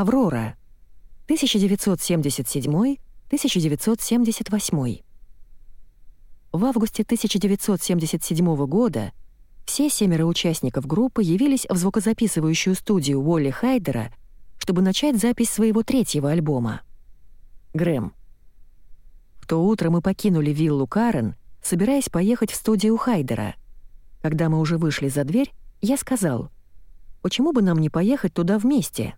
Аврора. 1977-1978. В августе 1977 года все семеро участников группы явились в звукозаписывающую студию Уолли Хайдера, чтобы начать запись своего третьего альбома. Грэм. В то утро мы покинули виллу Карен, собираясь поехать в студию Хайдера. Когда мы уже вышли за дверь, я сказал, «Почему бы нам не поехать туда вместе?»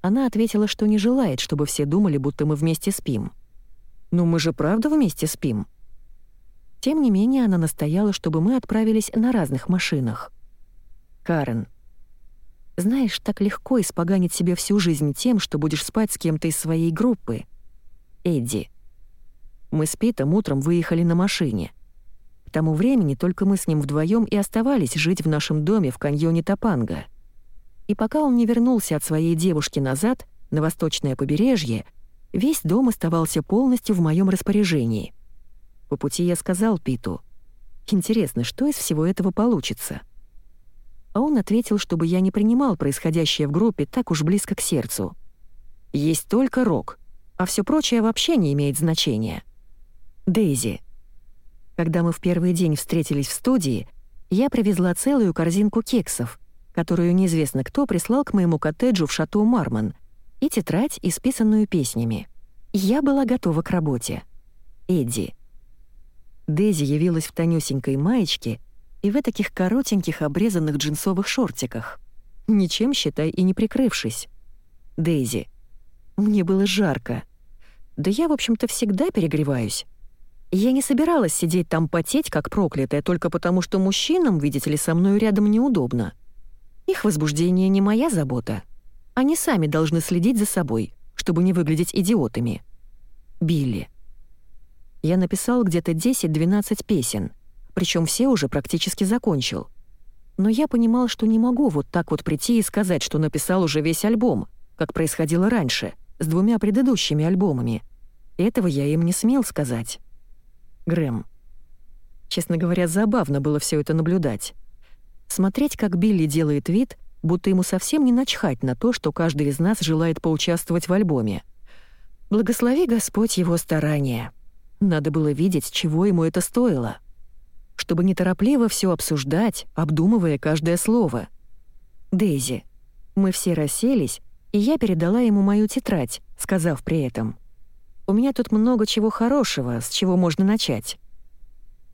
Она ответила, что не желает, чтобы все думали, будто мы вместе спим. «Ну мы же правда вместе спим?» Тем не менее, она настояла, чтобы мы отправились на разных машинах. Карен. Знаешь, так легко испоганить себе всю жизнь тем, что будешь спать с кем-то из своей группы. Эдди. Мы с Питом утром выехали на машине. К тому времени только мы с ним вдвоем и оставались жить в нашем доме в каньоне Топанга. И пока он не вернулся от своей девушки назад, на восточное побережье, весь дом оставался полностью в моем распоряжении. По пути я сказал Питу, «Интересно, что из всего этого получится?» А он ответил, чтобы я не принимал происходящее в группе так уж близко к сердцу. «Есть только рок, а все прочее вообще не имеет значения». Дейзи. Когда мы в первый день встретились в студии, я привезла целую корзинку кексов, которую неизвестно кто прислал к моему коттеджу в шато Марман, и тетрадь, исписанную песнями. Я была готова к работе. Эдди. Дейзи явилась в тонюсенькой маечке и в таких коротеньких обрезанных джинсовых шортиках. Ничем, считай, и не прикрывшись. Дейзи. Мне было жарко. Да я, в общем-то, всегда перегреваюсь. Я не собиралась сидеть там потеть, как проклятая, только потому что мужчинам, видите ли, со мной рядом неудобно. Их возбуждение не моя забота. Они сами должны следить за собой, чтобы не выглядеть идиотами. Билли. Я написал где-то 10-12 песен, причем все уже практически закончил. Но я понимал, что не могу вот так вот прийти и сказать, что написал уже весь альбом, как происходило раньше, с двумя предыдущими альбомами. Этого я им не смел сказать. Грэм. Честно говоря, забавно было все это наблюдать. Смотреть, как Билли делает вид, будто ему совсем не начхать на то, что каждый из нас желает поучаствовать в альбоме. Благослови Господь его старания. Надо было видеть, чего ему это стоило. Чтобы неторопливо все обсуждать, обдумывая каждое слово. «Дейзи». Мы все расселись, и я передала ему мою тетрадь, сказав при этом. «У меня тут много чего хорошего, с чего можно начать».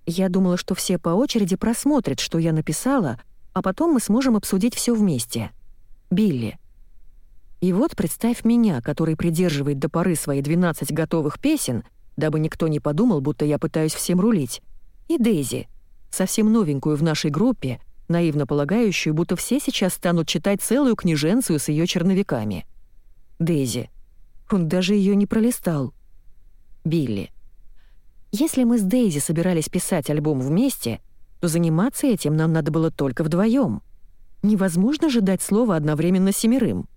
Я думала, что все по очереди просмотрят, что я написала, а потом мы сможем обсудить все вместе. Билли. И вот представь меня, который придерживает до поры свои 12 готовых песен, дабы никто не подумал, будто я пытаюсь всем рулить. И Дейзи, совсем новенькую в нашей группе, наивно полагающую, будто все сейчас станут читать целую книженцию с ее черновиками. Дейзи. Он даже ее не пролистал. Билли. Если мы с Дейзи собирались писать альбом вместе, то заниматься этим нам надо было только вдвоем. Невозможно же дать слово одновременно семерым.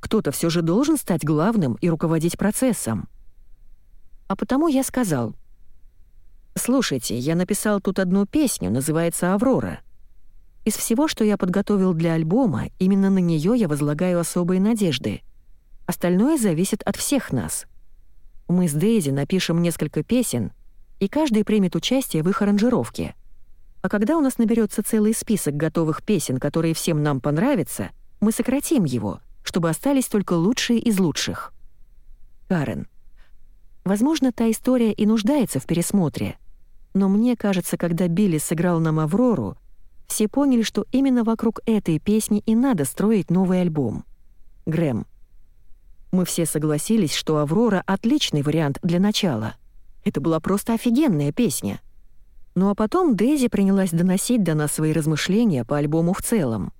Кто-то все же должен стать главным и руководить процессом. А потому я сказал. «Слушайте, я написал тут одну песню, называется «Аврора». Из всего, что я подготовил для альбома, именно на нее я возлагаю особые надежды. Остальное зависит от всех нас. Мы с Дейзи напишем несколько песен, и каждый примет участие в их аранжировке. А когда у нас наберется целый список готовых песен, которые всем нам понравятся, мы сократим его, чтобы остались только лучшие из лучших. Карен. Возможно, та история и нуждается в пересмотре. Но мне кажется, когда Билли сыграл нам «Аврору», все поняли, что именно вокруг этой песни и надо строить новый альбом. Грэм. Мы все согласились, что «Аврора» — отличный вариант для начала. Это была просто офигенная песня. Ну а потом Дейзи принялась доносить до нас свои размышления по альбому в целом.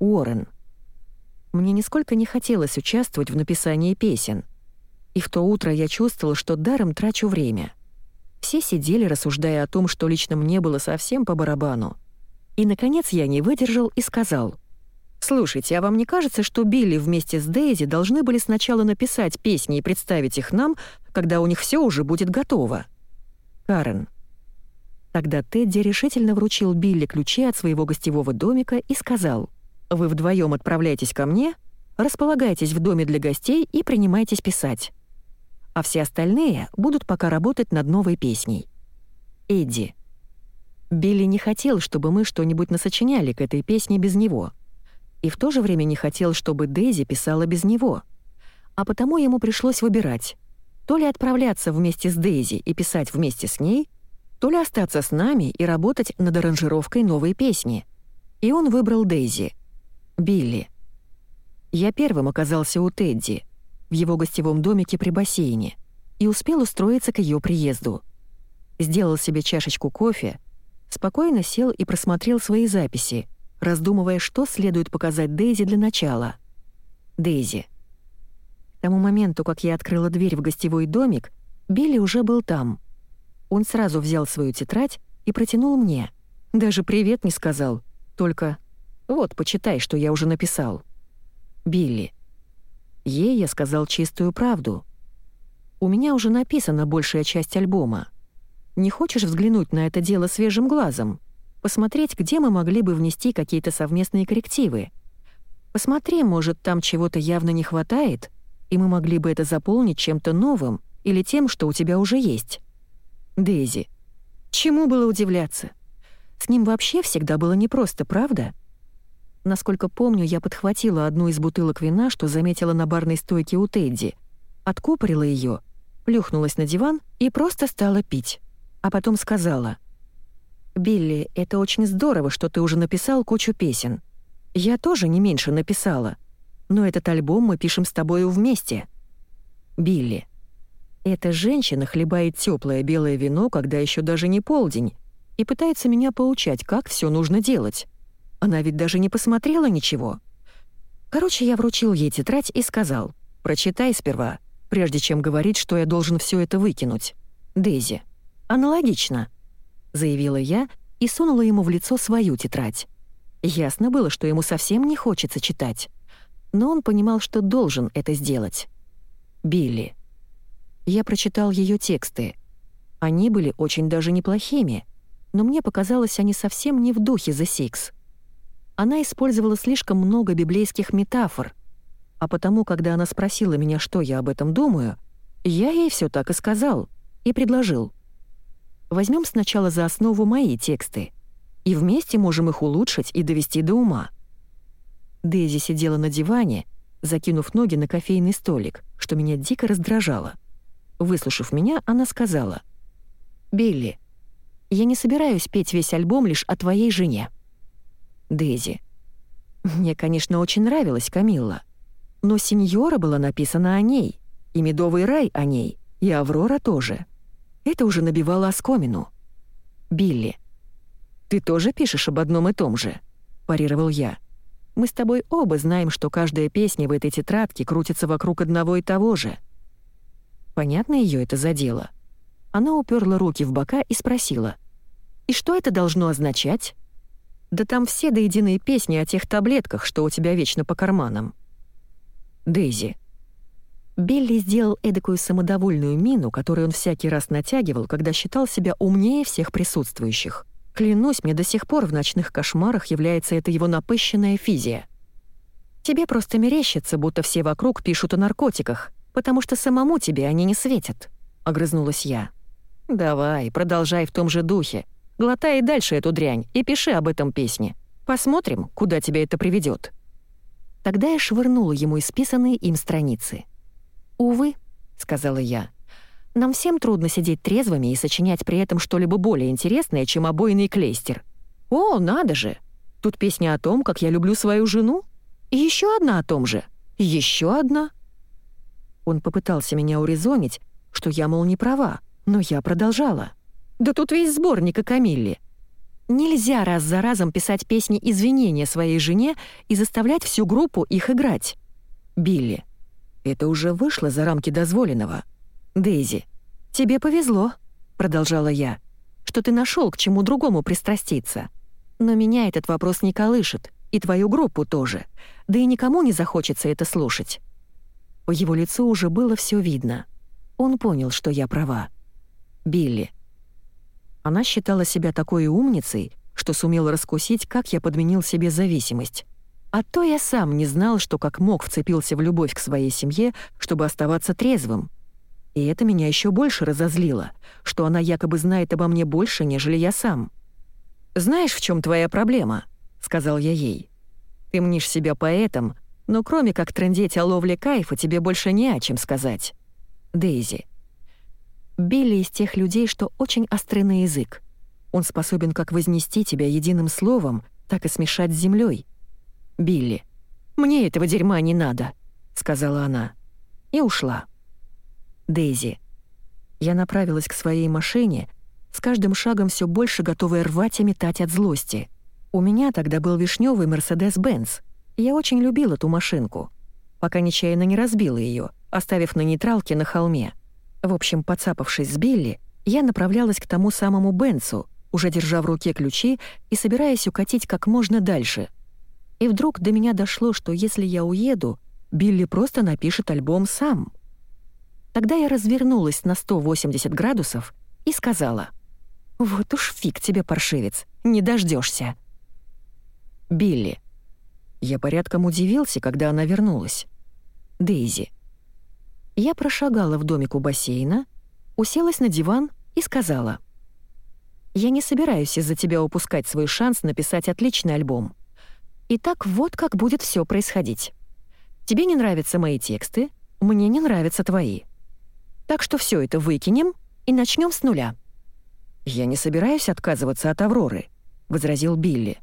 Уоррен. Мне нисколько не хотелось участвовать в написании песен, и в то утро я чувствовал, что даром трачу время. Все сидели, рассуждая о том, что лично мне было совсем по барабану. И, наконец, я не выдержал и сказал. «Слушайте, а вам не кажется, что Билли вместе с Дейзи должны были сначала написать песни и представить их нам, когда у них все уже будет готово?» Карен. Тогда Тедди решительно вручил Билли ключи от своего гостевого домика и сказал, «Вы вдвоем отправляйтесь ко мне, располагайтесь в доме для гостей и принимайтесь писать. А все остальные будут пока работать над новой песней. Эдди. Билли не хотел, чтобы мы что-нибудь насочиняли к этой песне без него. И в то же время не хотел, чтобы Дейзи писала без него. А потому ему пришлось выбирать. То ли отправляться вместе с Дейзи и писать вместе с ней, то ли остаться с нами и работать над аранжировкой новой песни. И он выбрал Дейзи. Билли. Я первым оказался у Тедди, в его гостевом домике при бассейне, и успел устроиться к ее приезду. Сделал себе чашечку кофе, спокойно сел и просмотрел свои записи, раздумывая, что следует показать Дейзи для начала. Дейзи. К тому моменту, как я открыла дверь в гостевой домик, Билли уже был там. Он сразу взял свою тетрадь и протянул мне. Даже привет не сказал, только «вот, почитай, что я уже написал». Билли. Ей я сказал чистую правду. У меня уже написана большая часть альбома. Не хочешь взглянуть на это дело свежим глазом? Посмотреть, где мы могли бы внести какие-то совместные коррективы? Посмотри, может, там чего-то явно не хватает, и мы могли бы это заполнить чем-то новым или тем, что у тебя уже есть. Дейзи. Чему было удивляться? С ним вообще всегда было непросто, правда? Насколько помню, я подхватила одну из бутылок вина, что заметила на барной стойке у Тедди, откупорила ее, плюхнулась на диван и просто стала пить. А потом сказала, «Билли, это очень здорово, что ты уже написал кучу песен. Я тоже не меньше написала, но этот альбом мы пишем с тобою вместе». Билли. Эта женщина хлебает теплое белое вино, когда еще даже не полдень, и пытается меня поучать, как все нужно делать. Она ведь даже не посмотрела ничего. Короче, я вручил ей тетрадь и сказал, «Прочитай сперва, прежде чем говорить, что я должен все это выкинуть. Дейзи». «Аналогично», — заявила я и сунула ему в лицо свою тетрадь. Ясно было, что ему совсем не хочется читать. Но он понимал, что должен это сделать. Билли. Я прочитал ее тексты. Они были очень даже неплохими, но мне показалось, они совсем не в духе The Six она использовала слишком много библейских метафор, а потому, когда она спросила меня, что я об этом думаю, я ей все так и сказал и предложил. Возьмем сначала за основу мои тексты, и вместе можем их улучшить и довести до ума. Дейзи сидела на диване, закинув ноги на кофейный столик, что меня дико раздражало. Выслушав меня, она сказала, «Билли, я не собираюсь петь весь альбом лишь о твоей жене. Дейзи. Мне, конечно, очень нравилась Камилла. Но «Синьора» была написана о ней, и «Медовый рай» о ней, и «Аврора» тоже. Это уже набивало оскомину. «Билли, ты тоже пишешь об одном и том же?» — парировал я. «Мы с тобой оба знаем, что каждая песня в этой тетрадке крутится вокруг одного и того же». Понятно ее это задело. Она уперла руки в бока и спросила. «И что это должно означать?» Да там все до песни о тех таблетках, что у тебя вечно по карманам. Дейзи. Билли сделал эдакую самодовольную мину, которую он всякий раз натягивал, когда считал себя умнее всех присутствующих. Клянусь, мне до сих пор в ночных кошмарах является эта его напыщенная физия. Тебе просто мерещится, будто все вокруг пишут о наркотиках, потому что самому тебе они не светят», — огрызнулась я. «Давай, продолжай в том же духе. Глотай дальше эту дрянь и пиши об этом песне. Посмотрим, куда тебя это приведет. Тогда я швырнула ему исписанные им страницы. «Увы», — сказала я, — «нам всем трудно сидеть трезвыми и сочинять при этом что-либо более интересное, чем обойный клейстер. О, надо же! Тут песня о том, как я люблю свою жену, и еще одна о том же, еще одна». Он попытался меня урезонить, что я, мол, не права, но я продолжала. Да тут весь сборник о Камилле. Нельзя раз за разом писать песни извинения своей жене и заставлять всю группу их играть. Билли. Это уже вышло за рамки дозволенного. Дейзи. Тебе повезло, продолжала я, что ты нашел к чему другому пристраститься. Но меня этот вопрос не колышет, и твою группу тоже. Да и никому не захочется это слушать. По его лицу уже было все видно. Он понял, что я права. Билли. Она считала себя такой умницей, что сумела раскусить, как я подменил себе зависимость. А то я сам не знал, что как мог вцепился в любовь к своей семье, чтобы оставаться трезвым. И это меня еще больше разозлило, что она якобы знает обо мне больше, нежели я сам. «Знаешь, в чем твоя проблема?» — сказал я ей. «Ты мнишь себя поэтом, но кроме как трындеть о ловле кайфа, тебе больше не о чем сказать. Дейзи. Билли из тех людей, что очень острый на язык. Он способен как вознести тебя единым словом, так и смешать с землей. Билли. «Мне этого дерьма не надо», — сказала она. И ушла. Дейзи. Я направилась к своей машине, с каждым шагом все больше готовая рвать и метать от злости. У меня тогда был вишневый Mercedes-Benz. Я очень любила ту машинку, пока нечаянно не разбила ее, оставив на нейтралке на холме. В общем, подцапавшись с Билли, я направлялась к тому самому Бенцу, уже держа в руке ключи и собираясь укатить как можно дальше. И вдруг до меня дошло, что если я уеду, Билли просто напишет альбом сам. Тогда я развернулась на 180 градусов и сказала, «Вот уж фиг тебе, паршивец, не дождешься. Билли. Я порядком удивился, когда она вернулась. Дейзи. Я прошагала в домик у бассейна, уселась на диван и сказала, «Я не собираюсь из-за тебя упускать свой шанс написать отличный альбом. Итак, вот как будет все происходить. Тебе не нравятся мои тексты, мне не нравятся твои. Так что все это выкинем и начнем с нуля». «Я не собираюсь отказываться от Авроры», — возразил Билли.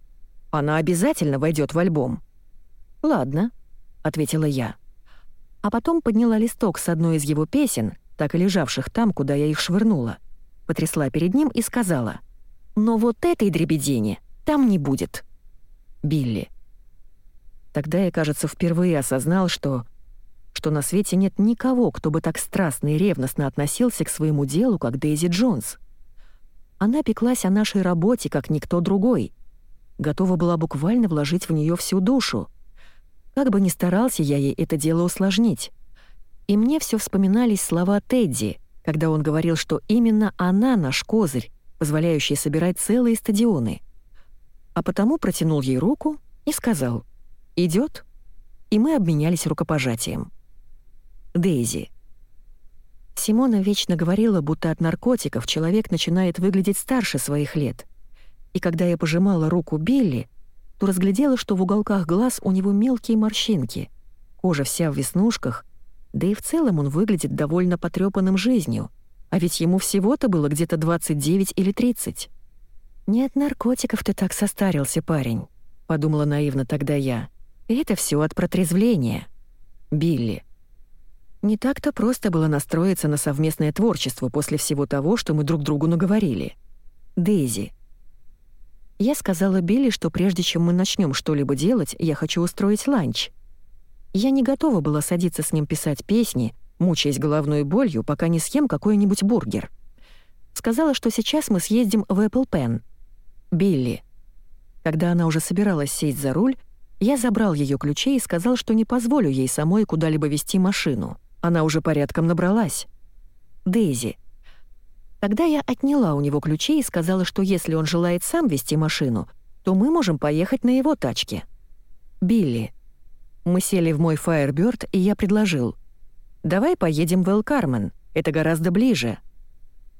«Она обязательно войдет в альбом». «Ладно», — ответила я а потом подняла листок с одной из его песен, так и лежавших там, куда я их швырнула, потрясла перед ним и сказала, «Но вот этой дребедени там не будет». Билли. Тогда я, кажется, впервые осознал, что что на свете нет никого, кто бы так страстно и ревностно относился к своему делу, как Дейзи Джонс. Она пеклась о нашей работе, как никто другой. Готова была буквально вложить в нее всю душу — как бы ни старался я ей это дело усложнить. И мне все вспоминались слова Тедди, когда он говорил, что именно она наш козырь, позволяющий собирать целые стадионы. А потому протянул ей руку и сказал «Идёт?» И мы обменялись рукопожатием. Дейзи. Симона вечно говорила, будто от наркотиков человек начинает выглядеть старше своих лет. И когда я пожимала руку Билли, то разглядела, что в уголках глаз у него мелкие морщинки, кожа вся в веснушках, да и в целом он выглядит довольно потрепанным жизнью, а ведь ему всего-то было где-то 29 или 30. «Не от наркотиков ты так состарился, парень», — подумала наивно тогда я. «Это все от протрезвления». Билли. Не так-то просто было настроиться на совместное творчество после всего того, что мы друг другу наговорили. Дейзи. Я сказала Билли, что прежде чем мы начнем что-либо делать, я хочу устроить ланч. Я не готова была садиться с ним писать песни, мучаясь головной болью, пока не съем какой-нибудь бургер. Сказала, что сейчас мы съездим в Apple Pen. Билли. Когда она уже собиралась сесть за руль, я забрал ее ключи и сказал, что не позволю ей самой куда-либо вести машину. Она уже порядком набралась. Дейзи. Тогда я отняла у него ключи и сказала, что если он желает сам вести машину, то мы можем поехать на его тачке. Билли. Мы сели в мой Firebird, и я предложил. «Давай поедем в Эл Кармен, это гораздо ближе».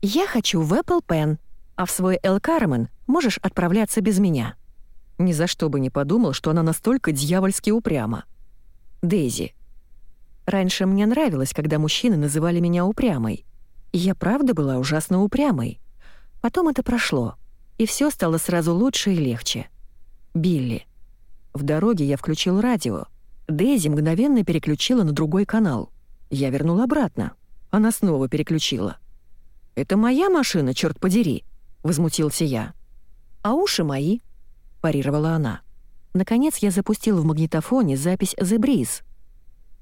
«Я хочу в Apple Pen, а в свой Эл Кармен можешь отправляться без меня». Ни за что бы не подумал, что она настолько дьявольски упряма. Дейзи. Раньше мне нравилось, когда мужчины называли меня упрямой. Я правда была ужасно упрямой. Потом это прошло, и все стало сразу лучше и легче. Билли. В дороге я включил радио. Дейзи мгновенно переключила на другой канал. Я вернул обратно. Она снова переключила. «Это моя машина, черт подери!» — возмутился я. «А уши мои!» — парировала она. Наконец я запустил в магнитофоне запись «The Breeze».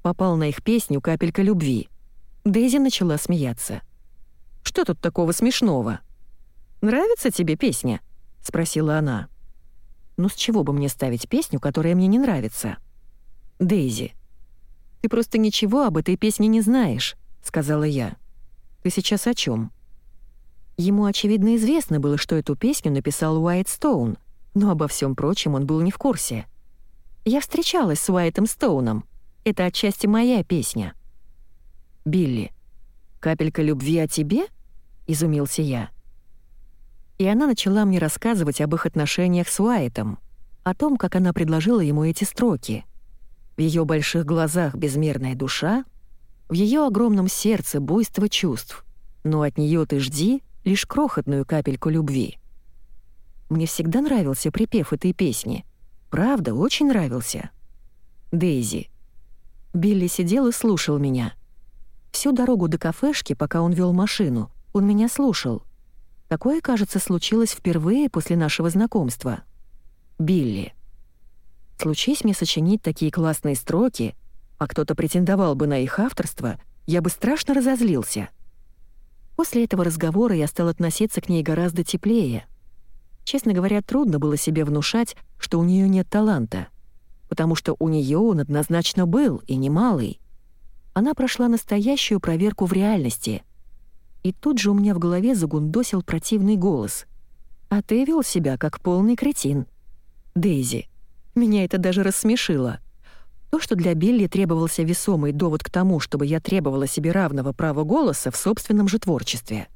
Попал на их песню «Капелька любви». Дейзи начала смеяться. Что тут такого смешного?» «Нравится тебе песня?» — спросила она. «Ну с чего бы мне ставить песню, которая мне не нравится?» «Дейзи, ты просто ничего об этой песне не знаешь», — сказала я. «Ты сейчас о чем? Ему, очевидно, известно было, что эту песню написал Уайт Стоун, но обо всем прочем он был не в курсе. Я встречалась с Уайтом Стоуном. Это отчасти моя песня». «Билли, капелька любви о тебе?» — изумился я. И она начала мне рассказывать об их отношениях с Уайтом, о том, как она предложила ему эти строки. В ее больших глазах безмерная душа, в ее огромном сердце буйство чувств, но от нее ты жди лишь крохотную капельку любви. Мне всегда нравился припев этой песни. Правда, очень нравился. Дейзи. Билли сидел и слушал меня. Всю дорогу до кафешки, пока он вел машину, он меня слушал. Такое, кажется, случилось впервые после нашего знакомства. Билли. Случись мне сочинить такие классные строки, а кто-то претендовал бы на их авторство, я бы страшно разозлился. После этого разговора я стал относиться к ней гораздо теплее. Честно говоря, трудно было себе внушать, что у нее нет таланта, потому что у нее он однозначно был, и немалый. Она прошла настоящую проверку в реальности. И тут же у меня в голове загундосил противный голос. «А ты вел себя как полный кретин». «Дейзи». Меня это даже рассмешило. То, что для Билли требовался весомый довод к тому, чтобы я требовала себе равного права голоса в собственном же творчестве.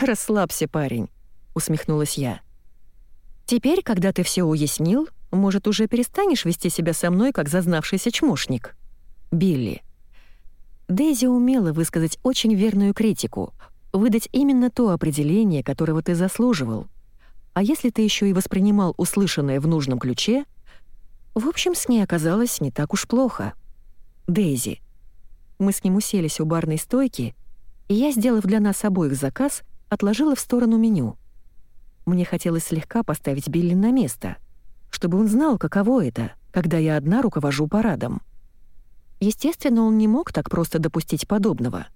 «Расслабься, парень», — усмехнулась я. «Теперь, когда ты все уяснил, может, уже перестанешь вести себя со мной, как зазнавшийся чмошник?» «Билли». Дейзи умела высказать очень верную критику, выдать именно то определение, которого ты заслуживал. А если ты еще и воспринимал услышанное в нужном ключе, в общем, с ней оказалось не так уж плохо. Дейзи. Мы с ним уселись у барной стойки, и я, сделав для нас обоих заказ, отложила в сторону меню. Мне хотелось слегка поставить Билли на место, чтобы он знал, каково это, когда я одна руковожу парадом. Естественно, он не мог так просто допустить подобного.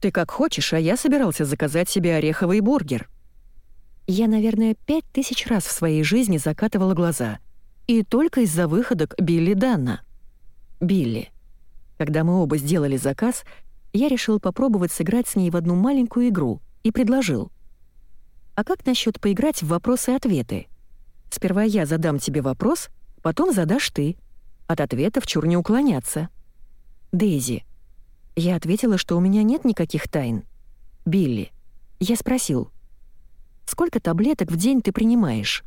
«Ты как хочешь, а я собирался заказать себе ореховый бургер». Я, наверное, пять тысяч раз в своей жизни закатывала глаза — и только из-за выходок Билли Данна. Билли. Когда мы оба сделали заказ, я решил попробовать сыграть с ней в одну маленькую игру и предложил. «А как насчет поиграть в вопросы-ответы? Сперва я задам тебе вопрос, потом задашь ты. От ответов чур не уклоняться». «Дейзи». Я ответила, что у меня нет никаких тайн. «Билли». Я спросил. «Сколько таблеток в день ты принимаешь?»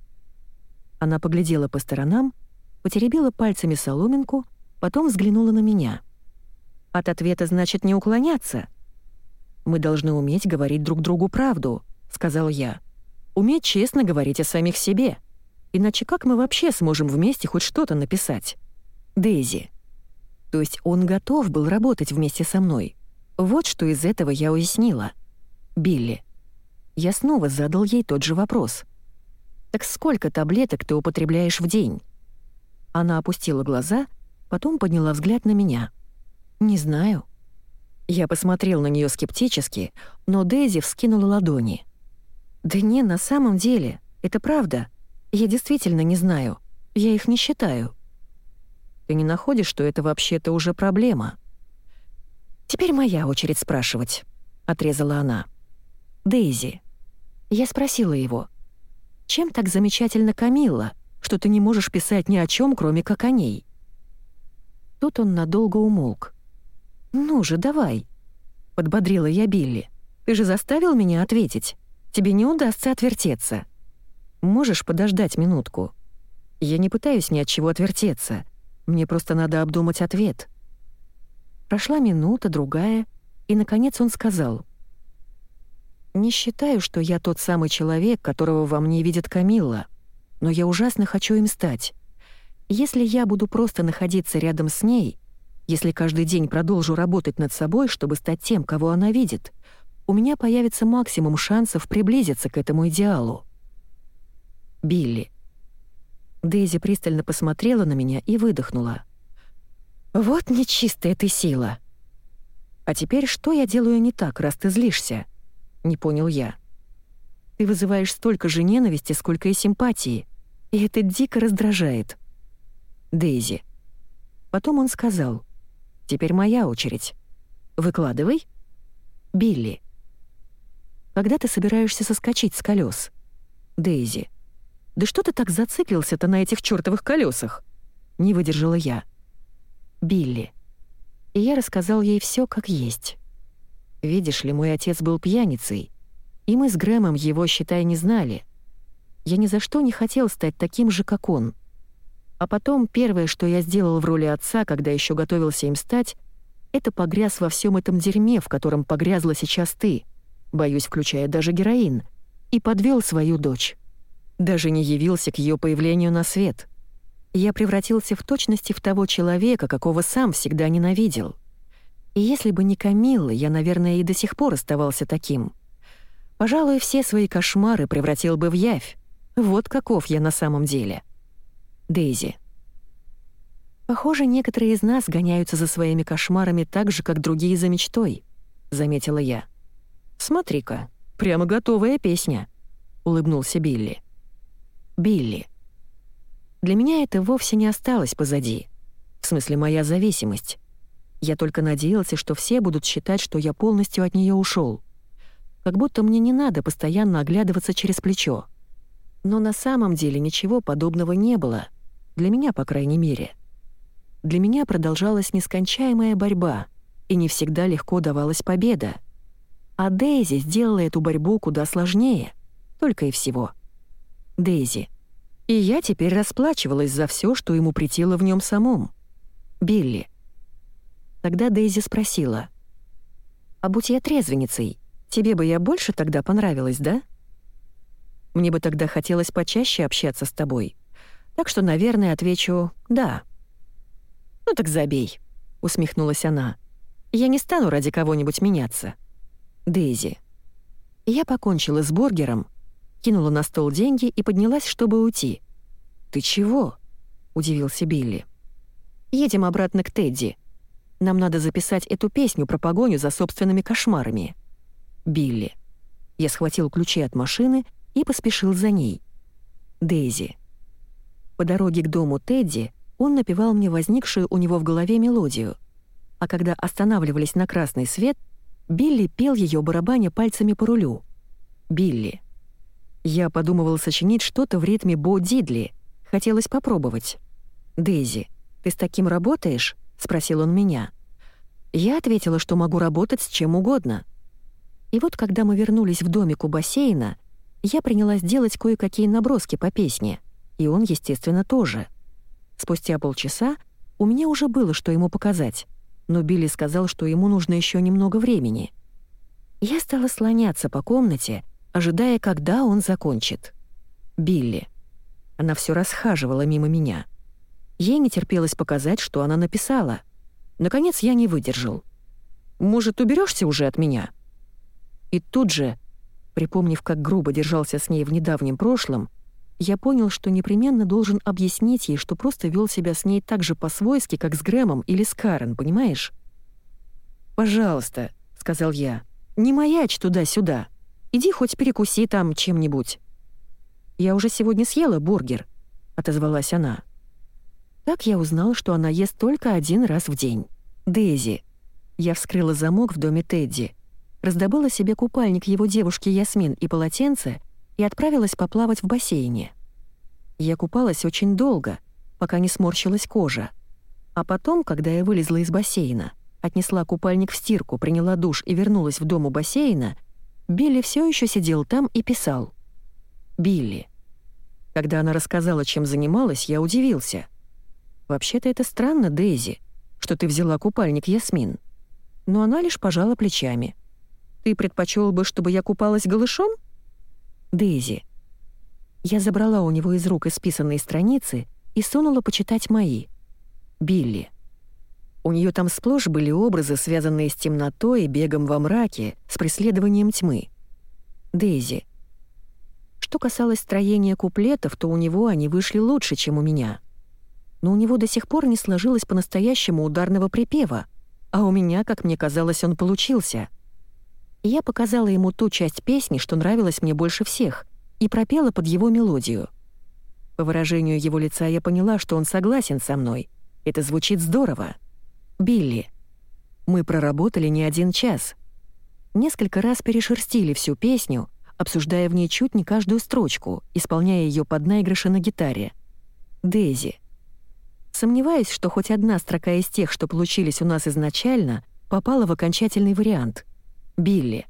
Она поглядела по сторонам, потеребила пальцами соломинку, потом взглянула на меня. «От ответа значит не уклоняться?» «Мы должны уметь говорить друг другу правду», — сказал я. «Уметь честно говорить о самих себе. Иначе как мы вообще сможем вместе хоть что-то написать?» Дейзи. То есть он готов был работать вместе со мной. Вот что из этого я уяснила. Билли. Я снова задал ей тот же вопрос. «Так сколько таблеток ты употребляешь в день?» Она опустила глаза, потом подняла взгляд на меня. «Не знаю». Я посмотрел на нее скептически, но Дейзи вскинула ладони. «Да не, на самом деле, это правда. Я действительно не знаю. Я их не считаю». «Ты не находишь, что это вообще-то уже проблема?» «Теперь моя очередь спрашивать», — отрезала она. «Дейзи». Я спросила его — чем так замечательно Камилла, что ты не можешь писать ни о чем, кроме как о ней?» Тут он надолго умолк. «Ну же, давай!» — подбодрила я Билли. «Ты же заставил меня ответить. Тебе не удастся отвертеться. Можешь подождать минутку? Я не пытаюсь ни от чего отвертеться. Мне просто надо обдумать ответ». Прошла минута, другая, и, наконец, он сказал. Не считаю, что я тот самый человек, которого во мне видит Камилла, но я ужасно хочу им стать. Если я буду просто находиться рядом с ней, если каждый день продолжу работать над собой, чтобы стать тем, кого она видит, у меня появится максимум шансов приблизиться к этому идеалу. Билли. Дейзи пристально посмотрела на меня и выдохнула. «Вот нечистая ты сила!» «А теперь что я делаю не так, раз ты злишься?» — не понял я. «Ты вызываешь столько же ненависти, сколько и симпатии, и это дико раздражает». Дейзи. Потом он сказал, «Теперь моя очередь. Выкладывай». Билли. «Когда ты собираешься соскочить с колес? Дейзи. «Да что ты так зациклился-то на этих чёртовых колесах? не выдержала я. Билли. И я рассказал ей все как есть. Видишь ли, мой отец был пьяницей, и мы с Грэмом его, считай, не знали. Я ни за что не хотел стать таким же, как он. А потом первое, что я сделал в роли отца, когда еще готовился им стать, это погряз во всем этом дерьме, в котором погрязла сейчас ты, боюсь, включая даже героин, и подвел свою дочь. Даже не явился к ее появлению на свет. Я превратился в точности в того человека, какого сам всегда ненавидел. И если бы не Камилла, я, наверное, и до сих пор оставался таким. Пожалуй, все свои кошмары превратил бы в явь. Вот каков я на самом деле. Дейзи. «Похоже, некоторые из нас гоняются за своими кошмарами так же, как другие за мечтой», — заметила я. «Смотри-ка, прямо готовая песня», — улыбнулся Билли. «Билли. Для меня это вовсе не осталось позади. В смысле, моя зависимость. Я только надеялся, что все будут считать, что я полностью от нее ушел. Как будто мне не надо постоянно оглядываться через плечо. Но на самом деле ничего подобного не было. Для меня, по крайней мере. Для меня продолжалась нескончаемая борьба, и не всегда легко давалась победа. А Дейзи сделала эту борьбу куда сложнее. Только и всего. Дейзи. И я теперь расплачивалась за все, что ему притило в нем самом. Билли. Тогда Дейзи спросила. «А будь я трезвенницей, тебе бы я больше тогда понравилась, да?» Мне бы тогда хотелось почаще общаться с тобой. Так что, наверное, отвечу «да». «Ну так забей», — усмехнулась она. «Я не стану ради кого-нибудь меняться». Дейзи. Я покончила с бургером, кинула на стол деньги и поднялась, чтобы уйти. «Ты чего?» — удивился Билли. «Едем обратно к Тедди. Нам надо записать эту песню про погоню за собственными кошмарами». Билли. Я схватил ключи от машины и поспешил за ней. Дейзи. По дороге к дому Тедди он напевал мне возникшую у него в голове мелодию, а когда останавливались на красный свет, Билли пел ее барабаня пальцами по рулю. Билли. Я подумывал сочинить что-то в ритме Бо Дидли. Хотелось попробовать. «Дейзи, ты с таким работаешь?» — спросил он меня. Я ответила, что могу работать с чем угодно. И вот когда мы вернулись в домик у бассейна, я принялась делать кое-какие наброски по песне, и он, естественно, тоже. Спустя полчаса у меня уже было что ему показать, но Билли сказал, что ему нужно еще немного времени. Я стала слоняться по комнате, ожидая, когда он закончит. Билли. Она все расхаживала мимо меня. Ей не терпелось показать, что она написала. Наконец я не выдержал. «Может, уберешься уже от меня?» И тут же Припомнив, как грубо держался с ней в недавнем прошлом, я понял, что непременно должен объяснить ей, что просто вел себя с ней так же по-свойски, как с Грэмом или с Карен, понимаешь? «Пожалуйста», — сказал я, — «не маячь туда-сюда. Иди хоть перекуси там чем-нибудь». «Я уже сегодня съела бургер», — отозвалась она. Так я узнал, что она ест только один раз в день. Дейзи. Я вскрыла замок в доме Тедди раздобыла себе купальник его девушки Ясмин и полотенце и отправилась поплавать в бассейне. Я купалась очень долго, пока не сморщилась кожа. А потом, когда я вылезла из бассейна, отнесла купальник в стирку, приняла душ и вернулась в дом у бассейна, Билли все еще сидел там и писал. «Билли». Когда она рассказала, чем занималась, я удивился. «Вообще-то это странно, Дейзи, что ты взяла купальник Ясмин». Но она лишь пожала плечами. Ты предпочел бы, чтобы я купалась голышом? Дейзи. Я забрала у него из рук исписанные страницы и сунула почитать мои. Билли. У нее там сплошь были образы, связанные с темнотой, бегом во мраке, с преследованием тьмы. Дейзи. Что касалось строения куплетов, то у него они вышли лучше, чем у меня. Но у него до сих пор не сложилось по-настоящему ударного припева, а у меня, как мне казалось, он получился — я показала ему ту часть песни, что нравилась мне больше всех, и пропела под его мелодию. По выражению его лица я поняла, что он согласен со мной. Это звучит здорово. «Билли». Мы проработали не один час. Несколько раз перешерстили всю песню, обсуждая в ней чуть не каждую строчку, исполняя ее под наигрыши на гитаре. «Дейзи». Сомневаюсь, что хоть одна строка из тех, что получились у нас изначально, попала в окончательный вариант. Билли.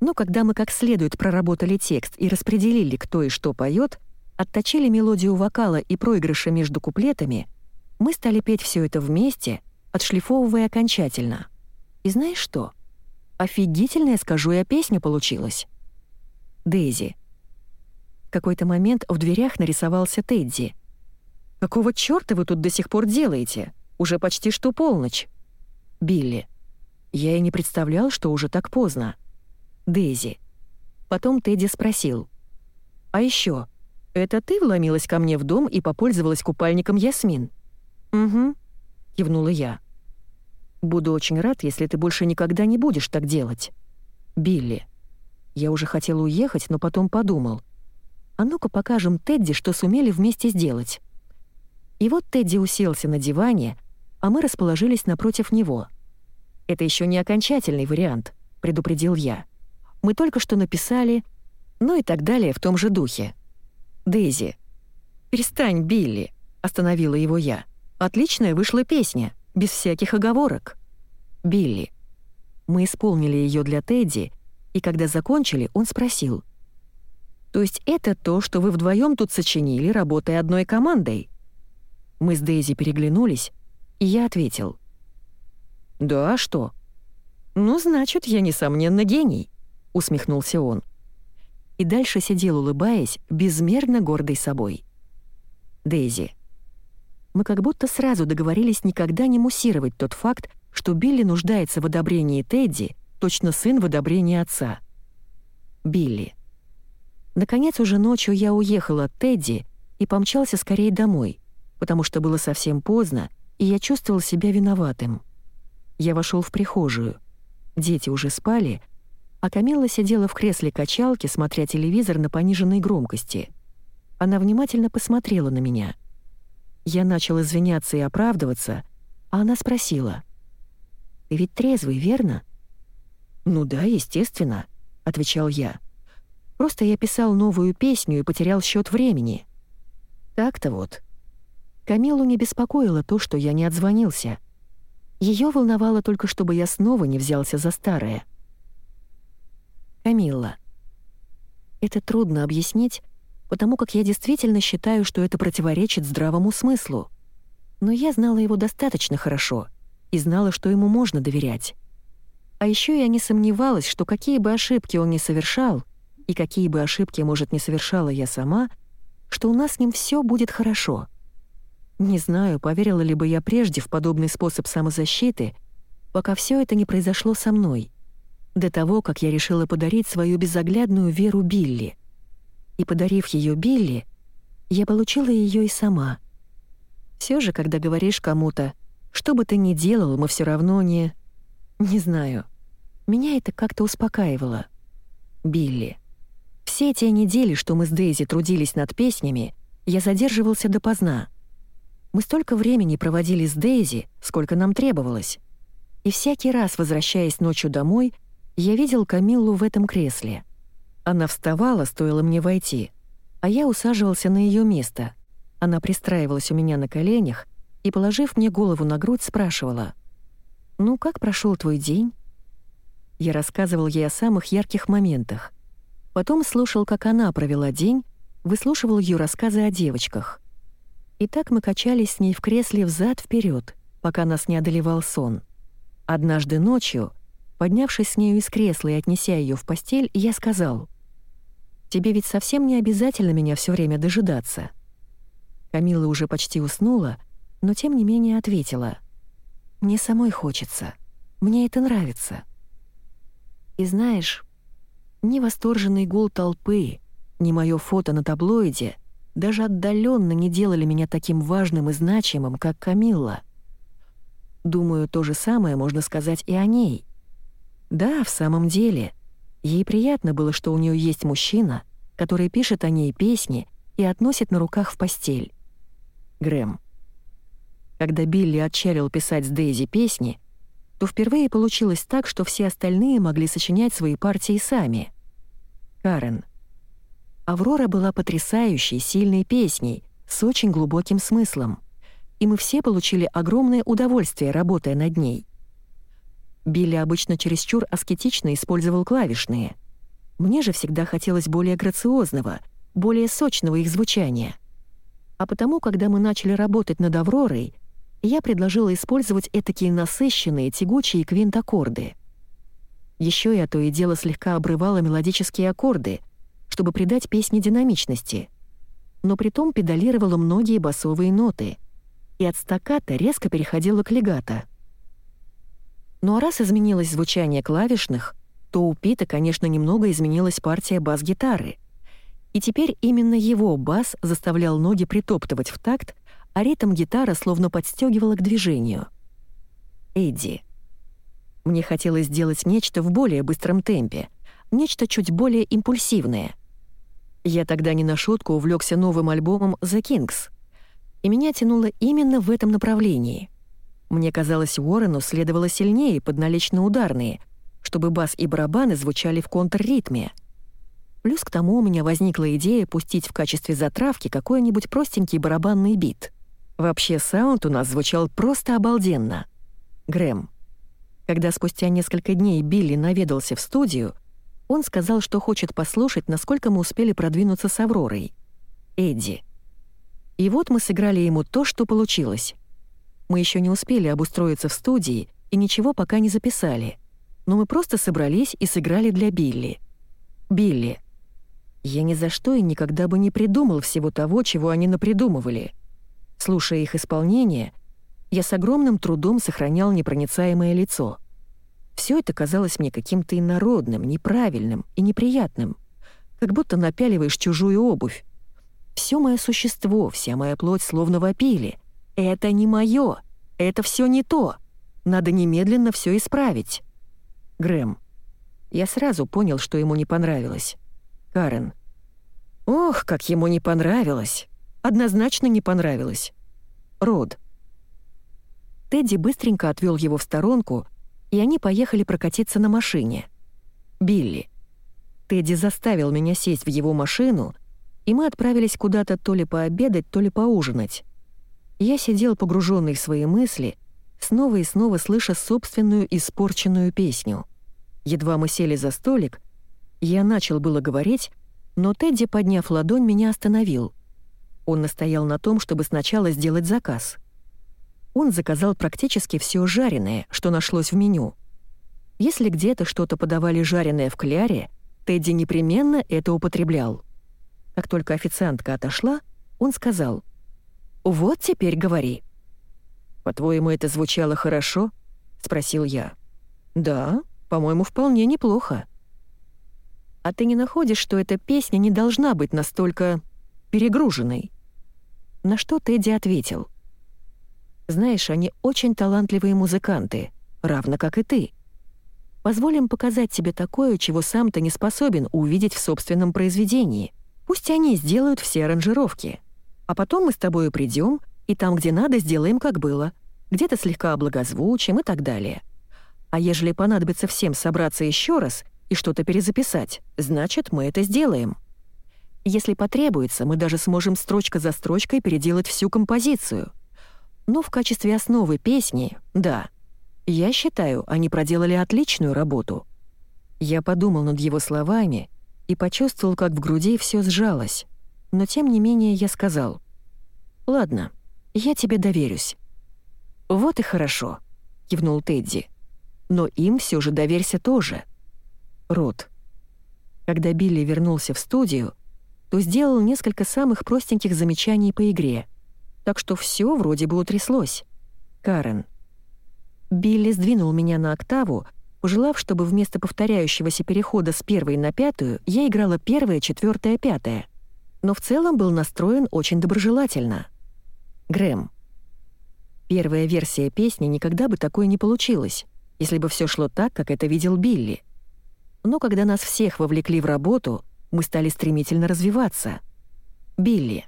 Но когда мы как следует проработали текст и распределили, кто и что поет, отточили мелодию вокала и проигрыша между куплетами, мы стали петь все это вместе, отшлифовывая окончательно. И знаешь что? Офигительная, скажу я, песня получилась. Дейзи. В какой-то момент в дверях нарисовался Тедди. «Какого чёрта вы тут до сих пор делаете? Уже почти что полночь». Билли. Я и не представлял, что уже так поздно. Дейзи. Потом Тедди спросил. «А еще, это ты вломилась ко мне в дом и попользовалась купальником Ясмин?» «Угу», — кивнула я. «Буду очень рад, если ты больше никогда не будешь так делать». «Билли». Я уже хотела уехать, но потом подумал. «А ну-ка покажем Тедди, что сумели вместе сделать». И вот Тедди уселся на диване, а мы расположились напротив него. «Это еще не окончательный вариант», — предупредил я. Мы только что написали, ну и так далее в том же духе. Дейзи. «Перестань, Билли», — остановила его я. «Отличная вышла песня, без всяких оговорок». Билли. Мы исполнили ее для Тедди, и когда закончили, он спросил. «То есть это то, что вы вдвоем тут сочинили, работая одной командой?» Мы с Дейзи переглянулись, и я ответил. «Да, а что?» «Ну, значит, я, несомненно, гений» усмехнулся он. И дальше сидел, улыбаясь, безмерно гордый собой. Дейзи. Мы как будто сразу договорились никогда не муссировать тот факт, что Билли нуждается в одобрении Тедди, точно сын в одобрении отца. Билли. Наконец, уже ночью я уехал от Тедди и помчался скорее домой, потому что было совсем поздно, и я чувствовал себя виноватым. Я вошел в прихожую. Дети уже спали, а Камилла сидела в кресле качалки, смотря телевизор на пониженной громкости. Она внимательно посмотрела на меня. Я начал извиняться и оправдываться, а она спросила. «Ты ведь трезвый, верно?» «Ну да, естественно», — отвечал я. «Просто я писал новую песню и потерял счет времени». Так-то вот. Камилу не беспокоило то, что я не отзвонился. Ее волновало только, чтобы я снова не взялся за старое — Камилла. Это трудно объяснить, потому как я действительно считаю, что это противоречит здравому смыслу. Но я знала его достаточно хорошо и знала, что ему можно доверять. А еще я не сомневалась, что какие бы ошибки он ни совершал, и какие бы ошибки, может, не совершала я сама, что у нас с ним все будет хорошо. Не знаю, поверила ли бы я прежде в подобный способ самозащиты, пока все это не произошло со мной до того, как я решила подарить свою безоглядную веру Билли. И подарив ее Билли, я получила ее и сама. Все же, когда говоришь кому-то, что бы ты ни делал, мы все равно не... Не знаю. Меня это как-то успокаивало. Билли. Все те недели, что мы с Дейзи трудились над песнями, я задерживался допоздна. Мы столько времени проводили с Дейзи, сколько нам требовалось. И всякий раз, возвращаясь ночью домой, я видел Камиллу в этом кресле. Она вставала, стоило мне войти, а я усаживался на ее место. Она пристраивалась у меня на коленях и, положив мне голову на грудь, спрашивала, «Ну, как прошел твой день?» Я рассказывал ей о самых ярких моментах. Потом слушал, как она провела день, выслушивал ее рассказы о девочках. И так мы качались с ней в кресле взад вперед, пока нас не одолевал сон. Однажды ночью — Поднявшись с нею из кресла и отнеся ее в постель, я сказал, «Тебе ведь совсем не обязательно меня все время дожидаться». Камила уже почти уснула, но тем не менее ответила, «Мне самой хочется. Мне это нравится». И знаешь, ни восторженный гул толпы, ни мое фото на таблоиде даже отдаленно не делали меня таким важным и значимым, как Камилла. Думаю, то же самое можно сказать и о ней — да, в самом деле. Ей приятно было, что у нее есть мужчина, который пишет о ней песни и относит на руках в постель. Грэм. Когда Билли отчалил писать с Дейзи песни, то впервые получилось так, что все остальные могли сочинять свои партии сами. Карен. Аврора была потрясающей, сильной песней, с очень глубоким смыслом. И мы все получили огромное удовольствие, работая над ней. Билли обычно чересчур аскетично использовал клавишные. Мне же всегда хотелось более грациозного, более сочного их звучания. А потому, когда мы начали работать над «Авророй», я предложила использовать этакие насыщенные, тягучие квинт-аккорды. Еще я то и дело слегка обрывала мелодические аккорды, чтобы придать песне динамичности, но притом педалировала многие басовые ноты и от стаката резко переходила к легато. Ну а раз изменилось звучание клавишных, то у Пита, конечно, немного изменилась партия бас-гитары. И теперь именно его бас заставлял ноги притоптывать в такт, а ритм гитара словно подстегивала к движению. Эдди. Мне хотелось сделать нечто в более быстром темпе, нечто чуть более импульсивное. Я тогда не на шутку увлекся новым альбомом «The Kings», и меня тянуло именно в этом направлении. Мне казалось, Уоррену следовало сильнее подналечно-ударные, чтобы бас и барабаны звучали в контрритме. Плюс к тому у меня возникла идея пустить в качестве затравки какой-нибудь простенький барабанный бит. Вообще, саунд у нас звучал просто обалденно. Грэм. Когда спустя несколько дней Билли наведался в студию, он сказал, что хочет послушать, насколько мы успели продвинуться с Авророй. Эдди. И вот мы сыграли ему то, что получилось. Мы еще не успели обустроиться в студии и ничего пока не записали. Но мы просто собрались и сыграли для Билли. Билли. Я ни за что и никогда бы не придумал всего того, чего они напридумывали — Слушая их исполнение, я с огромным трудом сохранял непроницаемое лицо. Все это казалось мне каким-то инородным, неправильным и неприятным, как будто напяливаешь чужую обувь. Все мое существо, вся моя плоть словно вопили. «Это не мое! Это все не то! Надо немедленно все исправить!» Грэм. Я сразу понял, что ему не понравилось. Карен. «Ох, как ему не понравилось!» Однозначно не понравилось. Род. Тедди быстренько отвел его в сторонку, и они поехали прокатиться на машине. Билли. Тедди заставил меня сесть в его машину, и мы отправились куда-то то ли пообедать, то ли поужинать. Я сидел погруженный в свои мысли, снова и снова слыша собственную испорченную песню. Едва мы сели за столик, я начал было говорить, но Тедди, подняв ладонь, меня остановил — он настоял на том, чтобы сначала сделать заказ. Он заказал практически все жареное, что нашлось в меню. Если где-то что-то подавали жареное в кляре, Тедди непременно это употреблял. Как только официантка отошла, он сказал, «Вот теперь говори». «По-твоему, это звучало хорошо?» — спросил я. «Да, по-моему, вполне неплохо». «А ты не находишь, что эта песня не должна быть настолько перегруженной?» На что Тедди ответил. «Знаешь, они очень талантливые музыканты, равно как и ты. Позволим показать тебе такое, чего сам ты не способен увидеть в собственном произведении. Пусть они сделают все аранжировки. А потом мы с тобой придем и там, где надо, сделаем, как было. Где-то слегка облагозвучим и так далее. А ежели понадобится всем собраться еще раз и что-то перезаписать, значит, мы это сделаем». Если потребуется, мы даже сможем строчка за строчкой переделать всю композицию. Но в качестве основы песни, да. Я считаю, они проделали отличную работу. Я подумал над его словами и почувствовал, как в груди все сжалось. Но тем не менее я сказал, «Ладно, я тебе доверюсь». «Вот и хорошо», — кивнул Тедди. «Но им все же доверься тоже». Рот. Когда Билли вернулся в студию, то сделал несколько самых простеньких замечаний по игре. Так что все вроде бы утряслось. Карен. Билли сдвинул меня на октаву, пожелав, чтобы вместо повторяющегося перехода с первой на пятую я играла первая, четвертая, пятая. Но в целом был настроен очень доброжелательно. Грэм. Первая версия песни никогда бы такой не получилась, если бы все шло так, как это видел Билли. Но когда нас всех вовлекли в работу — мы стали стремительно развиваться. Билли.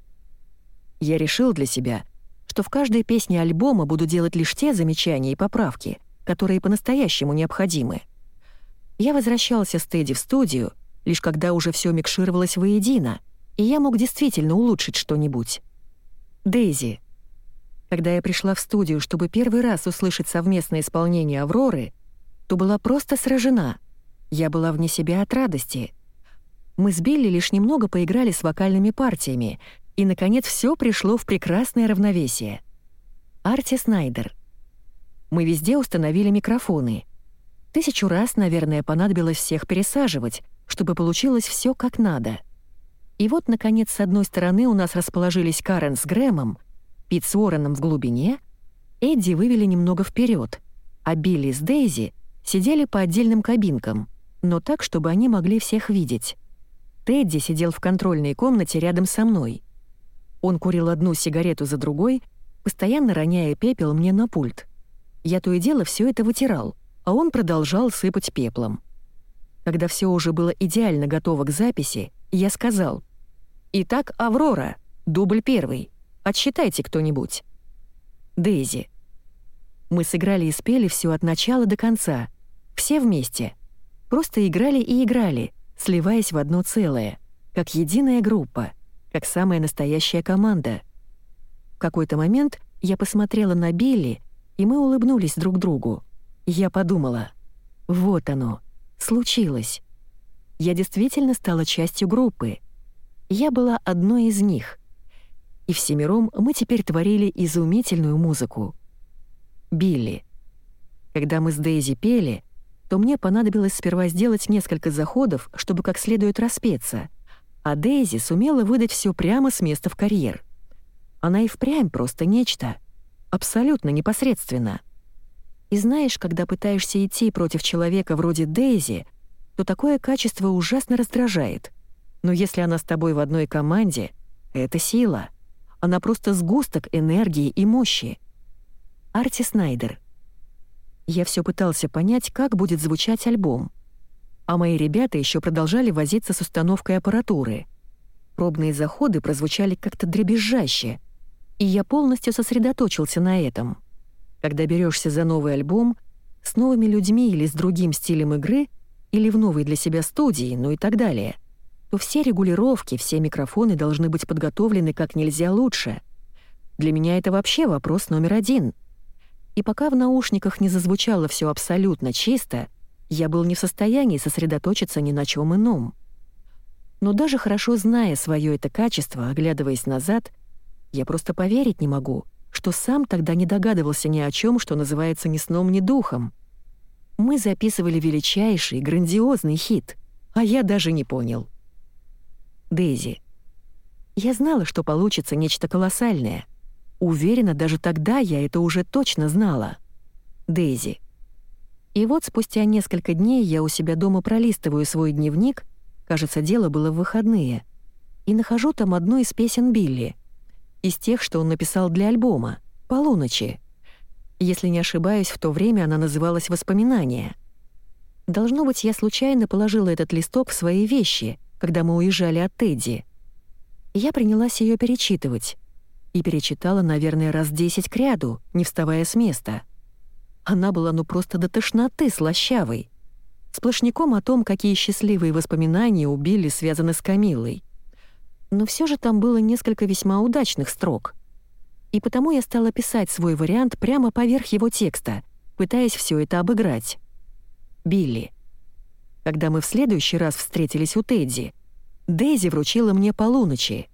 Я решил для себя, что в каждой песне альбома буду делать лишь те замечания и поправки, которые по-настоящему необходимы. Я возвращался с Тедди в студию, лишь когда уже все микшировалось воедино, и я мог действительно улучшить что-нибудь. Дейзи. Когда я пришла в студию, чтобы первый раз услышать совместное исполнение «Авроры», то была просто сражена. Я была вне себя от радости. Мы с Билли лишь немного поиграли с вокальными партиями, и, наконец, все пришло в прекрасное равновесие. Арти Снайдер. Мы везде установили микрофоны. Тысячу раз, наверное, понадобилось всех пересаживать, чтобы получилось все как надо. И вот, наконец, с одной стороны у нас расположились Карен с Грэмом, Пит с Уорреном в глубине, Эдди вывели немного вперед, а Билли с Дейзи сидели по отдельным кабинкам, но так, чтобы они могли всех видеть. Тедди сидел в контрольной комнате рядом со мной. Он курил одну сигарету за другой, постоянно роняя пепел мне на пульт. Я то и дело все это вытирал, а он продолжал сыпать пеплом. Когда все уже было идеально готово к записи, я сказал «Итак, Аврора, дубль первый. Отсчитайте кто-нибудь». Дейзи. Мы сыграли и спели все от начала до конца. Все вместе. Просто играли и играли, сливаясь в одно целое, как единая группа, как самая настоящая команда. В какой-то момент я посмотрела на Билли, и мы улыбнулись друг другу. Я подумала, вот оно, случилось. Я действительно стала частью группы. Я была одной из них. И всемиром мы теперь творили изумительную музыку. Билли. Когда мы с Дейзи пели, то мне понадобилось сперва сделать несколько заходов, чтобы как следует распеться, а Дейзи сумела выдать все прямо с места в карьер. Она и впрямь просто нечто. Абсолютно непосредственно. И знаешь, когда пытаешься идти против человека вроде Дейзи, то такое качество ужасно раздражает. Но если она с тобой в одной команде, это сила. Она просто сгусток энергии и мощи. Арти Снайдер. Я все пытался понять, как будет звучать альбом. А мои ребята еще продолжали возиться с установкой аппаратуры. Пробные заходы прозвучали как-то дребезжаще, и я полностью сосредоточился на этом. Когда берешься за новый альбом, с новыми людьми или с другим стилем игры, или в новой для себя студии, ну и так далее, то все регулировки, все микрофоны должны быть подготовлены как нельзя лучше. Для меня это вообще вопрос номер один. И пока в наушниках не зазвучало все абсолютно чисто, я был не в состоянии сосредоточиться ни на чем ином. Но даже хорошо зная свое это качество, оглядываясь назад, я просто поверить не могу, что сам тогда не догадывался ни о чем, что называется ни сном, ни духом. Мы записывали величайший, грандиозный хит, а я даже не понял. Дейзи. Я знала, что получится нечто колоссальное. Уверена, даже тогда я это уже точно знала. Дейзи. И вот спустя несколько дней я у себя дома пролистываю свой дневник, кажется, дело было в выходные, и нахожу там одну из песен Билли — из тех, что он написал для альбома, «Полуночи». Если не ошибаюсь, в то время она называлась «Воспоминания». Должно быть, я случайно положила этот листок в свои вещи, когда мы уезжали от Тедди. Я принялась ее перечитывать. И перечитала, наверное, раз десять к ряду, не вставая с места. Она была ну просто до тошноты слащавой. Сплошняком о том, какие счастливые воспоминания у Билли связаны с Камилой но все же там было несколько весьма удачных строк. И потому я стала писать свой вариант прямо поверх его текста, пытаясь все это обыграть. Билли. Когда мы в следующий раз встретились у Тедди, Дейзи вручила мне «Полуночи»,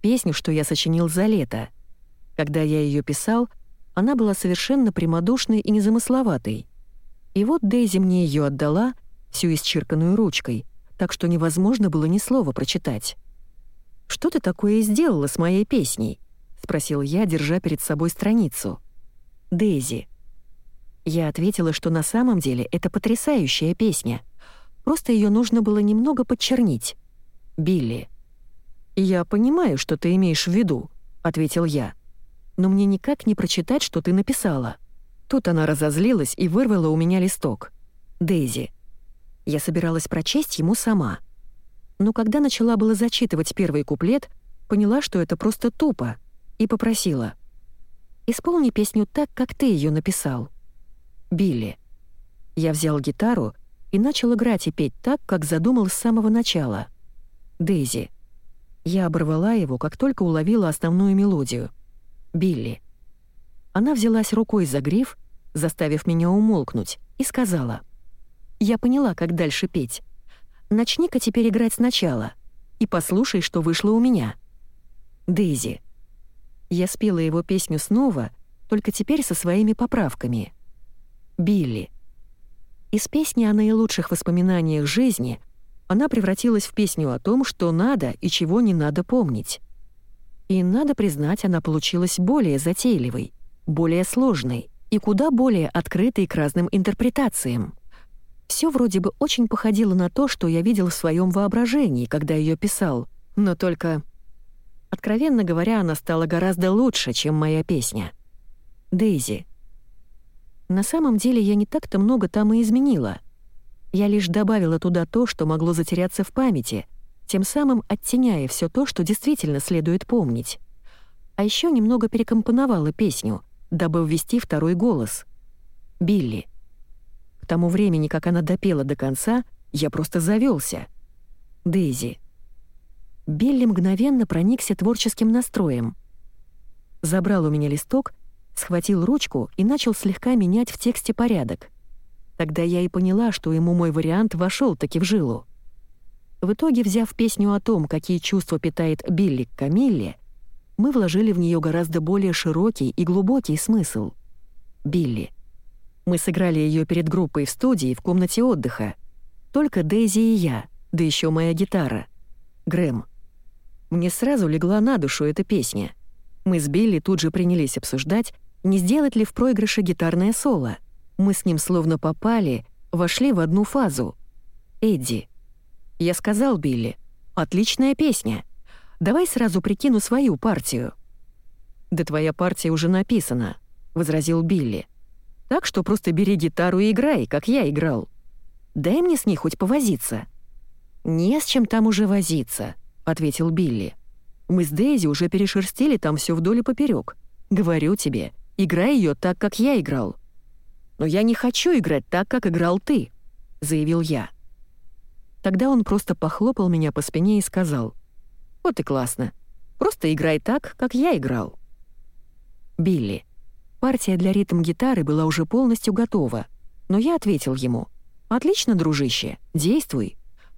песню, что я сочинил за лето. Когда я ее писал, она была совершенно прямодушной и незамысловатой. И вот Дейзи мне ее отдала, всю исчерканную ручкой, так что невозможно было ни слова прочитать. «Что ты такое сделала с моей песней?» — спросил я, держа перед собой страницу. «Дейзи». Я ответила, что на самом деле это потрясающая песня. Просто ее нужно было немного подчернить. «Билли». «Я понимаю, что ты имеешь в виду», — ответил я. «Но мне никак не прочитать, что ты написала». Тут она разозлилась и вырвала у меня листок. «Дейзи». Я собиралась прочесть ему сама — но когда начала было зачитывать первый куплет, поняла, что это просто тупо, и попросила. «Исполни песню так, как ты ее написал». «Билли». Я взял гитару и начал играть и петь так, как задумал с самого начала. «Дейзи». Я оборвала его, как только уловила основную мелодию. «Билли». Она взялась рукой за гриф, заставив меня умолкнуть, и сказала. «Я поняла, как дальше петь. Начни-ка теперь играть сначала и послушай, что вышло у меня». Дейзи. Я спела его песню снова, только теперь со своими поправками. Билли. Из песни о наилучших воспоминаниях жизни она превратилась в песню о том, что надо и чего не надо помнить. И, надо признать, она получилась более затейливой, более сложной и куда более открытой к разным интерпретациям. Все вроде бы очень походило на то, что я видел в своем воображении, когда ее писал, но только... Откровенно говоря, она стала гораздо лучше, чем моя песня. Дейзи. На самом деле я не так-то много там и изменила. Я лишь добавила туда то, что могло затеряться в памяти, тем самым оттеняя все то, что действительно следует помнить. А еще немного перекомпоновала песню, дабы ввести второй голос. Билли. К тому времени, как она допела до конца, я просто завелся. Дейзи. Билли мгновенно проникся творческим настроем. Забрал у меня листок, схватил ручку и начал слегка менять в тексте порядок. Тогда я и поняла, что ему мой вариант вошел таки в жилу. В итоге, взяв песню о том, какие чувства питает Билли к Камилле, мы вложили в нее гораздо более широкий и глубокий смысл. Билли. Мы сыграли ее перед группой в студии в комнате отдыха. Только Дейзи и я, да еще моя гитара. Грэм. Мне сразу легла на душу эта песня. Мы с Билли тут же принялись обсуждать, не сделать ли в проигрыше гитарное соло. Мы с ним словно попали, вошли в одну фазу. Эдди. Я сказал Билли, «Отличная песня. Давай сразу прикину свою партию». «Да твоя партия уже написана», — возразил Билли. «Так что просто бери гитару и играй, как я играл. Дай мне с ней хоть повозиться». «Не с чем там уже возиться», — ответил Билли. «Мы с Дейзи уже перешерстили там все вдоль и поперек. Говорю тебе, играй ее так, как я играл». «Но я не хочу играть так, как играл ты», — заявил я. Тогда он просто похлопал меня по спине и сказал, «Вот и классно. Просто играй так, как я играл». Билли. Партия для ритм-гитары была уже полностью готова, но я ответил ему, «Отлично, дружище, действуй.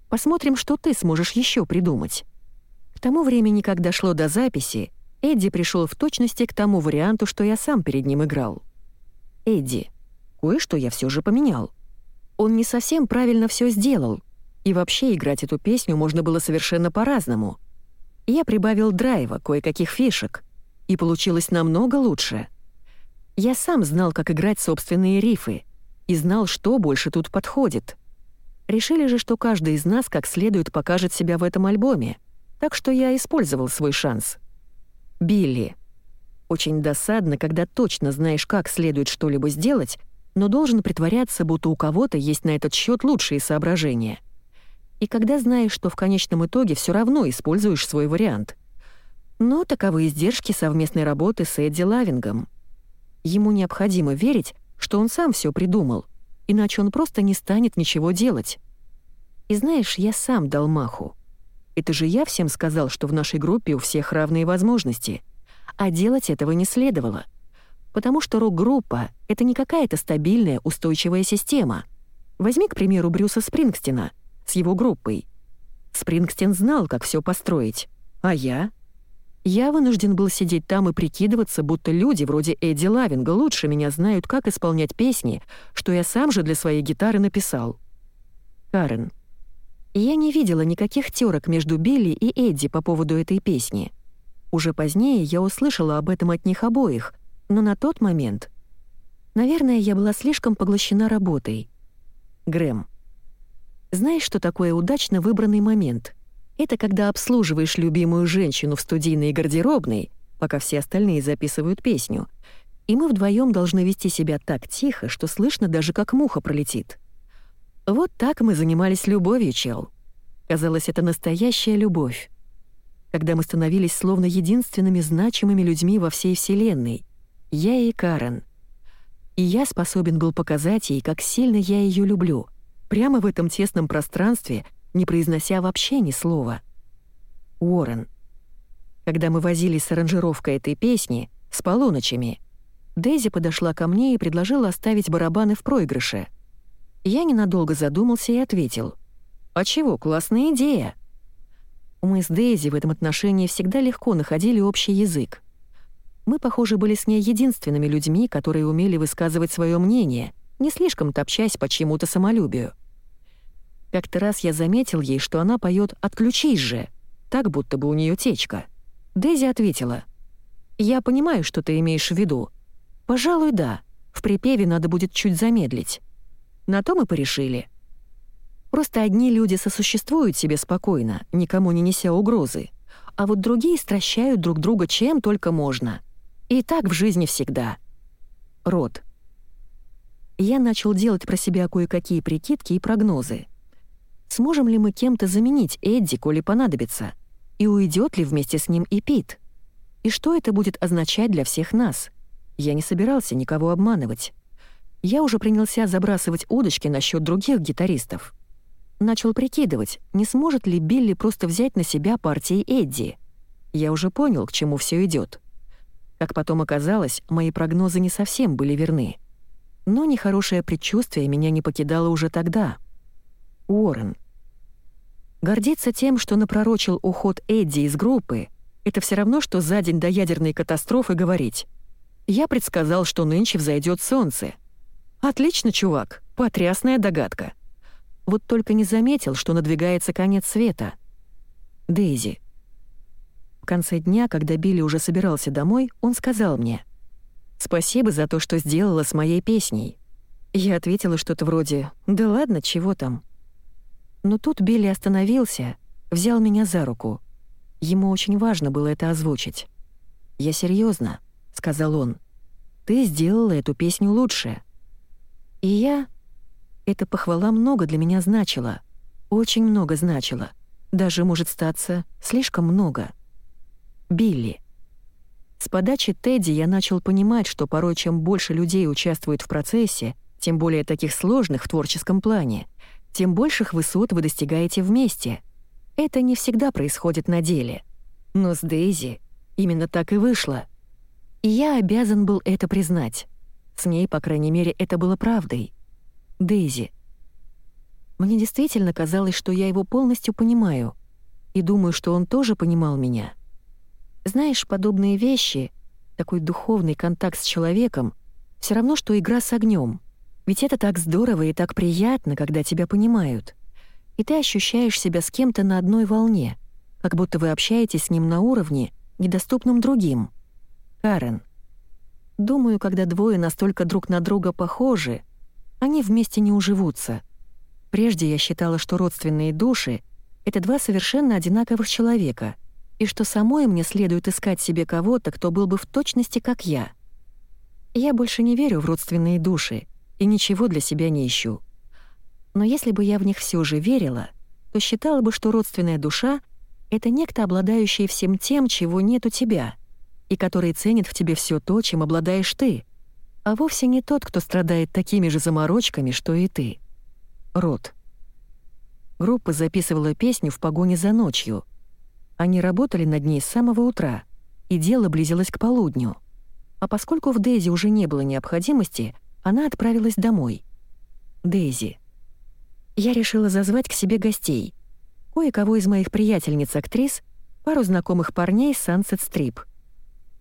Посмотрим, что ты сможешь еще придумать». К тому времени, как дошло до записи, Эдди пришел в точности к тому варианту, что я сам перед ним играл. Эдди. Кое-что я все же поменял. Он не совсем правильно все сделал, и вообще играть эту песню можно было совершенно по-разному. Я прибавил драйва, кое-каких фишек, и получилось намного лучше. Я сам знал, как играть собственные рифы, и знал, что больше тут подходит. Решили же, что каждый из нас как следует покажет себя в этом альбоме, так что я использовал свой шанс. Билли. Очень досадно, когда точно знаешь, как следует что-либо сделать, но должен притворяться, будто у кого-то есть на этот счет лучшие соображения — и когда знаешь, что в конечном итоге все равно используешь свой вариант. Но таковы издержки совместной работы с Эдди Лавингом. Ему необходимо верить, что он сам все придумал, иначе он просто не станет ничего делать. И знаешь, я сам дал маху. Это же я всем сказал, что в нашей группе у всех равные возможности. А делать этого не следовало. Потому что рок-группа — это не какая-то стабильная, устойчивая система. Возьми, к примеру, Брюса Спрингстина — с его группой. Спрингстин знал, как все построить. А я? Я вынужден был сидеть там и прикидываться, будто люди вроде Эдди Лавинга лучше меня знают, как исполнять песни, что я сам же для своей гитары написал. Карен. Я не видела никаких терок между Билли и Эдди по поводу этой песни. Уже позднее я услышала об этом от них обоих, но на тот момент... Наверное, я была слишком поглощена работой. Грэм. Знаешь, что такое удачно выбранный момент? Это когда обслуживаешь любимую женщину в студийной гардеробной, пока все остальные записывают песню, и мы вдвоем должны вести себя так тихо, что слышно даже как муха пролетит. Вот так мы занимались любовью, чел. Казалось, это настоящая любовь. Когда мы становились словно единственными значимыми людьми во всей Вселенной. Я и Карен. И я способен был показать ей, как сильно я ее люблю — прямо в этом тесном пространстве, не произнося вообще ни слова. Уоррен. Когда мы возились с аранжировкой этой песни, с полуночами, Дейзи подошла ко мне и предложила оставить барабаны в проигрыше. Я ненадолго задумался и ответил. «А чего, классная идея!» Мы с Дейзи в этом отношении всегда легко находили общий язык. Мы, похоже, были с ней единственными людьми, которые умели высказывать свое мнение, не слишком топчась по чьему-то самолюбию. Как-то раз я заметил ей, что она поет «Отключись же», так будто бы у нее течка. Дейзи ответила. «Я понимаю, что ты имеешь в виду. Пожалуй, да. В припеве надо будет чуть замедлить». На то мы порешили. Просто одни люди сосуществуют себе спокойно, никому не неся угрозы, а вот другие стращают друг друга чем только можно — и так в жизни всегда. Рот. Я начал делать про себя кое-какие прикидки и прогнозы. Сможем ли мы кем-то заменить Эдди, коли понадобится? И уйдет ли вместе с ним и Пит? И что это будет означать для всех нас? Я не собирался никого обманывать. Я уже принялся забрасывать удочки насчет других гитаристов. Начал прикидывать, не сможет ли Билли просто взять на себя партии Эдди. Я уже понял, к чему все идет. Как потом оказалось, мои прогнозы не совсем были верны. Но нехорошее предчувствие меня не покидало уже тогда. Уоррен. Гордиться тем, что напророчил уход Эдди из группы, это все равно, что за день до ядерной катастрофы говорить. Я предсказал, что нынче взойдет солнце. Отлично, чувак, потрясная догадка. Вот только не заметил, что надвигается конец света. Дейзи. В конце дня, когда Билли уже собирался домой, он сказал мне «Спасибо за то, что сделала с моей песней». Я ответила что-то вроде «Да ладно, чего там?». Но тут Билли остановился, взял меня за руку. Ему очень важно было это озвучить. «Я серьезно, сказал он. «Ты сделала эту песню лучше». И я... Эта похвала много для меня значила. Очень много значила. Даже, может статься, слишком много. Билли. С подачи Тедди я начал понимать, что порой чем больше людей участвует в процессе, тем более таких сложных в творческом плане, тем больших высот вы достигаете вместе. Это не всегда происходит на деле. Но с Дейзи именно так и вышло. И я обязан был это признать. С ней, по крайней мере, это было правдой. Дейзи. Мне действительно казалось, что я его полностью понимаю, и думаю, что он тоже понимал меня. Знаешь, подобные вещи, такой духовный контакт с человеком, все равно, что игра с огнем. Ведь это так здорово и так приятно, когда тебя понимают. И ты ощущаешь себя с кем-то на одной волне, как будто вы общаетесь с ним на уровне, недоступном другим. Карен. Думаю, когда двое настолько друг на друга похожи, они вместе не уживутся. Прежде я считала, что родственные души — это два совершенно одинаковых человека — и что самой мне следует искать себе кого-то, кто был бы в точности как я. Я больше не верю в родственные души и ничего для себя не ищу. Но если бы я в них все же верила, то считала бы, что родственная душа — это некто, обладающий всем тем, чего нет у тебя, и который ценит в тебе все то, чем обладаешь ты, а вовсе не тот, кто страдает такими же заморочками, что и ты. Род. Группа записывала песню в погоне за ночью — они работали над ней с самого утра, и дело близилось к полудню. А поскольку в Дейзи уже не было необходимости, она отправилась домой. Дейзи. Я решила зазвать к себе гостей. Кое-кого из моих приятельниц-актрис, пару знакомых парней с Strip.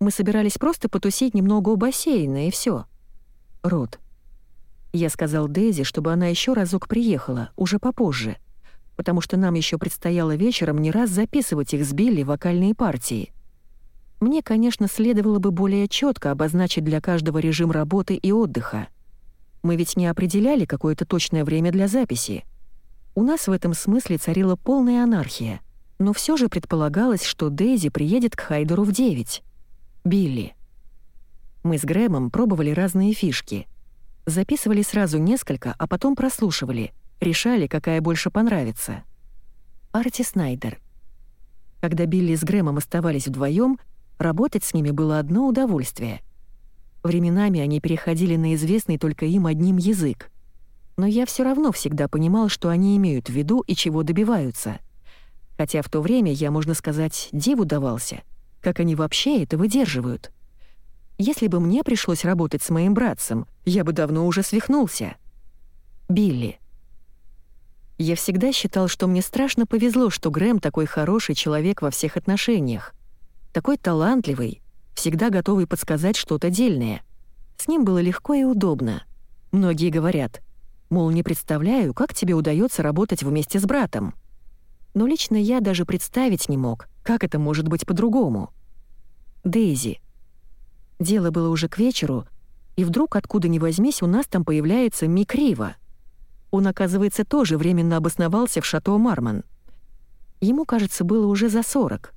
Мы собирались просто потусить немного у бассейна, и все. Рот. Я сказал Дейзи, чтобы она еще разок приехала, уже попозже — потому что нам еще предстояло вечером не раз записывать их с Билли вокальные партии. Мне, конечно, следовало бы более четко обозначить для каждого режим работы и отдыха. Мы ведь не определяли какое-то точное время для записи. У нас в этом смысле царила полная анархия, но все же предполагалось, что Дейзи приедет к Хайдеру в 9. Билли. Мы с Грэмом пробовали разные фишки. Записывали сразу несколько, а потом прослушивали — решали, какая больше понравится. Арти Снайдер. Когда Билли с Грэмом оставались вдвоем, работать с ними было одно удовольствие. Временами они переходили на известный только им одним язык. Но я все равно всегда понимал, что они имеют в виду и чего добиваются. Хотя в то время я, можно сказать, диву давался, как они вообще это выдерживают. Если бы мне пришлось работать с моим братцем, я бы давно уже свихнулся. Билли. Я всегда считал, что мне страшно повезло, что Грэм такой хороший человек во всех отношениях. Такой талантливый, всегда готовый подсказать что-то дельное. С ним было легко и удобно. Многие говорят, мол, не представляю, как тебе удается работать вместе с братом. Но лично я даже представить не мог, как это может быть по-другому. Дейзи. Дело было уже к вечеру, и вдруг, откуда ни возьмись, у нас там появляется Мик Рива. Он, оказывается, тоже временно обосновался в шато Марман. Ему, кажется, было уже за 40.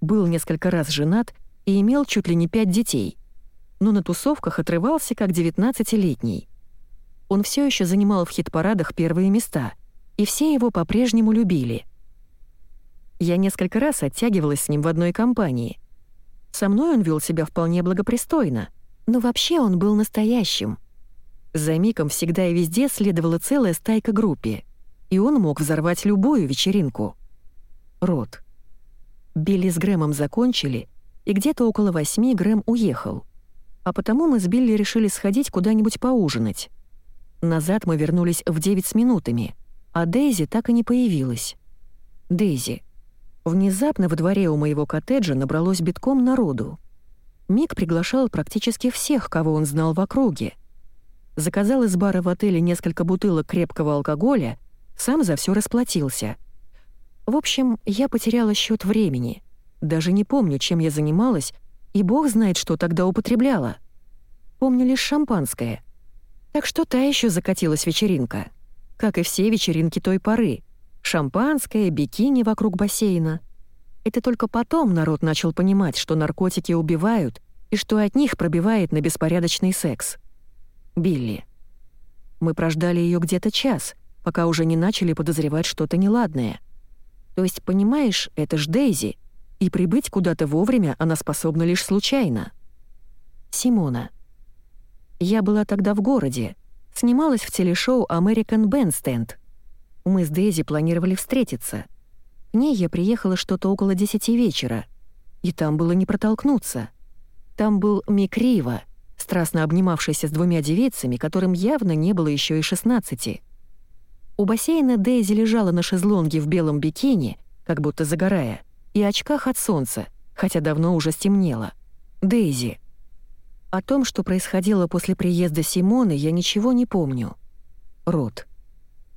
Был несколько раз женат и имел чуть ли не пять детей. Но на тусовках отрывался как 19-летний. Он все еще занимал в хит-парадах первые места, и все его по-прежнему любили. Я несколько раз оттягивалась с ним в одной компании. Со мной он вел себя вполне благопристойно, но вообще он был настоящим — за Миком всегда и везде следовала целая стайка группе, и он мог взорвать любую вечеринку. Рот. Билли с Грэмом закончили, и где-то около восьми Грэм уехал. А потому мы с Билли решили сходить куда-нибудь поужинать. Назад мы вернулись в девять с минутами, а Дейзи так и не появилась. Дейзи. Внезапно во дворе у моего коттеджа набралось битком народу. Мик приглашал практически всех, кого он знал в округе — заказал из бара в отеле несколько бутылок крепкого алкоголя, сам за все расплатился. В общем, я потеряла счет времени. Даже не помню, чем я занималась, и бог знает, что тогда употребляла. Помню лишь шампанское. Так что та еще закатилась вечеринка. Как и все вечеринки той поры. Шампанское, бикини вокруг бассейна. Это только потом народ начал понимать, что наркотики убивают и что от них пробивает на беспорядочный секс. Билли. Мы прождали ее где-то час, пока уже не начали подозревать что-то неладное. То есть, понимаешь, это ж Дейзи, и прибыть куда-то вовремя она способна лишь случайно. Симона. Я была тогда в городе, снималась в телешоу American Bandstand. Мы с Дейзи планировали встретиться. К ней я приехала что-то около десяти вечера, и там было не протолкнуться. Там был Мик Рива, страстно обнимавшийся с двумя девицами, которым явно не было еще и 16. У бассейна Дейзи лежала на шезлонге в белом бикини, как будто загорая, и очках от солнца, хотя давно уже стемнело. Дейзи. О том, что происходило после приезда Симоны, я ничего не помню. Рот.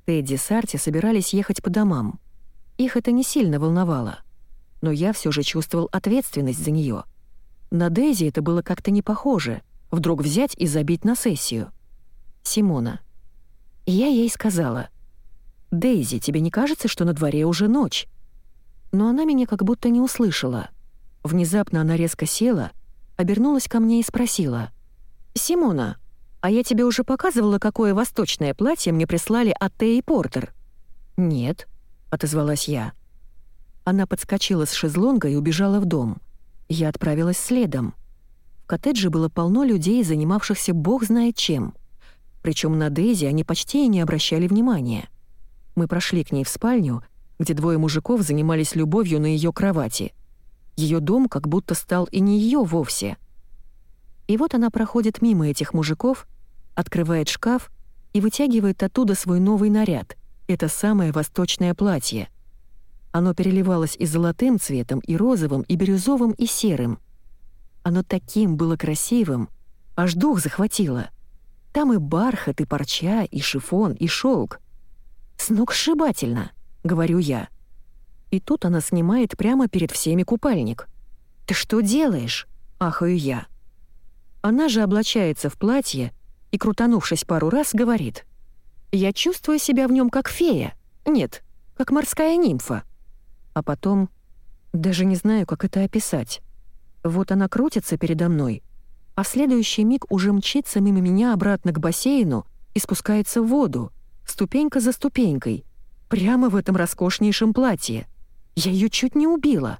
Тедди с Арти собирались ехать по домам. Их это не сильно волновало. Но я все же чувствовал ответственность за нее. На Дейзи это было как-то не похоже — Вдруг взять и забить на сессию. Симона. Я ей сказала. «Дейзи, тебе не кажется, что на дворе уже ночь?» Но она меня как будто не услышала. Внезапно она резко села, обернулась ко мне и спросила. «Симона, а я тебе уже показывала, какое восточное платье мне прислали от Теи Портер?» «Нет», — отозвалась я. Она подскочила с шезлонга и убежала в дом. Я отправилась следом. В коттедже было полно людей, занимавшихся бог знает чем. Причем на Дейзи они почти и не обращали внимания. Мы прошли к ней в спальню, где двое мужиков занимались любовью на ее кровати. Ее дом как будто стал и не ее вовсе. И вот она проходит мимо этих мужиков, открывает шкаф и вытягивает оттуда свой новый наряд. Это самое восточное платье. Оно переливалось и золотым цветом, и розовым, и бирюзовым, и серым — оно таким было красивым, аж дух захватило. Там и бархат, и парча, и шифон, и шелк. «Сногсшибательно», — говорю я. И тут она снимает прямо перед всеми купальник. «Ты что делаешь?» — ахаю я. Она же облачается в платье и, крутанувшись пару раз, говорит. «Я чувствую себя в нем как фея. Нет, как морская нимфа». А потом... Даже не знаю, как это описать. Вот она крутится передо мной, а в следующий миг уже мчится мимо меня обратно к бассейну и спускается в воду, ступенька за ступенькой, прямо в этом роскошнейшем платье. Я ее чуть не убила.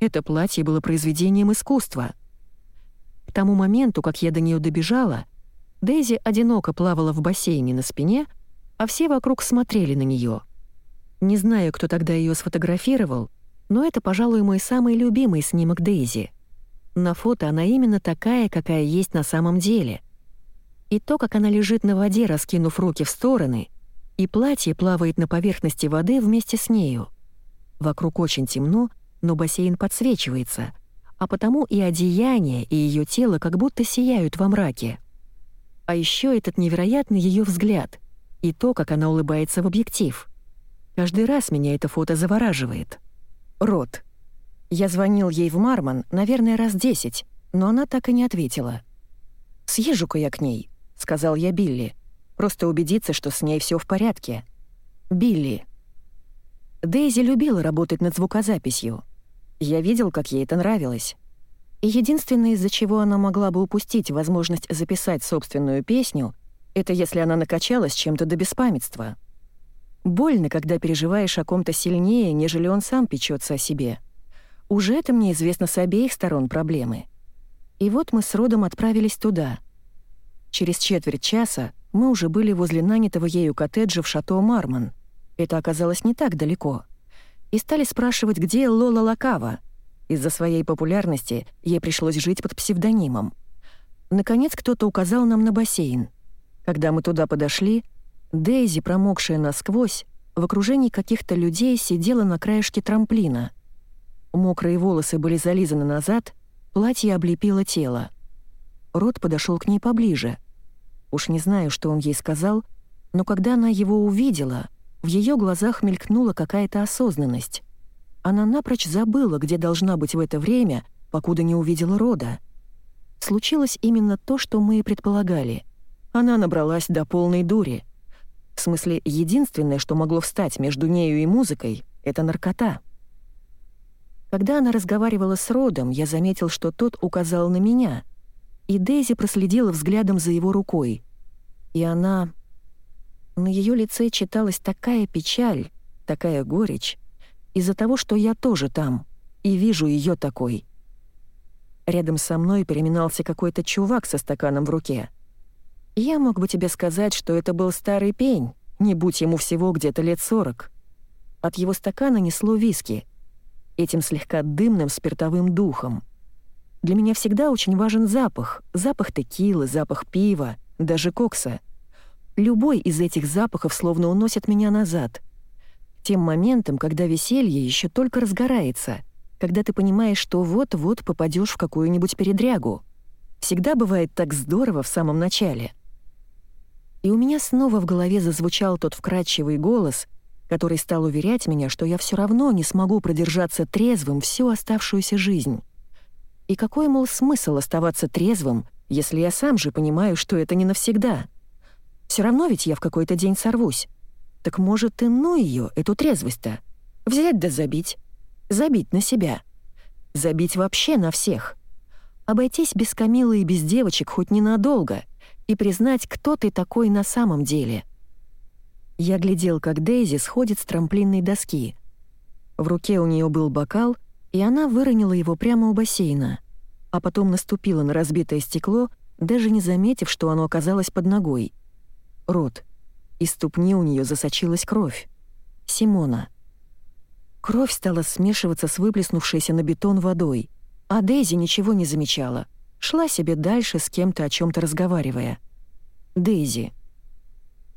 Это платье было произведением искусства. К тому моменту, как я до нее добежала, Дейзи одиноко плавала в бассейне на спине, а все вокруг смотрели на нее. Не знаю, кто тогда ее сфотографировал, но это, пожалуй, мой самый любимый снимок Дейзи — На фото она именно такая, какая есть на самом деле. И то, как она лежит на воде, раскинув руки в стороны, и платье плавает на поверхности воды вместе с нею. Вокруг очень темно, но бассейн подсвечивается, а потому и одеяние, и ее тело как будто сияют во мраке. А еще этот невероятный ее взгляд и то, как она улыбается в объектив. Каждый раз меня это фото завораживает. Рот. Я звонил ей в Марман, наверное, раз десять, но она так и не ответила. «Съезжу-ка я к ней», — сказал я Билли. «Просто убедиться, что с ней все в порядке». «Билли». Дейзи любила работать над звукозаписью. Я видел, как ей это нравилось. И единственное, из-за чего она могла бы упустить возможность записать собственную песню, это если она накачалась чем-то до беспамятства. Больно, когда переживаешь о ком-то сильнее, нежели он сам печется о себе. Уже это мне известно с обеих сторон проблемы. И вот мы с Родом отправились туда. Через четверть часа мы уже были возле нанятого ею коттеджа в шато Марман. Это оказалось не так далеко. И стали спрашивать, где Лола Лакава. Из-за своей популярности ей пришлось жить под псевдонимом. Наконец кто-то указал нам на бассейн. Когда мы туда подошли, Дейзи, промокшая насквозь, в окружении каких-то людей сидела на краешке трамплина — Мокрые волосы были зализаны назад, платье облепило тело. Рот подошел к ней поближе. Уж не знаю, что он ей сказал, но когда она его увидела, в ее глазах мелькнула какая-то осознанность. Она напрочь забыла, где должна быть в это время, покуда не увидела Рода. Случилось именно то, что мы и предполагали. Она набралась до полной дури. В смысле, единственное, что могло встать между нею и музыкой, — это наркота. Когда она разговаривала с Родом, я заметил, что тот указал на меня, и Дейзи проследила взглядом за его рукой. И она... На ее лице читалась такая печаль, такая горечь, из-за того, что я тоже там, и вижу ее такой. Рядом со мной переминался какой-то чувак со стаканом в руке. Я мог бы тебе сказать, что это был старый пень, не будь ему всего где-то лет сорок. От его стакана несло виски — этим слегка дымным спиртовым духом. Для меня всегда очень важен запах, запах текилы, запах пива, даже кокса. Любой из этих запахов словно уносит меня назад. Тем моментом, когда веселье еще только разгорается, когда ты понимаешь, что вот-вот попадешь в какую-нибудь передрягу. Всегда бывает так здорово в самом начале. И у меня снова в голове зазвучал тот вкрадчивый голос — который стал уверять меня, что я все равно не смогу продержаться трезвым всю оставшуюся жизнь. И какой, мол, смысл оставаться трезвым, если я сам же понимаю, что это не навсегда? Все равно ведь я в какой-то день сорвусь. Так может, и ну ее, эту трезвость-то? Взять да забить. Забить на себя. Забить вообще на всех. Обойтись без Камилы и без девочек хоть ненадолго и признать, кто ты такой на самом деле — я глядел, как Дейзи сходит с трамплинной доски. В руке у нее был бокал, и она выронила его прямо у бассейна, а потом наступила на разбитое стекло, даже не заметив, что оно оказалось под ногой. Рот. Из ступни у нее засочилась кровь. Симона. Кровь стала смешиваться с выплеснувшейся на бетон водой, а Дейзи ничего не замечала. Шла себе дальше с кем-то о чем то разговаривая. Дейзи.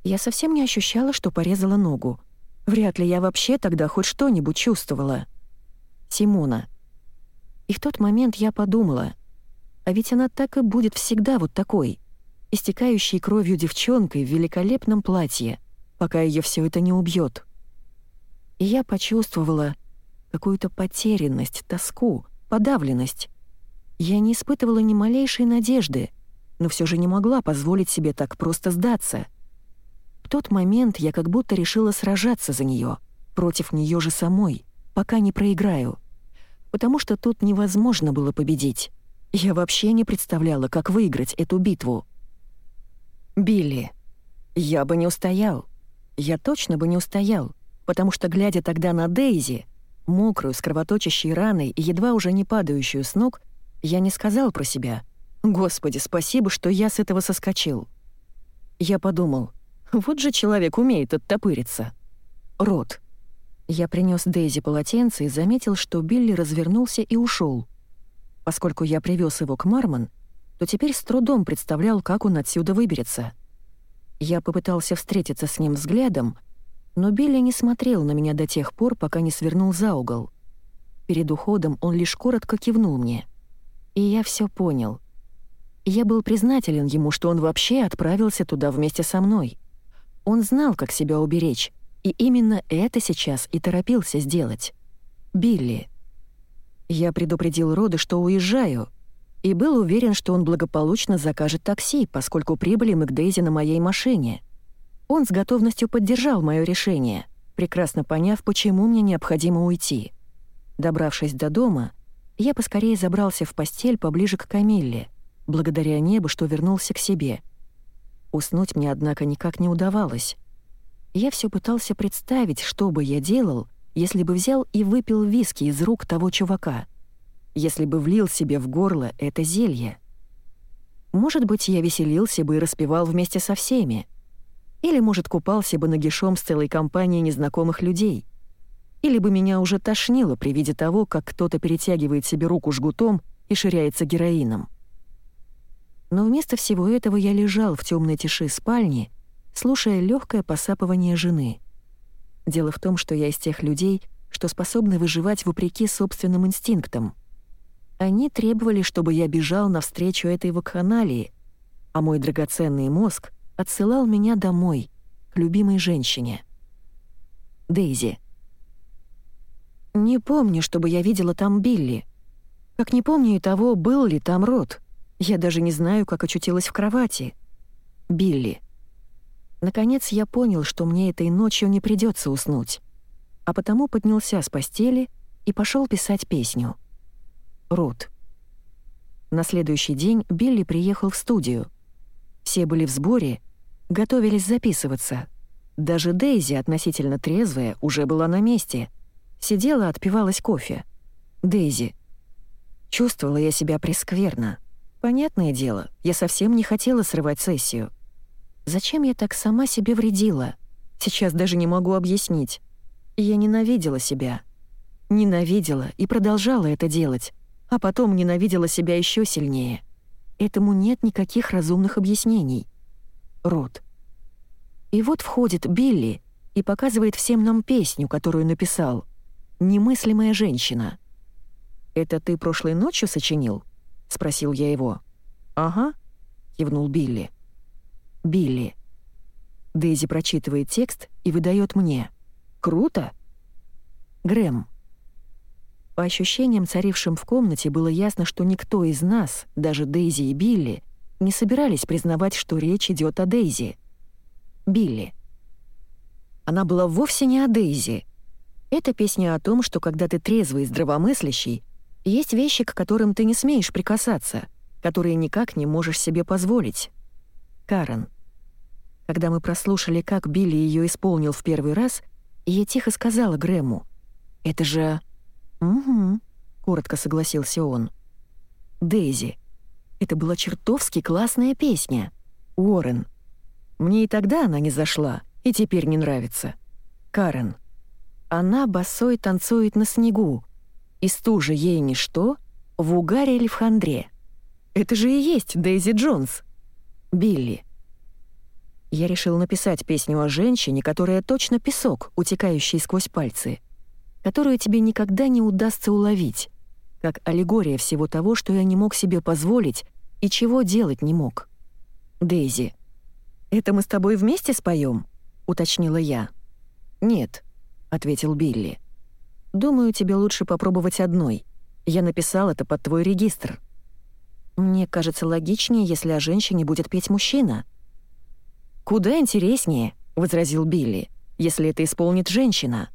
Я совсем не ощущала, что порезала ногу. Вряд ли я вообще тогда хоть что-нибудь чувствовала. Симона. И в тот момент я подумала, а ведь она так и будет всегда вот такой, истекающей кровью девчонкой в великолепном платье, пока ее все это не убьет. И я почувствовала какую-то потерянность, тоску, подавленность. Я не испытывала ни малейшей надежды, но все же не могла позволить себе так просто сдаться — в тот момент я как будто решила сражаться за нее, против нее же самой, пока не проиграю. Потому что тут невозможно было победить. Я вообще не представляла, как выиграть эту битву. Билли. Я бы не устоял. Я точно бы не устоял, потому что, глядя тогда на Дейзи, мокрую, с кровоточащей раной и едва уже не падающую с ног, я не сказал про себя. «Господи, спасибо, что я с этого соскочил». Я подумал, вот же человек умеет оттопыриться. Рот. Я принес Дейзи полотенце и заметил, что Билли развернулся и ушел. Поскольку я привез его к Марман, то теперь с трудом представлял, как он отсюда выберется. Я попытался встретиться с ним взглядом, но Билли не смотрел на меня до тех пор, пока не свернул за угол. Перед уходом он лишь коротко кивнул мне. И я все понял. Я был признателен ему, что он вообще отправился туда вместе со мной. Он знал, как себя уберечь, и именно это сейчас и торопился сделать. Билли. Я предупредил Рода, что уезжаю, и был уверен, что он благополучно закажет такси, поскольку прибыли мы к Дейзи на моей машине. Он с готовностью поддержал мое решение, прекрасно поняв, почему мне необходимо уйти. Добравшись до дома, я поскорее забрался в постель поближе к Камилле, благодаря небу, что вернулся к себе. Уснуть мне, однако, никак не удавалось. Я все пытался представить, что бы я делал, если бы взял и выпил виски из рук того чувака, если бы влил себе в горло это зелье. Может быть, я веселился бы и распевал вместе со всеми. Или, может, купался бы нагишом с целой компанией незнакомых людей — или бы меня уже тошнило при виде того, как кто-то перетягивает себе руку жгутом и ширяется героином. Но вместо всего этого я лежал в темной тиши спальни, слушая легкое посапывание жены. Дело в том, что я из тех людей, что способны выживать вопреки собственным инстинктам. Они требовали, чтобы я бежал навстречу этой вакханалии, а мой драгоценный мозг отсылал меня домой, к любимой женщине. Дейзи. Не помню, чтобы я видела там Билли. Как не помню и того, был ли там Рот. Я даже не знаю, как очутилась в кровати. Билли. Наконец я понял, что мне этой ночью не придется уснуть. А потому поднялся с постели и пошел писать песню. Рот. На следующий день Билли приехал в студию. Все были в сборе, готовились записываться. Даже Дейзи, относительно трезвая, уже была на месте — Сидела, отпивалась кофе. Дейзи. Чувствовала я себя прескверно. Понятное дело, я совсем не хотела срывать сессию. Зачем я так сама себе вредила? Сейчас даже не могу объяснить. Я ненавидела себя. Ненавидела и продолжала это делать, а потом ненавидела себя еще сильнее. Этому нет никаких разумных объяснений. Рот. И вот входит Билли и показывает всем нам песню, которую написал — немыслимая женщина. «Это ты прошлой ночью сочинил?» — спросил я его. «Ага», — кивнул Билли. «Билли». Дейзи прочитывает текст и выдает мне. «Круто!» Грэм. По ощущениям, царившим в комнате, было ясно, что никто из нас, даже Дейзи и Билли, не собирались признавать, что речь идет о Дейзи. Билли. Она была вовсе не о Дейзи — это песня о том, что когда ты трезвый и здравомыслящий, есть вещи, к которым ты не смеешь прикасаться, которые никак не можешь себе позволить. Карен. Когда мы прослушали, как Билли ее исполнил в первый раз, я тихо сказала Грэму. «Это же...» «Угу», — коротко согласился он. «Дейзи. Это была чертовски классная песня. Уоррен. Мне и тогда она не зашла, и теперь не нравится. Карен. Она босой танцует на снегу, и стужа ей ничто, в угаре или в хандре. Это же и есть Дейзи Джонс. Билли. Я решил написать песню о женщине, которая точно песок, утекающий сквозь пальцы, которую тебе никогда не удастся уловить, как аллегория всего того, что я не мог себе позволить и чего делать не мог. Дейзи. «Это мы с тобой вместе споем? уточнила я. «Нет, ответил Билли. «Думаю, тебе лучше попробовать одной. Я написал это под твой регистр». «Мне кажется логичнее, если о женщине будет петь мужчина». «Куда интереснее», — возразил Билли, «если это исполнит женщина.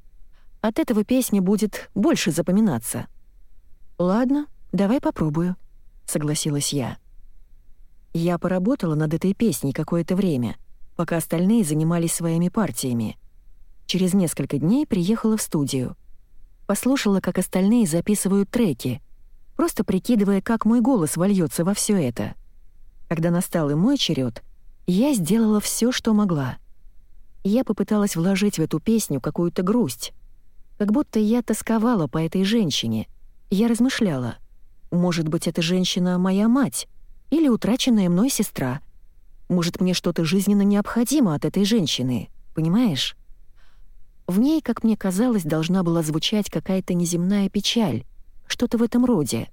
От этого песня будет больше запоминаться». «Ладно, давай попробую», — согласилась я. Я поработала над этой песней какое-то время, пока остальные занимались своими партиями — Через несколько дней приехала в студию. Послушала, как остальные записывают треки, просто прикидывая, как мой голос вольется во все это. Когда настал и мой черед, я сделала все, что могла. Я попыталась вложить в эту песню какую-то грусть, как будто я тосковала по этой женщине. Я размышляла, Может быть, эта женщина моя мать или утраченная мной сестра. Может, мне что-то жизненно необходимо от этой женщины, понимаешь? В ней, как мне казалось, должна была звучать какая-то неземная печаль, что-то в этом роде.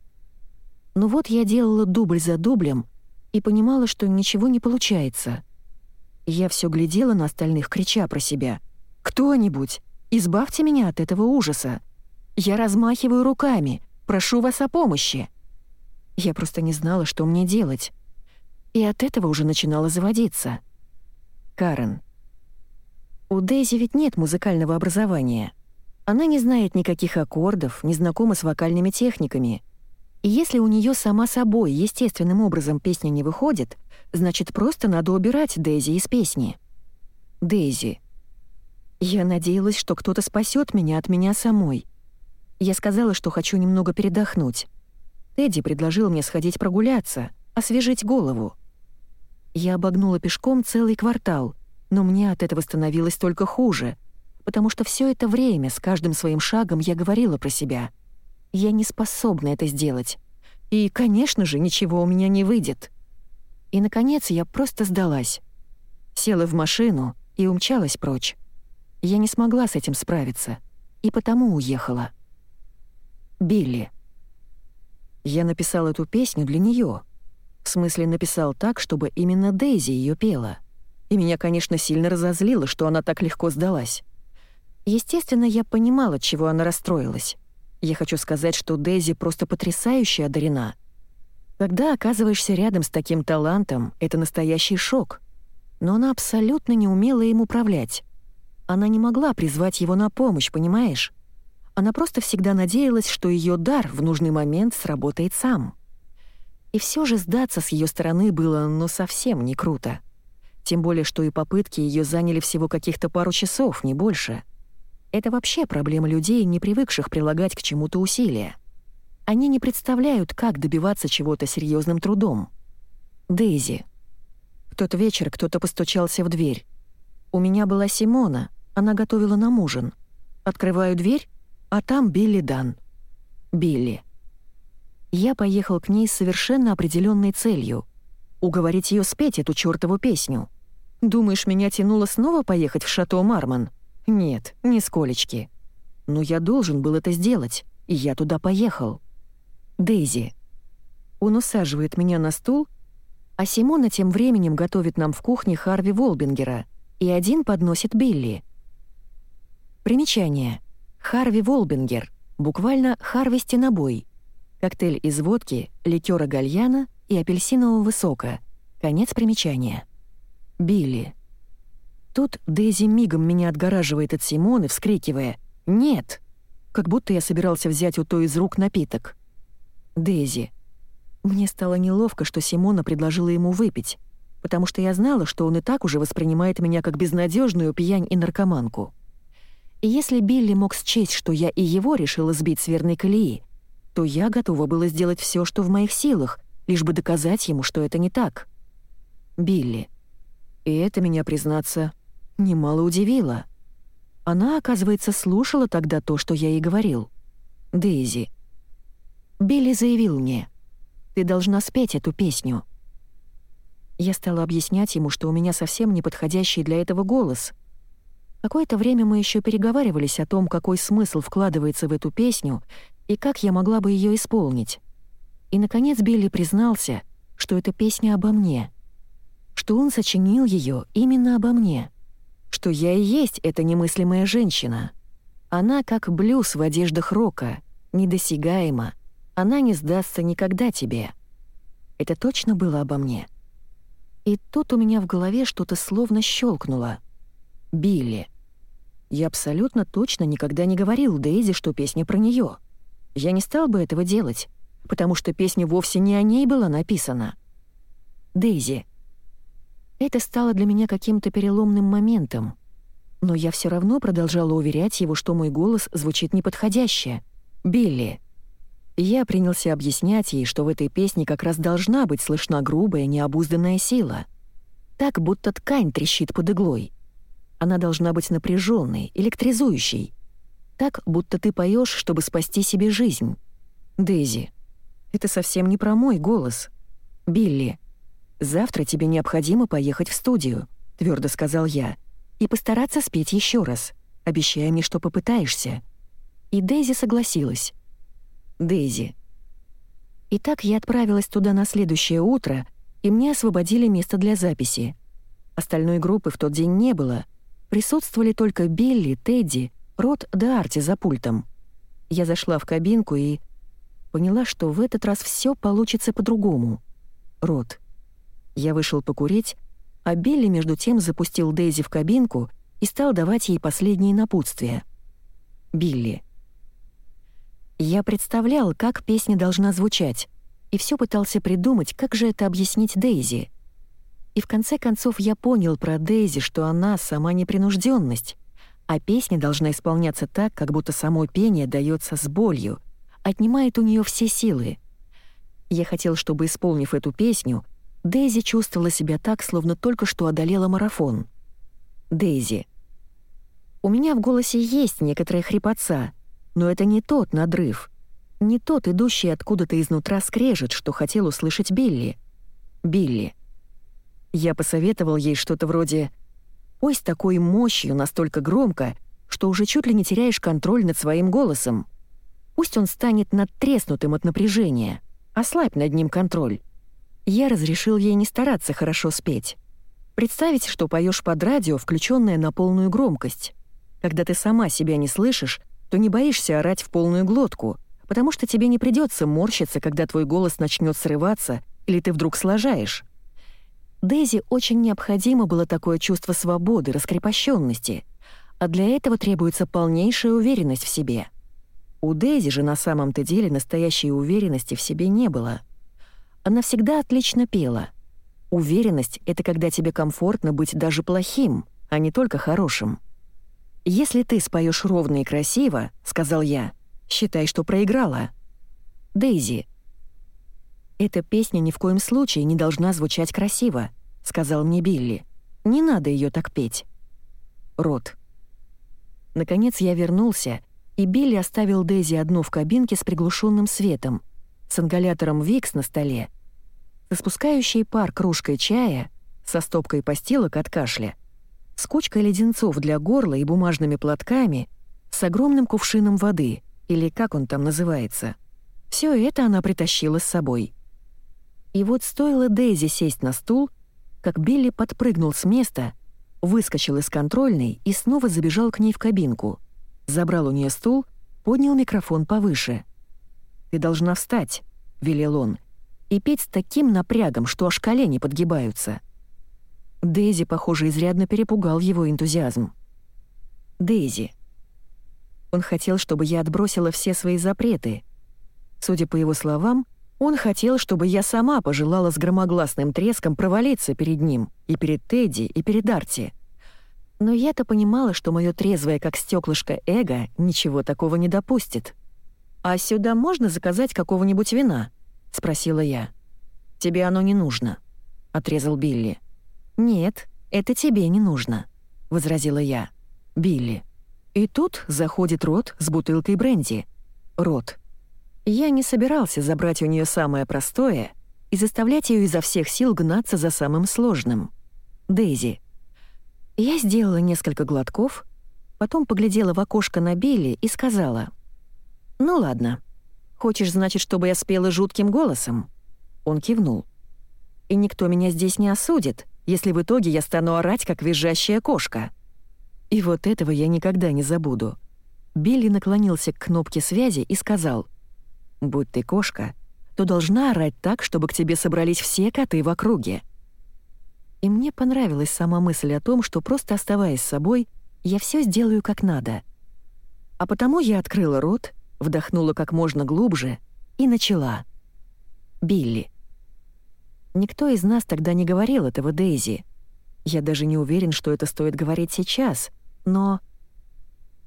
Но вот я делала дубль за дублем и понимала, что ничего не получается. Я все глядела на остальных, крича про себя. «Кто-нибудь, избавьте меня от этого ужаса! Я размахиваю руками, прошу вас о помощи!» Я просто не знала, что мне делать. И от этого уже начинала заводиться. Карен. У Дейзи ведь нет музыкального образования. Она не знает никаких аккордов, не знакома с вокальными техниками. И если у нее сама собой естественным образом песня не выходит, значит, просто надо убирать Дейзи из песни. Дейзи. Я надеялась, что кто-то спасет меня от меня самой. Я сказала, что хочу немного передохнуть. Тедди предложил мне сходить прогуляться, освежить голову. Я обогнула пешком целый квартал — но мне от этого становилось только хуже, потому что все это время с каждым своим шагом я говорила про себя. Я не способна это сделать. И, конечно же, ничего у меня не выйдет. И, наконец, я просто сдалась. Села в машину и умчалась прочь. Я не смогла с этим справиться, и потому уехала. Билли. Я написал эту песню для нее. В смысле, написал так, чтобы именно Дейзи ее пела — и меня, конечно, сильно разозлило, что она так легко сдалась. Естественно, я понимала, чего она расстроилась. Я хочу сказать, что Дейзи просто потрясающе одарена. Когда оказываешься рядом с таким талантом, это настоящий шок. Но она абсолютно не умела им управлять. Она не могла призвать его на помощь, понимаешь? Она просто всегда надеялась, что ее дар в нужный момент сработает сам. И все же сдаться с ее стороны было ну совсем не круто. Тем более, что и попытки ее заняли всего каких-то пару часов, не больше. Это вообще проблема людей, не привыкших прилагать к чему-то усилия. Они не представляют, как добиваться чего-то серьезным трудом. Дейзи. В тот вечер кто-то постучался в дверь. У меня была Симона, она готовила нам ужин. Открываю дверь, а там Билли Дан. Билли. Я поехал к ней с совершенно определенной целью — уговорить ее спеть эту чёртову песню. Думаешь, меня тянуло снова поехать в Шато Марман? Нет, нисколечки. Но я должен был это сделать, и я туда поехал. Дейзи. Он усаживает меня на стул, а Симона тем временем готовит нам в кухне Харви Волбингера, и один подносит Билли. Примечание. Харви Волбингер, буквально Харви Стенобой. Коктейль из водки, ликера гальяна и апельсинового сока. Конец примечания. Билли. Тут Дейзи мигом меня отгораживает от Симоны, вскрикивая «Нет!», как будто я собирался взять у той из рук напиток. Дейзи. Мне стало неловко, что Симона предложила ему выпить, потому что я знала, что он и так уже воспринимает меня как безнадежную пьянь и наркоманку. И если Билли мог счесть, что я и его решила сбить с верной колеи, то я готова была сделать все, что в моих силах, лишь бы доказать ему, что это не так. Билли. И это меня, признаться, немало удивило. Она, оказывается, слушала тогда то, что я ей говорил. Дейзи. Билли заявил мне, «Ты должна спеть эту песню». Я стала объяснять ему, что у меня совсем неподходящий для этого голос. Какое-то время мы еще переговаривались о том, какой смысл вкладывается в эту песню и как я могла бы ее исполнить. И, наконец, Билли признался, что эта песня обо мне — что он сочинил ее именно обо мне, что я и есть эта немыслимая женщина. Она как блюз в одеждах рока, недосягаема, она не сдастся никогда тебе. Это точно было обо мне. И тут у меня в голове что-то словно щелкнуло. Билли. Я абсолютно точно никогда не говорил Дейзи, что песня про нее. Я не стал бы этого делать, потому что песня вовсе не о ней была написана. Дейзи, это стало для меня каким-то переломным моментом. Но я все равно продолжала уверять его, что мой голос звучит неподходяще. «Билли». Я принялся объяснять ей, что в этой песне как раз должна быть слышна грубая, необузданная сила. Так, будто ткань трещит под иглой. Она должна быть напряженной, электризующей. Так, будто ты поешь, чтобы спасти себе жизнь. Дейзи, Это совсем не про мой голос. Билли, завтра тебе необходимо поехать в студию, твердо сказал я, и постараться спеть еще раз. Обещай мне, что попытаешься. И Дейзи согласилась. Дейзи. Итак, я отправилась туда на следующее утро, и мне освободили место для записи. Остальной группы в тот день не было. Присутствовали только Билли, Тедди, Рот да Арти за пультом. Я зашла в кабинку и поняла, что в этот раз все получится по-другому. Рот. Я вышел покурить, а Билли между тем запустил Дейзи в кабинку и стал давать ей последние напутствия. Билли. Я представлял, как песня должна звучать, и все пытался придумать, как же это объяснить Дейзи. И в конце концов я понял про Дейзи, что она сама непринужденность, а песня должна исполняться так, как будто само пение дается с болью, отнимает у нее все силы. Я хотел, чтобы, исполнив эту песню, Дейзи чувствовала себя так, словно только что одолела марафон. Дейзи. У меня в голосе есть некоторая хрипотца, но это не тот надрыв, не тот, идущий откуда-то изнутра скрежет, что хотел услышать Билли. Билли. Я посоветовал ей что-то вроде «Пой с такой мощью настолько громко, что уже чуть ли не теряешь контроль над своим голосом. Пусть он станет надтреснутым от напряжения, ослабь над ним контроль». Я разрешил ей не стараться хорошо спеть. Представить, что поешь под радио, включенное на полную громкость. Когда ты сама себя не слышишь, то не боишься орать в полную глотку, потому что тебе не придется морщиться, когда твой голос начнет срываться или ты вдруг сложаешь. Дейзи очень необходимо было такое чувство свободы, раскрепощенности, а для этого требуется полнейшая уверенность в себе. У Дейзи же на самом-то деле настоящей уверенности в себе не было. Она всегда отлично пела. Уверенность — это когда тебе комфортно быть даже плохим, а не только хорошим. «Если ты споешь ровно и красиво», — сказал я, — «считай, что проиграла». Дейзи. «Эта песня ни в коем случае не должна звучать красиво», — сказал мне Билли. «Не надо ее так петь». Рот. Наконец я вернулся, и Билли оставил Дейзи одну в кабинке с приглушенным светом, с ингалятором Викс на столе, со спускающей пар кружкой чая, со стопкой постилок от кашля — с кучкой леденцов для горла и бумажными платками, с огромным кувшином воды, или как он там называется. Все это она притащила с собой. И вот стоило Дейзи сесть на стул, как Билли подпрыгнул с места, выскочил из контрольной и снова забежал к ней в кабинку. Забрал у нее стул, поднял микрофон повыше. «Ты должна встать», — велел он, — «и петь с таким напрягом, что аж колени подгибаются». Дейзи, похоже, изрядно перепугал его энтузиазм. Дейзи. Он хотел, чтобы я отбросила все свои запреты. Судя по его словам, он хотел, чтобы я сама пожелала с громогласным треском провалиться перед ним, и перед Тедди, и перед Арти. Но я-то понимала, что мое трезвое, как стеклышко, эго ничего такого не допустит. «А сюда можно заказать какого-нибудь вина?» — спросила я. «Тебе оно не нужно», — отрезал Билли. «Нет, это тебе не нужно», — возразила я. «Билли». И тут заходит Рот с бутылкой бренди. Рот. Я не собирался забрать у нее самое простое и заставлять ее изо всех сил гнаться за самым сложным. Дейзи. Я сделала несколько глотков, потом поглядела в окошко на Билли и сказала. «Ну ладно. Хочешь, значит, чтобы я спела жутким голосом?» Он кивнул. «И никто меня здесь не осудит, если в итоге я стану орать, как визжащая кошка. И вот этого я никогда не забуду. Билли наклонился к кнопке связи и сказал, «Будь ты кошка, то должна орать так, чтобы к тебе собрались все коты в округе». И мне понравилась сама мысль о том, что просто оставаясь собой, я все сделаю как надо. А потому я открыла рот, вдохнула как можно глубже и начала. «Билли, Никто из нас тогда не говорил этого Дейзи. Я даже не уверен, что это стоит говорить сейчас, но...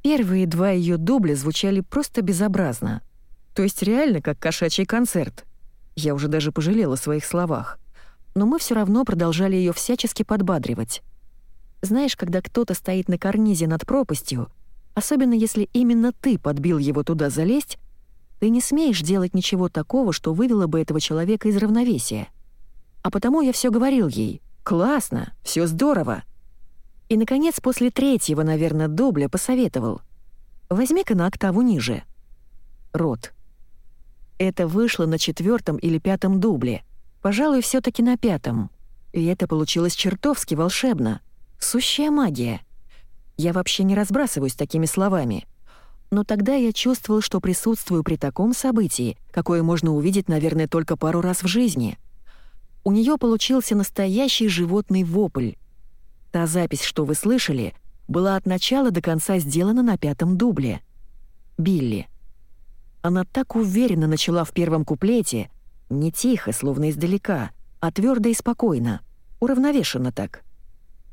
Первые два ее дубля звучали просто безобразно. То есть реально как кошачий концерт. Я уже даже пожалела о своих словах. Но мы все равно продолжали ее всячески подбадривать. Знаешь, когда кто-то стоит на карнизе над пропастью, особенно если именно ты подбил его туда залезть, ты не смеешь делать ничего такого, что вывело бы этого человека из равновесия. А потому я все говорил ей «Классно, все здорово». И, наконец, после третьего, наверное, дубля посоветовал «Возьми-ка на октаву ниже». Рот. Это вышло на четвертом или пятом дубле. Пожалуй, все таки на пятом. И это получилось чертовски волшебно. Сущая магия. Я вообще не разбрасываюсь такими словами. Но тогда я чувствовал, что присутствую при таком событии, какое можно увидеть, наверное, только пару раз в жизни. У нее получился настоящий животный вопль. Та запись, что вы слышали, была от начала до конца сделана на пятом дубле. Билли. Она так уверенно начала в первом куплете, не тихо, словно издалека, а твердо и спокойно, уравновешенно так.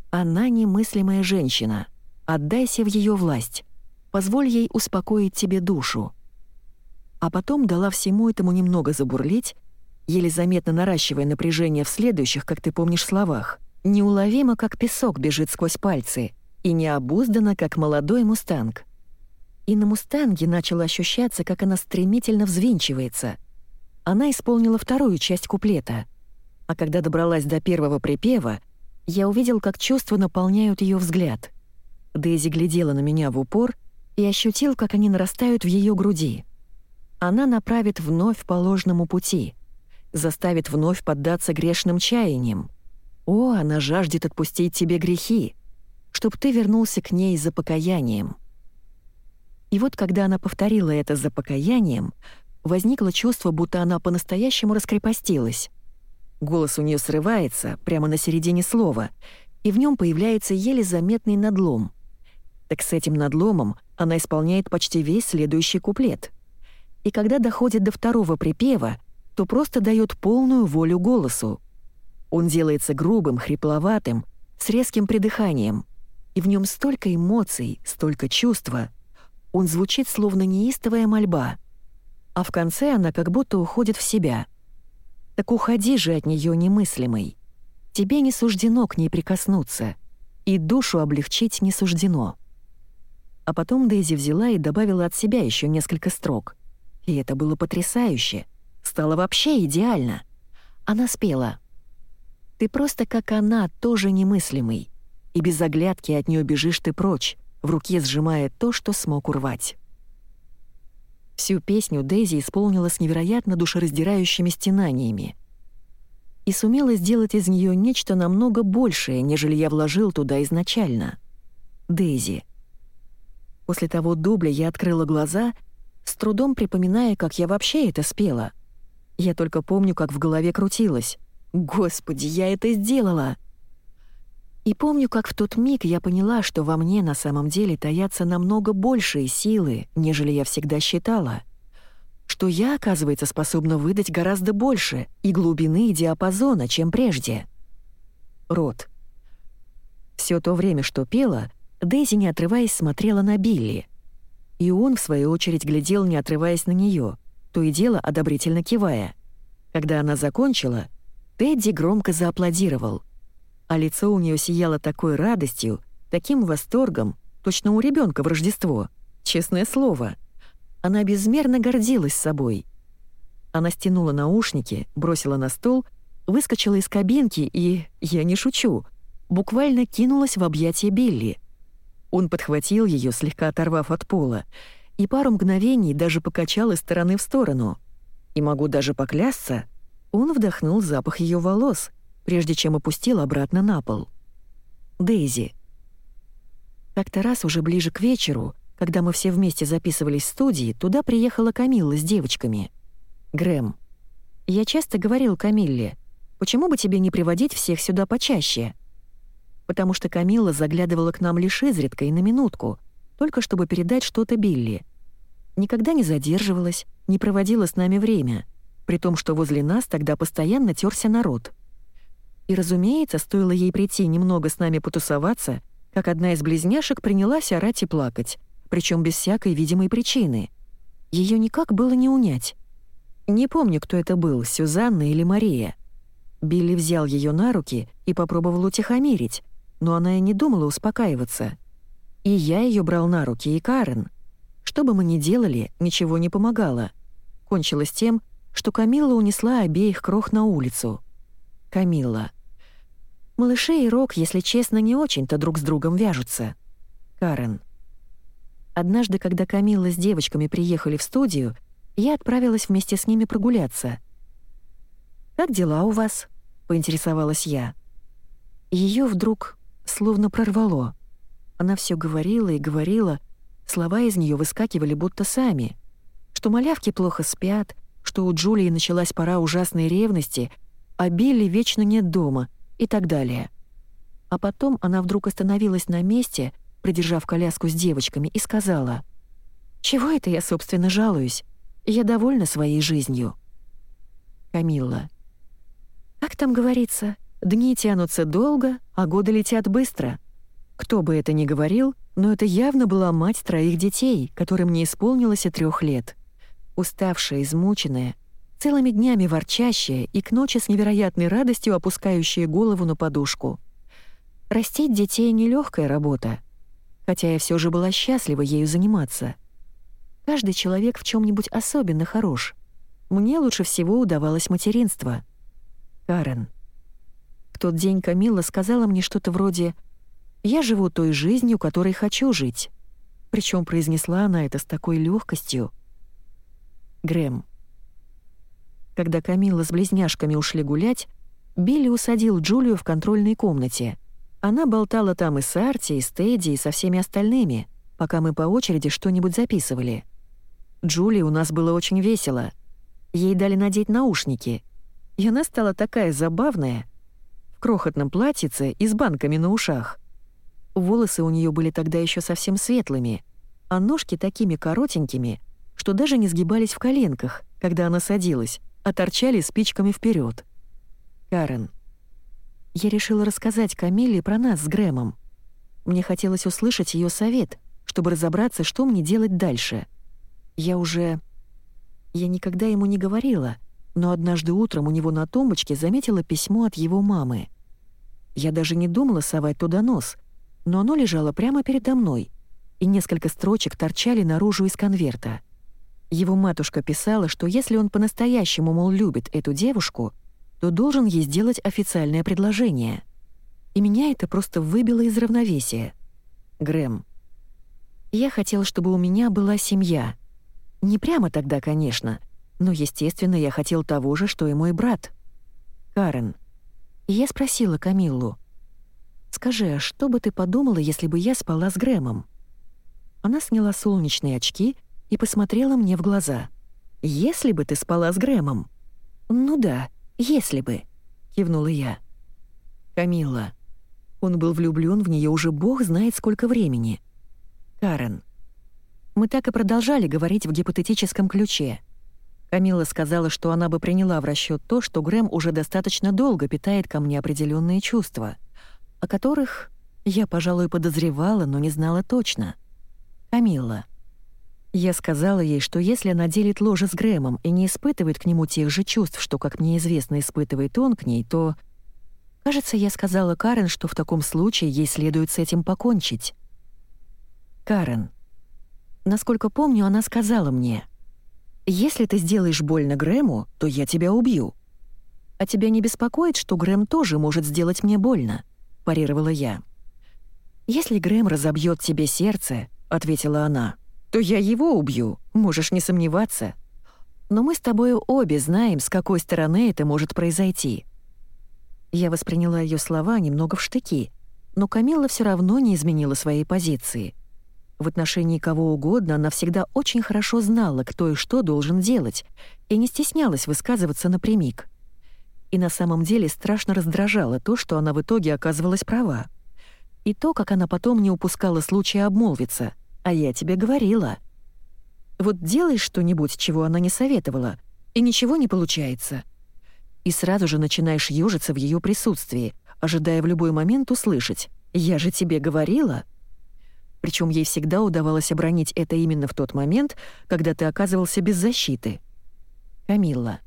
Она немыслимая женщина. Отдайся в ее власть. Позволь ей успокоить тебе душу. А потом дала всему этому немного забурлить, еле заметно наращивая напряжение в следующих, как ты помнишь, словах. Неуловимо, как песок бежит сквозь пальцы, и необузданно, как молодой мустанг. И на мустанге начало ощущаться, как она стремительно взвинчивается. Она исполнила вторую часть куплета. А когда добралась до первого припева, я увидел, как чувства наполняют ее взгляд. Дейзи глядела на меня в упор и ощутил, как они нарастают в ее груди. Она направит вновь по ложному пути, заставит вновь поддаться грешным чаяниям. О, она жаждет отпустить тебе грехи, чтоб ты вернулся к ней за покаянием. И вот когда она повторила это за покаянием, возникло чувство, будто она по-настоящему раскрепостилась. Голос у нее срывается прямо на середине слова, и в нем появляется еле заметный надлом. Так с этим надломом она исполняет почти весь следующий куплет. И когда доходит до второго припева, то просто дает полную волю голосу. Он делается грубым, хрипловатым, с резким придыханием, и в нем столько эмоций, столько чувства — он звучит словно неистовая мольба. А в конце она как будто уходит в себя. Так уходи же от нее немыслимый. Тебе не суждено к ней прикоснуться, и душу облегчить не суждено. А потом Дейзи взяла и добавила от себя еще несколько строк. И это было потрясающе. Стало вообще идеально. Она спела. «Ты просто как она, тоже немыслимый, и без оглядки от нее бежишь ты прочь, в руке сжимая то, что смог урвать. Всю песню Дейзи исполнила с невероятно душераздирающими стенаниями и сумела сделать из нее нечто намного большее, нежели я вложил туда изначально. Дейзи. После того дубля я открыла глаза, с трудом припоминая, как я вообще это спела. Я только помню, как в голове крутилось. «Господи, я это сделала!» И помню, как в тот миг я поняла, что во мне на самом деле таятся намного большие силы, нежели я всегда считала. Что я, оказывается, способна выдать гораздо больше и глубины, и диапазона, чем прежде. Рот. Все то время, что пела, Дейзи, не отрываясь, смотрела на Билли. И он, в свою очередь, глядел, не отрываясь на нее, то и дело одобрительно кивая. Когда она закончила, Тедди громко зааплодировал — а лицо у нее сияло такой радостью, таким восторгом, точно у ребенка в Рождество. Честное слово. Она безмерно гордилась собой. Она стянула наушники, бросила на стол, выскочила из кабинки и, я не шучу, буквально кинулась в объятия Билли. Он подхватил ее, слегка оторвав от пола, и пару мгновений даже покачал из стороны в сторону. И могу даже поклясться, он вдохнул запах ее волос, прежде чем опустил обратно на пол. Дейзи. Как-то раз уже ближе к вечеру, когда мы все вместе записывались в студии, туда приехала Камилла с девочками. Грэм. Я часто говорил Камилле, почему бы тебе не приводить всех сюда почаще? Потому что Камилла заглядывала к нам лишь изредка и на минутку, только чтобы передать что-то Билли. Никогда не задерживалась, не проводила с нами время, при том, что возле нас тогда постоянно терся народ — и, разумеется, стоило ей прийти немного с нами потусоваться, как одна из близняшек принялась орать и плакать, причем без всякой видимой причины. Ее никак было не унять. Не помню, кто это был, Сюзанна или Мария. Билли взял ее на руки и попробовал утихомирить, но она и не думала успокаиваться. И я ее брал на руки, и Карен. Что бы мы ни делали, ничего не помогало. закончилось тем, что Камилла унесла обеих крох на улицу. Камилла. Малыши и Рок, если честно, не очень-то друг с другом вяжутся. Карен. Однажды, когда Камилла с девочками приехали в студию, я отправилась вместе с ними прогуляться. «Как дела у вас?» — поинтересовалась я. Ее вдруг словно прорвало. Она все говорила и говорила, слова из нее выскакивали будто сами. Что малявки плохо спят, что у Джулии началась пора ужасной ревности, а Билли вечно нет дома и так далее. А потом она вдруг остановилась на месте, придержав коляску с девочками, и сказала, «Чего это я, собственно, жалуюсь? Я довольна своей жизнью». Камилла. «Как там говорится, дни тянутся долго, а годы летят быстро». Кто бы это ни говорил, но это явно была мать троих детей, которым не исполнилось и трех лет. Уставшая, измученная, целыми днями ворчащая и к ночи с невероятной радостью опускающая голову на подушку. Растить детей — нелегкая работа, хотя я все же была счастлива ею заниматься. Каждый человек в чем нибудь особенно хорош. Мне лучше всего удавалось материнство. Карен. В тот день Камилла сказала мне что-то вроде я живу той жизнью, которой хочу жить. Причем произнесла она это с такой легкостью. Грэм. Когда Камила с близняшками ушли гулять, Билли усадил Джулию в контрольной комнате. Она болтала там и с Арти, и с Тедди, и со всеми остальными, пока мы по очереди что-нибудь записывали. Джулии у нас было очень весело. Ей дали надеть наушники. И она стала такая забавная, крохотном платьице и с банками на ушах. Волосы у нее были тогда еще совсем светлыми, а ножки такими коротенькими, что даже не сгибались в коленках, когда она садилась, а торчали спичками вперед. Карен. Я решила рассказать Камилле про нас с Грэмом. Мне хотелось услышать ее совет, чтобы разобраться, что мне делать дальше. Я уже... Я никогда ему не говорила, но однажды утром у него на тумбочке заметила письмо от его мамы. Я даже не думала совать туда нос, но оно лежало прямо передо мной, и несколько строчек торчали наружу из конверта. Его матушка писала, что если он по-настоящему, мол, любит эту девушку, то должен ей сделать официальное предложение. И меня это просто выбило из равновесия. Грэм. Я хотел, чтобы у меня была семья. Не прямо тогда, конечно, но, естественно, я хотел того же, что и мой брат. Карен. Я спросила Камиллу, «Скажи, а что бы ты подумала, если бы я спала с Грэмом?» Она сняла солнечные очки и посмотрела мне в глаза. «Если бы ты спала с Грэмом?» «Ну да, если бы», — кивнула я. «Камилла. Он был влюблён в неё уже бог знает сколько времени. Карен. Мы так и продолжали говорить в гипотетическом ключе. Камилла сказала, что она бы приняла в расчёт то, что Грэм уже достаточно долго питает ко мне определённые чувства о которых я, пожалуй, подозревала, но не знала точно. Камилла. Я сказала ей, что если она делит ложе с Грэмом и не испытывает к нему тех же чувств, что, как мне известно, испытывает он к ней, то... Кажется, я сказала Карен, что в таком случае ей следует с этим покончить. Карен. Насколько помню, она сказала мне, «Если ты сделаешь больно Грэму, то я тебя убью. А тебя не беспокоит, что Грэм тоже может сделать мне больно?» — парировала я. «Если Грэм разобьет тебе сердце», — ответила она, — «то я его убью, можешь не сомневаться. Но мы с тобою обе знаем, с какой стороны это может произойти». Я восприняла ее слова немного в штыки, но Камилла все равно не изменила своей позиции. В отношении кого угодно она всегда очень хорошо знала, кто и что должен делать, и не стеснялась высказываться напрямик и на самом деле страшно раздражало то, что она в итоге оказывалась права. И то, как она потом не упускала случая обмолвиться. «А я тебе говорила». Вот делаешь что-нибудь, чего она не советовала, и ничего не получается. И сразу же начинаешь ёжиться в ее присутствии, ожидая в любой момент услышать «Я же тебе говорила». Причем ей всегда удавалось обронить это именно в тот момент, когда ты оказывался без защиты. Камилла.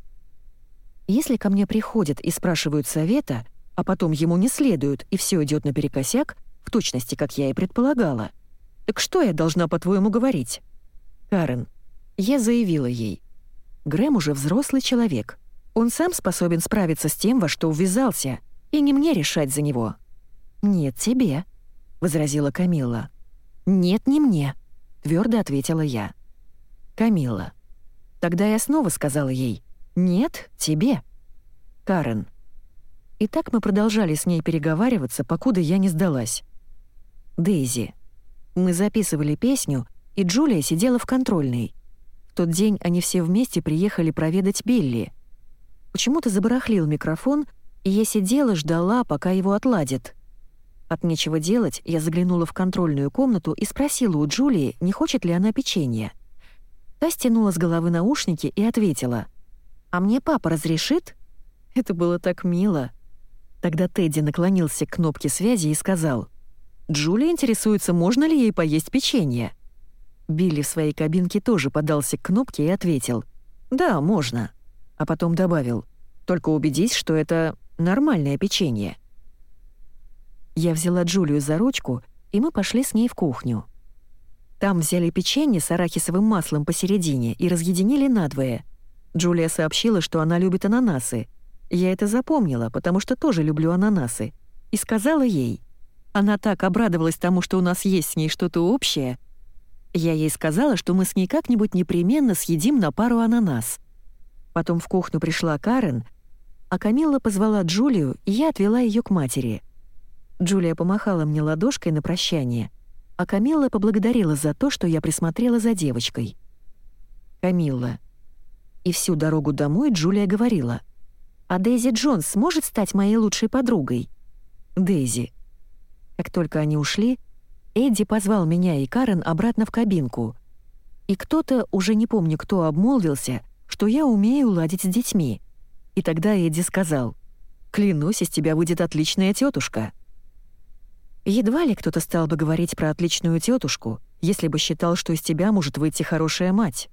Если ко мне приходят и спрашивают совета, а потом ему не следуют, и все идет наперекосяк, в точности, как я и предполагала, так что я должна, по-твоему, говорить? Карен, я заявила ей. Грэм уже взрослый человек. Он сам способен справиться с тем, во что ввязался, и не мне решать за него». «Нет, тебе», — возразила Камилла. «Нет, не мне», — твердо ответила я. «Камилла». Тогда я снова сказала ей «Нет, тебе». «Карен». И так мы продолжали с ней переговариваться, покуда я не сдалась. «Дейзи». Мы записывали песню, и Джулия сидела в контрольной. В тот день они все вместе приехали проведать Билли. Почему-то забарахлил микрофон, и я сидела, ждала, пока его отладят. От нечего делать, я заглянула в контрольную комнату и спросила у Джулии, не хочет ли она печенье. Та стянула с головы наушники и ответила. «А мне папа разрешит?» Это было так мило. Тогда Тедди наклонился к кнопке связи и сказал. «Джулия интересуется, можно ли ей поесть печенье?» Билли в своей кабинке тоже подался к кнопке и ответил. «Да, можно». А потом добавил. «Только убедись, что это нормальное печенье». Я взяла Джулию за ручку, и мы пошли с ней в кухню. Там взяли печенье с арахисовым маслом посередине и разъединили надвое. Джулия сообщила, что она любит ананасы. Я это запомнила, потому что тоже люблю ананасы. И сказала ей. Она так обрадовалась тому, что у нас есть с ней что-то общее. Я ей сказала, что мы с ней как-нибудь непременно съедим на пару ананас. Потом в кухню пришла Карен, а Камилла позвала Джулию, и я отвела ее к матери — Джулия помахала мне ладошкой на прощание, а Камилла поблагодарила за то, что я присмотрела за девочкой. Камилла. И всю дорогу домой Джулия говорила. «А Дейзи Джонс сможет стать моей лучшей подругой?» «Дейзи». Как только они ушли, Эдди позвал меня и Карен обратно в кабинку. И кто-то, уже не помню кто, обмолвился, что я умею ладить с детьми. И тогда Эдди сказал, «Клянусь, из тебя выйдет отличная тетушка. Едва ли кто-то стал бы говорить про отличную тетушку, если бы считал, что из тебя может выйти хорошая мать.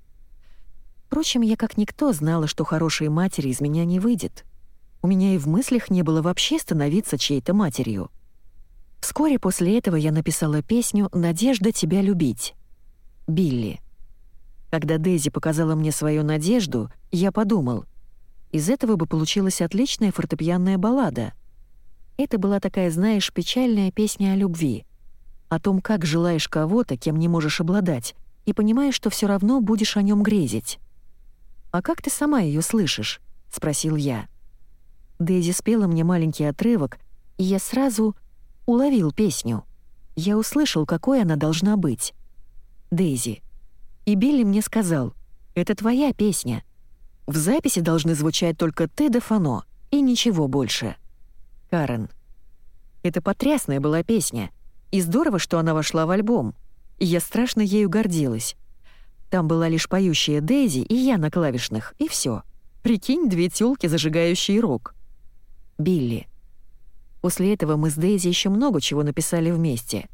Впрочем, я как никто знала, что хорошей матери из меня не выйдет. У меня и в мыслях не было вообще становиться чьей-то матерью. Вскоре после этого я написала песню «Надежда тебя любить». Билли. Когда Дейзи показала мне свою надежду, я подумал, из этого бы получилась отличная фортепианная баллада — это была такая, знаешь, печальная песня о любви. О том, как желаешь кого-то, кем не можешь обладать, и понимаешь, что все равно будешь о нем грезить. «А как ты сама ее слышишь?» — спросил я. Дейзи спела мне маленький отрывок, и я сразу уловил песню. Я услышал, какой она должна быть. Дейзи. И Билли мне сказал, «Это твоя песня. В записи должны звучать только ты да фано, и ничего больше». Карен. Это потрясная была песня. И здорово, что она вошла в альбом. Я страшно ею гордилась. Там была лишь поющая Дейзи и я на клавишных, и все. Прикинь, две тёлки, зажигающие рок. Билли. После этого мы с Дейзи еще много чего написали вместе.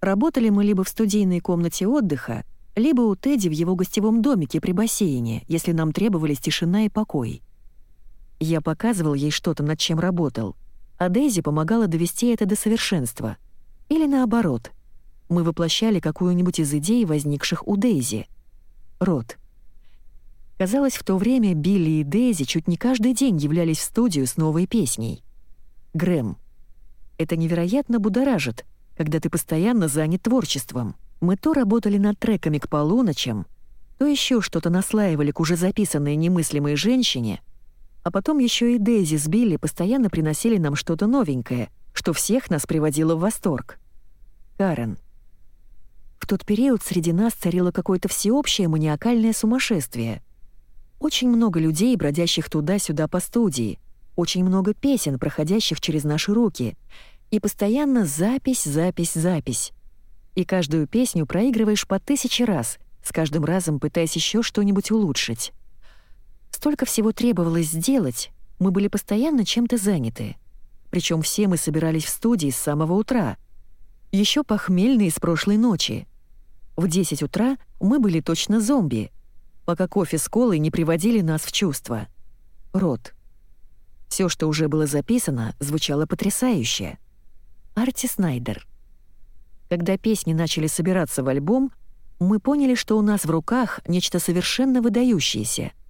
Работали мы либо в студийной комнате отдыха, либо у Тедди в его гостевом домике при бассейне, если нам требовались тишина и покой. Я показывал ей что-то, над чем работал — а Дейзи помогала довести это до совершенства. Или наоборот, мы воплощали какую-нибудь из идей, возникших у Дейзи. Рот. Казалось, в то время Билли и Дейзи чуть не каждый день являлись в студию с новой песней. Грэм. Это невероятно будоражит, когда ты постоянно занят творчеством. Мы то работали над треками к полуночам, то еще что-то наслаивали к уже записанной немыслимой женщине — а потом еще и Дейзи с Билли постоянно приносили нам что-то новенькое, что всех нас приводило в восторг. Карен. В тот период среди нас царило какое-то всеобщее маниакальное сумасшествие. Очень много людей, бродящих туда-сюда по студии, очень много песен, проходящих через наши руки, и постоянно запись, запись, запись. И каждую песню проигрываешь по тысяче раз, с каждым разом пытаясь еще что-нибудь улучшить. Столько всего требовалось сделать, мы были постоянно чем-то заняты. Причем все мы собирались в студии с самого утра. Еще похмельные с прошлой ночи. В 10 утра мы были точно зомби, пока кофе с колой не приводили нас в чувство. Рот. Все, что уже было записано, звучало потрясающе. Арти Снайдер. Когда песни начали собираться в альбом, мы поняли, что у нас в руках нечто совершенно выдающееся —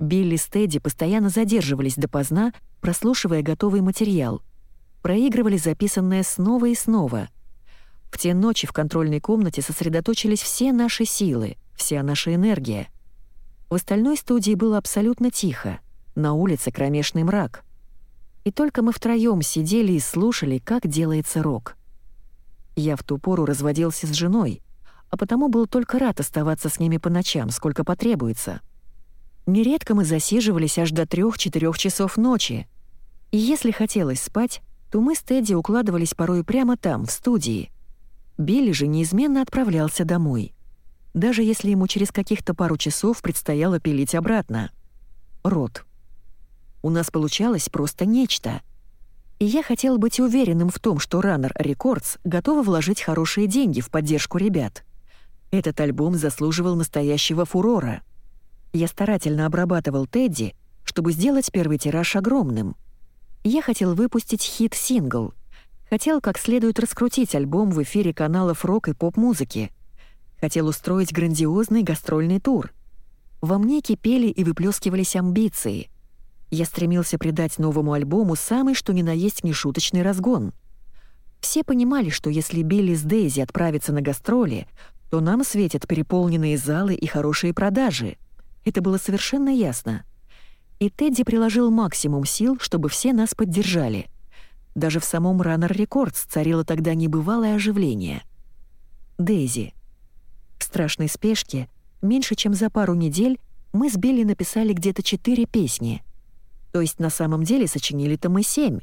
Билли с Тедди постоянно задерживались допоздна, прослушивая готовый материал. Проигрывали записанное снова и снова. В те ночи в контрольной комнате сосредоточились все наши силы, вся наша энергия. В остальной студии было абсолютно тихо. На улице кромешный мрак. И только мы втроём сидели и слушали, как делается рок. Я в ту пору разводился с женой, а потому был только рад оставаться с ними по ночам, сколько потребуется — Нередко мы засиживались аж до 3-4 часов ночи. И если хотелось спать, то мы с Тедди укладывались порой прямо там, в студии. Билли же неизменно отправлялся домой. Даже если ему через каких-то пару часов предстояло пилить обратно. Рот. У нас получалось просто нечто. И я хотел быть уверенным в том, что Runner Records готова вложить хорошие деньги в поддержку ребят. Этот альбом заслуживал настоящего фурора — я старательно обрабатывал Тедди, чтобы сделать первый тираж огромным. Я хотел выпустить хит-сингл. Хотел как следует раскрутить альбом в эфире каналов рок и поп-музыки. Хотел устроить грандиозный гастрольный тур. Во мне кипели и выплескивались амбиции. Я стремился придать новому альбому самый что ни на есть нешуточный разгон. Все понимали, что если Билли с Дейзи отправятся на гастроли, то нам светят переполненные залы и хорошие продажи — это было совершенно ясно. И Тедди приложил максимум сил, чтобы все нас поддержали. Даже в самом Runner Records царило тогда небывалое оживление. Дейзи. В страшной спешке, меньше чем за пару недель, мы с Билли написали где-то четыре песни. То есть на самом деле сочинили-то мы семь,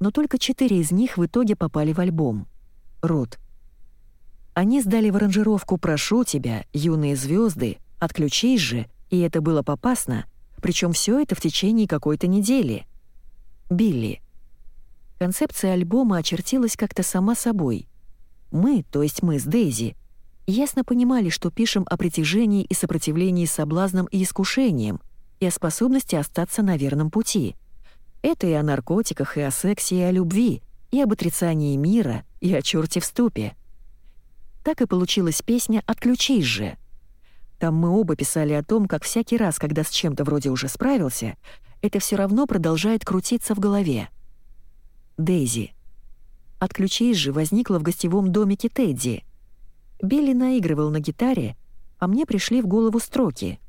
но только четыре из них в итоге попали в альбом. Рот. Они сдали в аранжировку «Прошу тебя», «Юные звезды», «Отключись же», и это было попасно, причем все это в течение какой-то недели. Билли. Концепция альбома очертилась как-то сама собой. Мы, то есть мы с Дейзи, ясно понимали, что пишем о притяжении и сопротивлении соблазнам и искушениям, и о способности остаться на верном пути. Это и о наркотиках, и о сексе, и о любви, и об отрицании мира, и о черте в ступе. Так и получилась песня «Отключись же», там мы оба писали о том, как всякий раз, когда с чем-то вроде уже справился, это все равно продолжает крутиться в голове. Дейзи. «Отключись же» возникла в гостевом домике Тедди. Билли наигрывал на гитаре, а мне пришли в голову строки.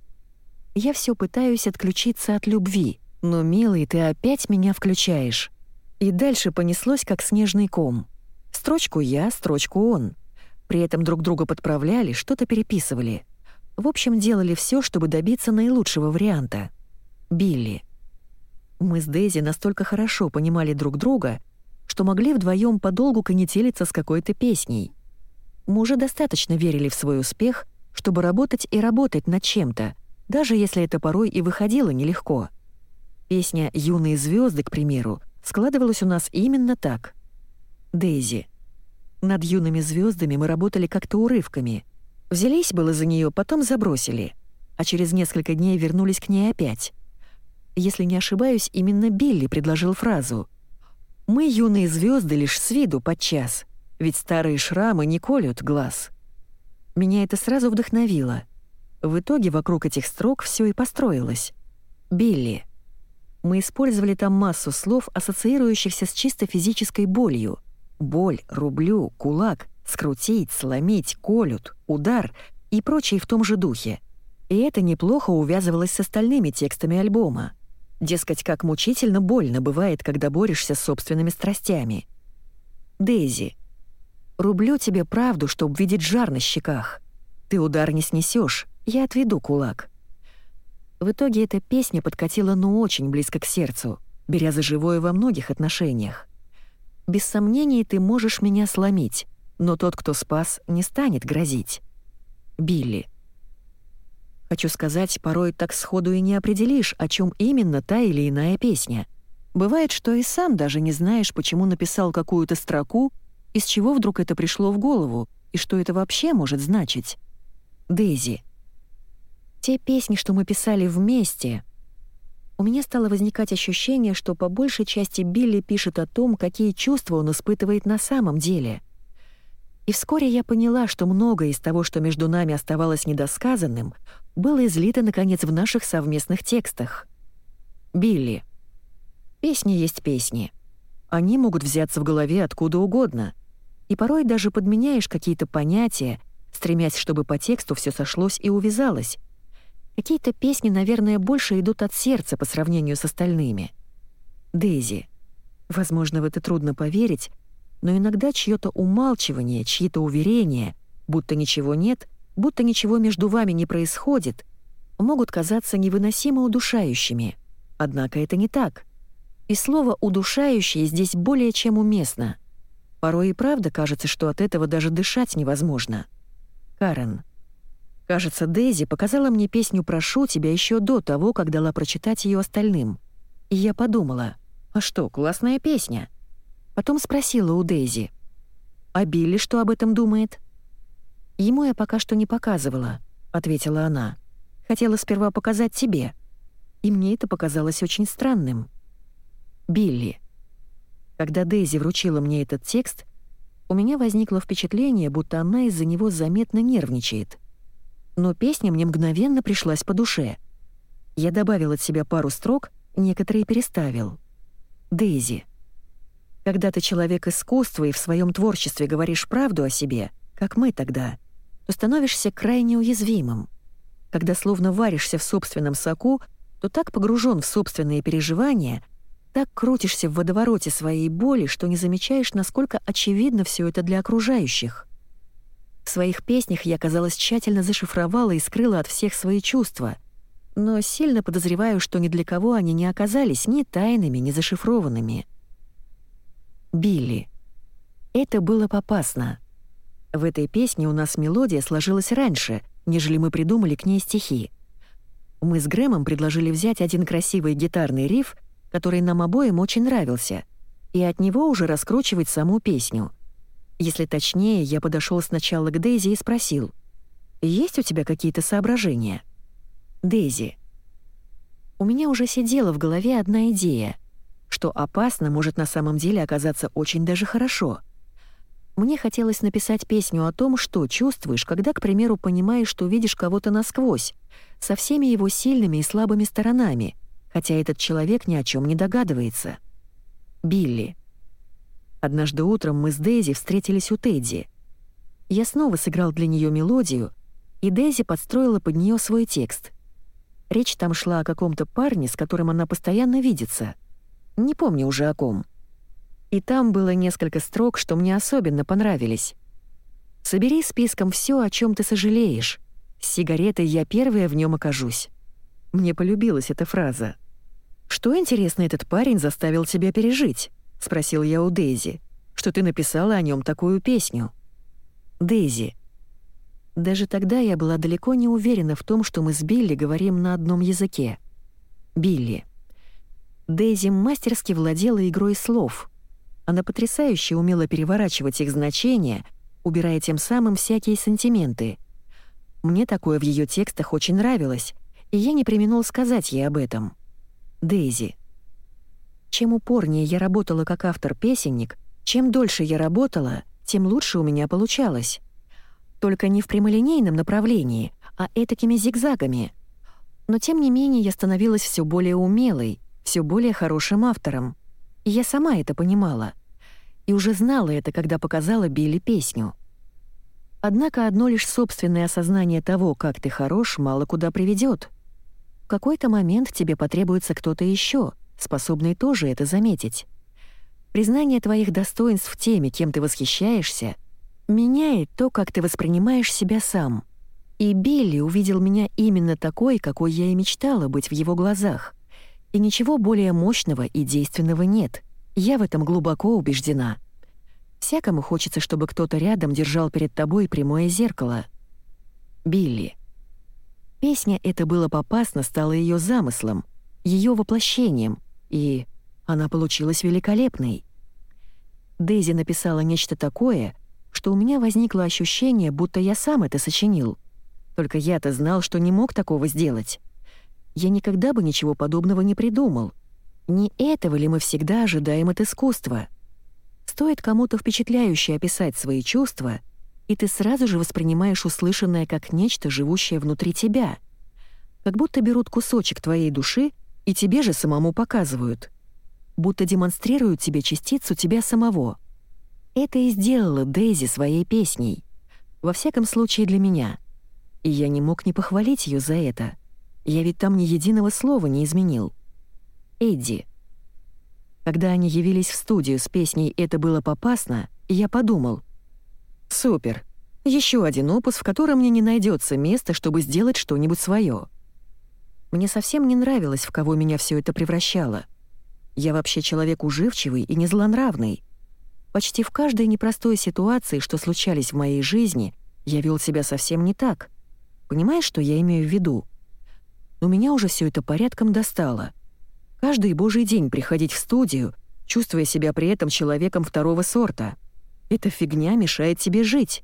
«Я все пытаюсь отключиться от любви, но, милый, ты опять меня включаешь». И дальше понеслось, как снежный ком. Строчку я, строчку он. При этом друг друга подправляли, что-то переписывали — в общем, делали все, чтобы добиться наилучшего варианта. Билли. Мы с Дейзи настолько хорошо понимали друг друга, что могли вдвоем подолгу конетелиться с какой-то песней. Мы уже достаточно верили в свой успех, чтобы работать и работать над чем-то, даже если это порой и выходило нелегко. Песня «Юные звезды», к примеру, складывалась у нас именно так. Дейзи. Над юными звездами мы работали как-то урывками — Взялись было за нее, потом забросили, а через несколько дней вернулись к ней опять. Если не ошибаюсь, именно Билли предложил фразу «Мы, юные звезды, лишь с виду подчас, ведь старые шрамы не колют глаз». Меня это сразу вдохновило. В итоге вокруг этих строк все и построилось. Билли. Мы использовали там массу слов, ассоциирующихся с чисто физической болью. Боль, рублю, кулак, скрутить, сломить, колют, удар и прочие в том же духе. И это неплохо увязывалось с остальными текстами альбома. Дескать, как мучительно больно бывает, когда борешься с собственными страстями. Дейзи. Рублю тебе правду, чтоб видеть жар на щеках. Ты удар не снесешь, я отведу кулак. В итоге эта песня подкатила ну очень близко к сердцу, беря за живое во многих отношениях. Без сомнений ты можешь меня сломить, но тот, кто спас, не станет грозить. Билли. Хочу сказать, порой так сходу и не определишь, о чем именно та или иная песня. Бывает, что и сам даже не знаешь, почему написал какую-то строку, из чего вдруг это пришло в голову, и что это вообще может значить. Дейзи. Те песни, что мы писали вместе, у меня стало возникать ощущение, что по большей части Билли пишет о том, какие чувства он испытывает на самом деле — И вскоре я поняла, что многое из того, что между нами оставалось недосказанным, было излито, наконец, в наших совместных текстах. Билли. Песни есть песни. Они могут взяться в голове откуда угодно. И порой даже подменяешь какие-то понятия, стремясь, чтобы по тексту все сошлось и увязалось. Какие-то песни, наверное, больше идут от сердца по сравнению с остальными. Дейзи. Возможно, в это трудно поверить, но иногда чьё-то умалчивание, чьи-то уверения, будто ничего нет, будто ничего между вами не происходит, могут казаться невыносимо удушающими. Однако это не так. И слово «удушающее» здесь более чем уместно. Порой и правда кажется, что от этого даже дышать невозможно. Карен. Кажется, Дейзи показала мне песню «Прошу тебя» еще до того, как дала прочитать ее остальным. И я подумала, а что, классная песня. Потом спросила у Дейзи. «А Билли что об этом думает?» «Ему я пока что не показывала», — ответила она. «Хотела сперва показать тебе». И мне это показалось очень странным. Билли. Когда Дейзи вручила мне этот текст, у меня возникло впечатление, будто она из-за него заметно нервничает. Но песня мне мгновенно пришлась по душе. Я добавил от себя пару строк, некоторые переставил. Дейзи. Когда ты человек искусства и в своем творчестве говоришь правду о себе, как мы тогда, то становишься крайне уязвимым. Когда словно варишься в собственном соку, то так погружен в собственные переживания, так крутишься в водовороте своей боли, что не замечаешь, насколько очевидно все это для окружающих. В своих песнях я, казалось, тщательно зашифровала и скрыла от всех свои чувства, но сильно подозреваю, что ни для кого они не оказались ни тайными, ни зашифрованными. Билли. Это было попасно. В этой песне у нас мелодия сложилась раньше, нежели мы придумали к ней стихи. Мы с Грэмом предложили взять один красивый гитарный риф, который нам обоим очень нравился, и от него уже раскручивать саму песню. Если точнее, я подошел сначала к Дейзи и спросил, «Есть у тебя какие-то соображения?» Дейзи. У меня уже сидела в голове одна идея — что опасно может на самом деле оказаться очень даже хорошо. Мне хотелось написать песню о том, что чувствуешь, когда, к примеру, понимаешь, что видишь кого-то насквозь, со всеми его сильными и слабыми сторонами, хотя этот человек ни о чем не догадывается. Билли. Однажды утром мы с Дейзи встретились у Тедди. Я снова сыграл для нее мелодию, и Дейзи подстроила под нее свой текст. Речь там шла о каком-то парне, с которым она постоянно видится — не помню уже о ком. И там было несколько строк, что мне особенно понравились. «Собери списком все, о чем ты сожалеешь. С сигаретой я первая в нем окажусь». Мне полюбилась эта фраза. «Что, интересно, этот парень заставил тебя пережить?» — спросил я у Дейзи. «Что ты написала о нем такую песню?» «Дейзи». Даже тогда я была далеко не уверена в том, что мы с Билли говорим на одном языке. «Билли». Дейзи мастерски владела игрой слов. Она потрясающе умела переворачивать их значения, убирая тем самым всякие сантименты. Мне такое в ее текстах очень нравилось, и я не применул сказать ей об этом. Дейзи. Чем упорнее я работала как автор-песенник, чем дольше я работала, тем лучше у меня получалось. Только не в прямолинейном направлении, а этакими зигзагами. Но тем не менее я становилась все более умелой, все более хорошим автором. И я сама это понимала. И уже знала это, когда показала Билли песню. Однако одно лишь собственное осознание того, как ты хорош, мало куда приведет. В какой-то момент тебе потребуется кто-то еще, способный тоже это заметить. Признание твоих достоинств в теме, кем ты восхищаешься, меняет то, как ты воспринимаешь себя сам. И Билли увидел меня именно такой, какой я и мечтала быть в его глазах — и ничего более мощного и действенного нет. Я в этом глубоко убеждена. Всякому хочется, чтобы кто-то рядом держал перед тобой прямое зеркало. Билли. Песня «Это было попасно» стала ее замыслом, ее воплощением, и она получилась великолепной. Дейзи написала нечто такое, что у меня возникло ощущение, будто я сам это сочинил. Только я-то знал, что не мог такого сделать я никогда бы ничего подобного не придумал. Не этого ли мы всегда ожидаем от искусства? Стоит кому-то впечатляюще описать свои чувства, и ты сразу же воспринимаешь услышанное как нечто, живущее внутри тебя. Как будто берут кусочек твоей души и тебе же самому показывают. Будто демонстрируют тебе частицу тебя самого. Это и сделала Дейзи своей песней. Во всяком случае для меня. И я не мог не похвалить ее за это. Я ведь там ни единого слова не изменил. Эдди. Когда они явились в студию с песней «Это было попасно», я подумал. «Супер! Еще один опус, в котором мне не найдется места, чтобы сделать что-нибудь свое. Мне совсем не нравилось, в кого меня все это превращало. Я вообще человек уживчивый и незлонравный. Почти в каждой непростой ситуации, что случались в моей жизни, я вел себя совсем не так. Понимаешь, что я имею в виду? Но меня уже все это порядком достало. Каждый божий день приходить в студию, чувствуя себя при этом человеком второго сорта. Эта фигня мешает тебе жить.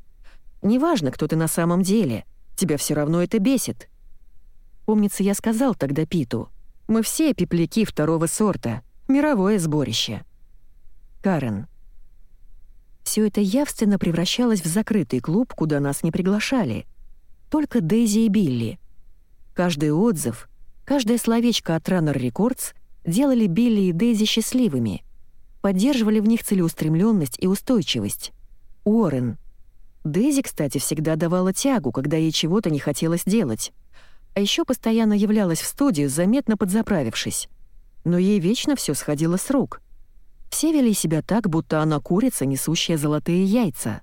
Неважно, кто ты на самом деле, тебя все равно это бесит. Помнится, я сказал тогда Питу, мы все пипляки второго сорта, мировое сборище. Карен. Все это явственно превращалось в закрытый клуб, куда нас не приглашали. Только Дейзи и Билли. Каждый отзыв, каждое словечко от Runner Records делали Билли и Дейзи счастливыми, поддерживали в них целеустремленность и устойчивость. Уоррен. Дейзи, кстати, всегда давала тягу, когда ей чего-то не хотелось делать. А еще постоянно являлась в студию, заметно подзаправившись. Но ей вечно все сходило с рук. Все вели себя так, будто она курица, несущая золотые яйца.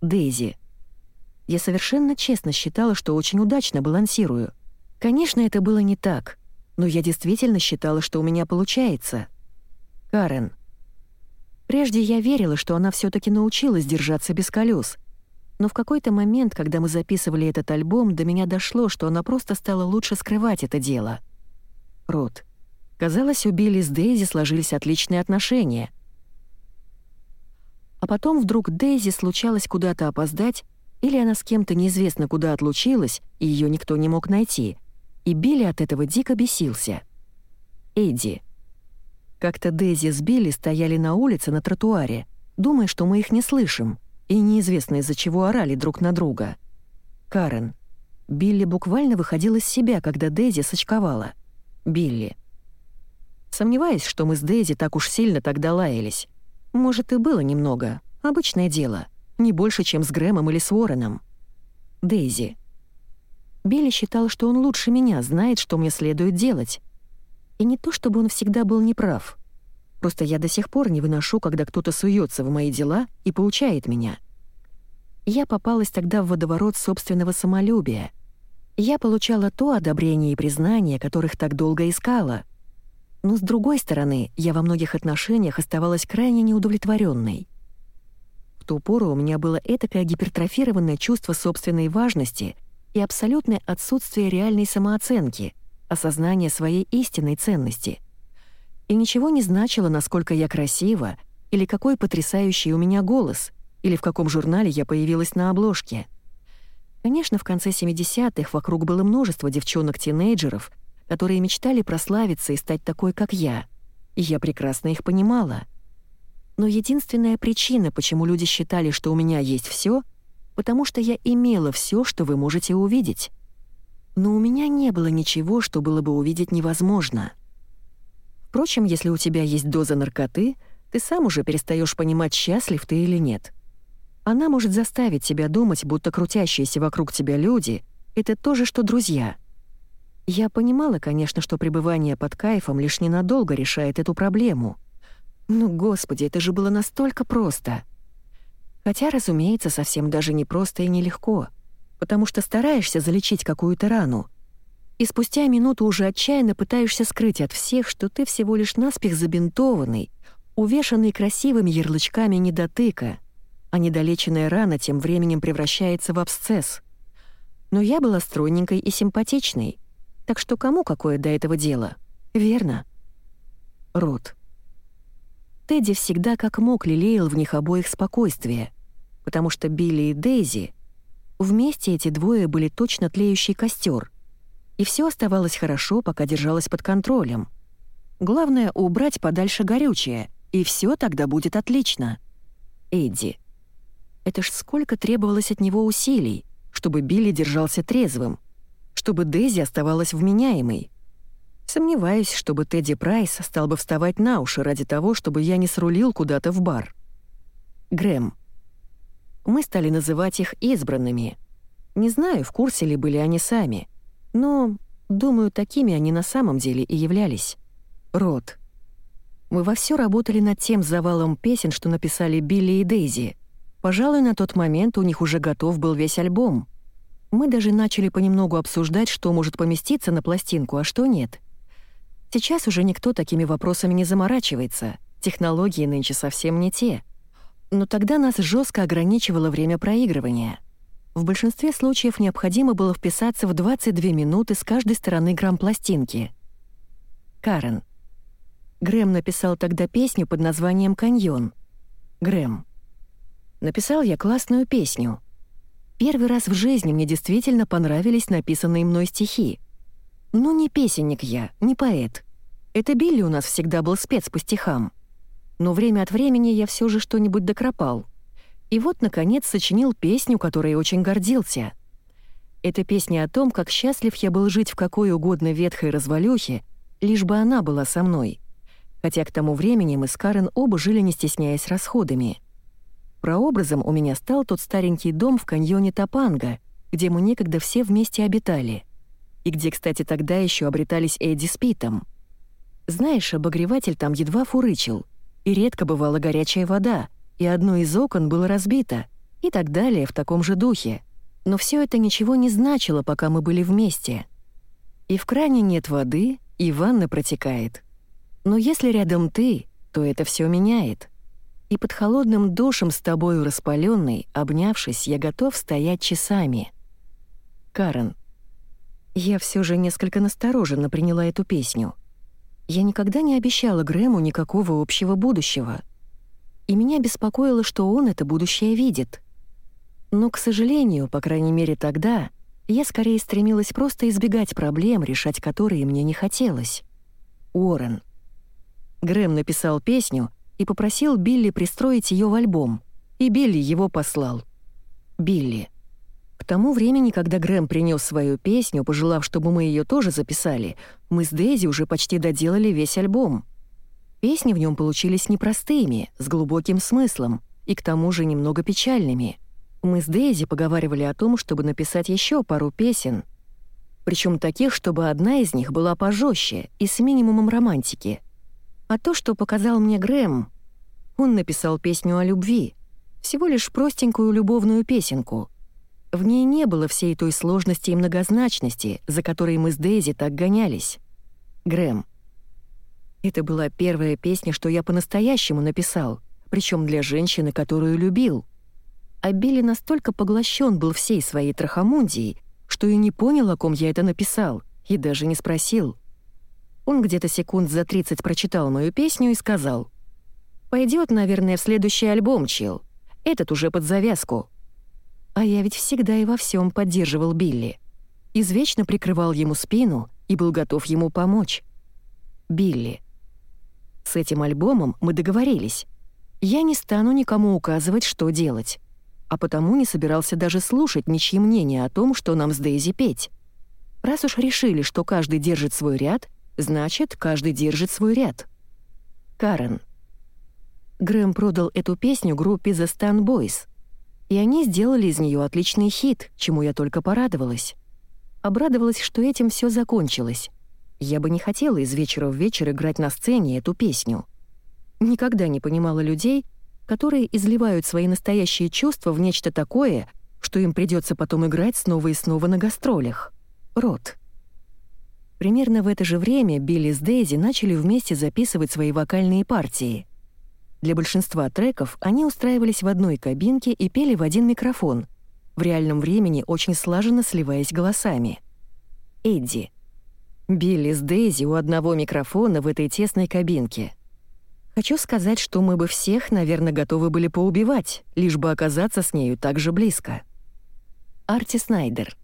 Дейзи. Я совершенно честно считала, что очень удачно балансирую. Конечно, это было не так, но я действительно считала, что у меня получается. Карен. Прежде я верила, что она все таки научилась держаться без колес, но в какой-то момент, когда мы записывали этот альбом, до меня дошло, что она просто стала лучше скрывать это дело. Рот. Казалось, у Билли с Дейзи сложились отличные отношения. А потом вдруг Дейзи случалось куда-то опоздать, или она с кем-то неизвестно куда отлучилась, и ее никто не мог найти, и Билли от этого дико бесился. Эдди. Как-то Дейзи с Билли стояли на улице на тротуаре, думая, что мы их не слышим — и неизвестно из-за чего орали друг на друга. Карен. Билли буквально выходил из себя, когда Дейзи сочковала. Билли. Сомневаюсь, что мы с Дейзи так уж сильно тогда лаялись. Может, и было немного. Обычное дело. Не больше, чем с Грэмом или с Уорреном. Дейзи. Билли считал, что он лучше меня знает, что мне следует делать. И не то, чтобы он всегда был неправ. Просто я до сих пор не выношу, когда кто-то суется в мои дела и получает меня. Я попалась тогда в водоворот собственного самолюбия. Я получала то одобрение и признание, которых так долго искала. Но с другой стороны, я во многих отношениях оставалась крайне неудовлетворенной. В ту пору у меня было этакое гипертрофированное чувство собственной важности и абсолютное отсутствие реальной самооценки, осознания своей истинной ценности — и ничего не значило, насколько я красива, или какой потрясающий у меня голос, или в каком журнале я появилась на обложке. Конечно, в конце 70-х вокруг было множество девчонок-тинейджеров, которые мечтали прославиться и стать такой, как я, и я прекрасно их понимала. Но единственная причина, почему люди считали, что у меня есть все, потому что я имела все, что вы можете увидеть. Но у меня не было ничего, что было бы увидеть невозможно — Впрочем, если у тебя есть доза наркоты, ты сам уже перестаешь понимать, счастлив ты или нет. Она может заставить тебя думать, будто крутящиеся вокруг тебя люди — это то же, что друзья. Я понимала, конечно, что пребывание под кайфом лишь ненадолго решает эту проблему. Ну, господи, это же было настолько просто. Хотя, разумеется, совсем даже не просто и нелегко, потому что стараешься залечить какую-то рану — и спустя минуту уже отчаянно пытаешься скрыть от всех, что ты всего лишь наспех забинтованный, увешанный красивыми ярлычками недотыка, а недолеченная рана тем временем превращается в абсцесс. Но я была стройненькой и симпатичной, так что кому какое до этого дело? Верно? Рот. Тедди всегда как мог лелеял в них обоих спокойствие, потому что Билли и Дейзи, вместе эти двое были точно тлеющий костер, и все оставалось хорошо, пока держалось под контролем. Главное — убрать подальше горючее, и все тогда будет отлично. Эдди. Это ж сколько требовалось от него усилий, чтобы Билли держался трезвым, чтобы Дейзи оставалась вменяемой. Сомневаюсь, чтобы Тедди Прайс стал бы вставать на уши ради того, чтобы я не срулил куда-то в бар. Грэм. Мы стали называть их избранными. Не знаю, в курсе ли были они сами, но, думаю, такими они на самом деле и являлись. Рот. Мы вовсю работали над тем завалом песен, что написали Билли и Дейзи. Пожалуй, на тот момент у них уже готов был весь альбом. Мы даже начали понемногу обсуждать, что может поместиться на пластинку, а что нет. Сейчас уже никто такими вопросами не заморачивается, технологии нынче совсем не те — но тогда нас жестко ограничивало время проигрывания. В большинстве случаев необходимо было вписаться в 22 минуты с каждой стороны грамм-пластинки. Карен. Грэм написал тогда песню под названием «Каньон». Грэм. Написал я классную песню. Первый раз в жизни мне действительно понравились написанные мной стихи. Ну, не песенник я, не поэт. Это Билли у нас всегда был спец по стихам но время от времени я все же что-нибудь докропал. И вот, наконец, сочинил песню, которой очень гордился. Это песня о том, как счастлив я был жить в какой угодно ветхой развалюхе, лишь бы она была со мной. Хотя к тому времени мы с Карен оба жили, не стесняясь расходами. Прообразом у меня стал тот старенький дом в каньоне Топанга, где мы некогда все вместе обитали. И где, кстати, тогда еще обретались Эдди с Питом. Знаешь, обогреватель там едва фурычил — и редко бывала горячая вода, и одно из окон было разбито, и так далее в таком же духе. Но все это ничего не значило, пока мы были вместе. И в кране нет воды, и ванна протекает. Но если рядом ты, то это все меняет. И под холодным душем с тобою распаленный, обнявшись, я готов стоять часами. Карен. Я все же несколько настороженно приняла эту песню — я никогда не обещала Грэму никакого общего будущего. И меня беспокоило, что он это будущее видит. Но, к сожалению, по крайней мере тогда, я скорее стремилась просто избегать проблем, решать которые мне не хотелось. Уоррен. Грэм написал песню и попросил Билли пристроить ее в альбом, и Билли его послал. Билли. К тому времени, когда Грэм принес свою песню, пожелав, чтобы мы ее тоже записали, мы с Дейзи уже почти доделали весь альбом. Песни в нем получились непростыми, с глубоким смыслом и к тому же немного печальными. Мы с Дейзи поговаривали о том, чтобы написать еще пару песен, причем таких, чтобы одна из них была пожестче и с минимумом романтики. А то, что показал мне Грэм, он написал песню о любви, всего лишь простенькую любовную песенку — в ней не было всей той сложности и многозначности, за которой мы с Дейзи так гонялись. Грэм. Это была первая песня, что я по-настоящему написал, причем для женщины, которую любил. А Билли настолько поглощен был всей своей трахомундией, что и не понял, о ком я это написал, и даже не спросил. Он где-то секунд за 30 прочитал мою песню и сказал, «Пойдет, наверное, в следующий альбом, Чил. Этот уже под завязку». А я ведь всегда и во всем поддерживал Билли. Извечно прикрывал ему спину и был готов ему помочь. Билли. С этим альбомом мы договорились. Я не стану никому указывать, что делать. А потому не собирался даже слушать ничьи мнения о том, что нам с Дейзи петь. Раз уж решили, что каждый держит свой ряд, значит, каждый держит свой ряд. Карен. Грэм продал эту песню группе The Stan Boys — и они сделали из нее отличный хит, чему я только порадовалась. Обрадовалась, что этим все закончилось. Я бы не хотела из вечера в вечер играть на сцене эту песню. Никогда не понимала людей, которые изливают свои настоящие чувства в нечто такое, что им придется потом играть снова и снова на гастролях. Рот. Примерно в это же время Билли с Дейзи начали вместе записывать свои вокальные партии — для большинства треков они устраивались в одной кабинке и пели в один микрофон, в реальном времени очень слаженно сливаясь голосами. Эдди. Билли с Дейзи у одного микрофона в этой тесной кабинке. Хочу сказать, что мы бы всех, наверное, готовы были поубивать, лишь бы оказаться с нею так же близко. Арти Снайдер.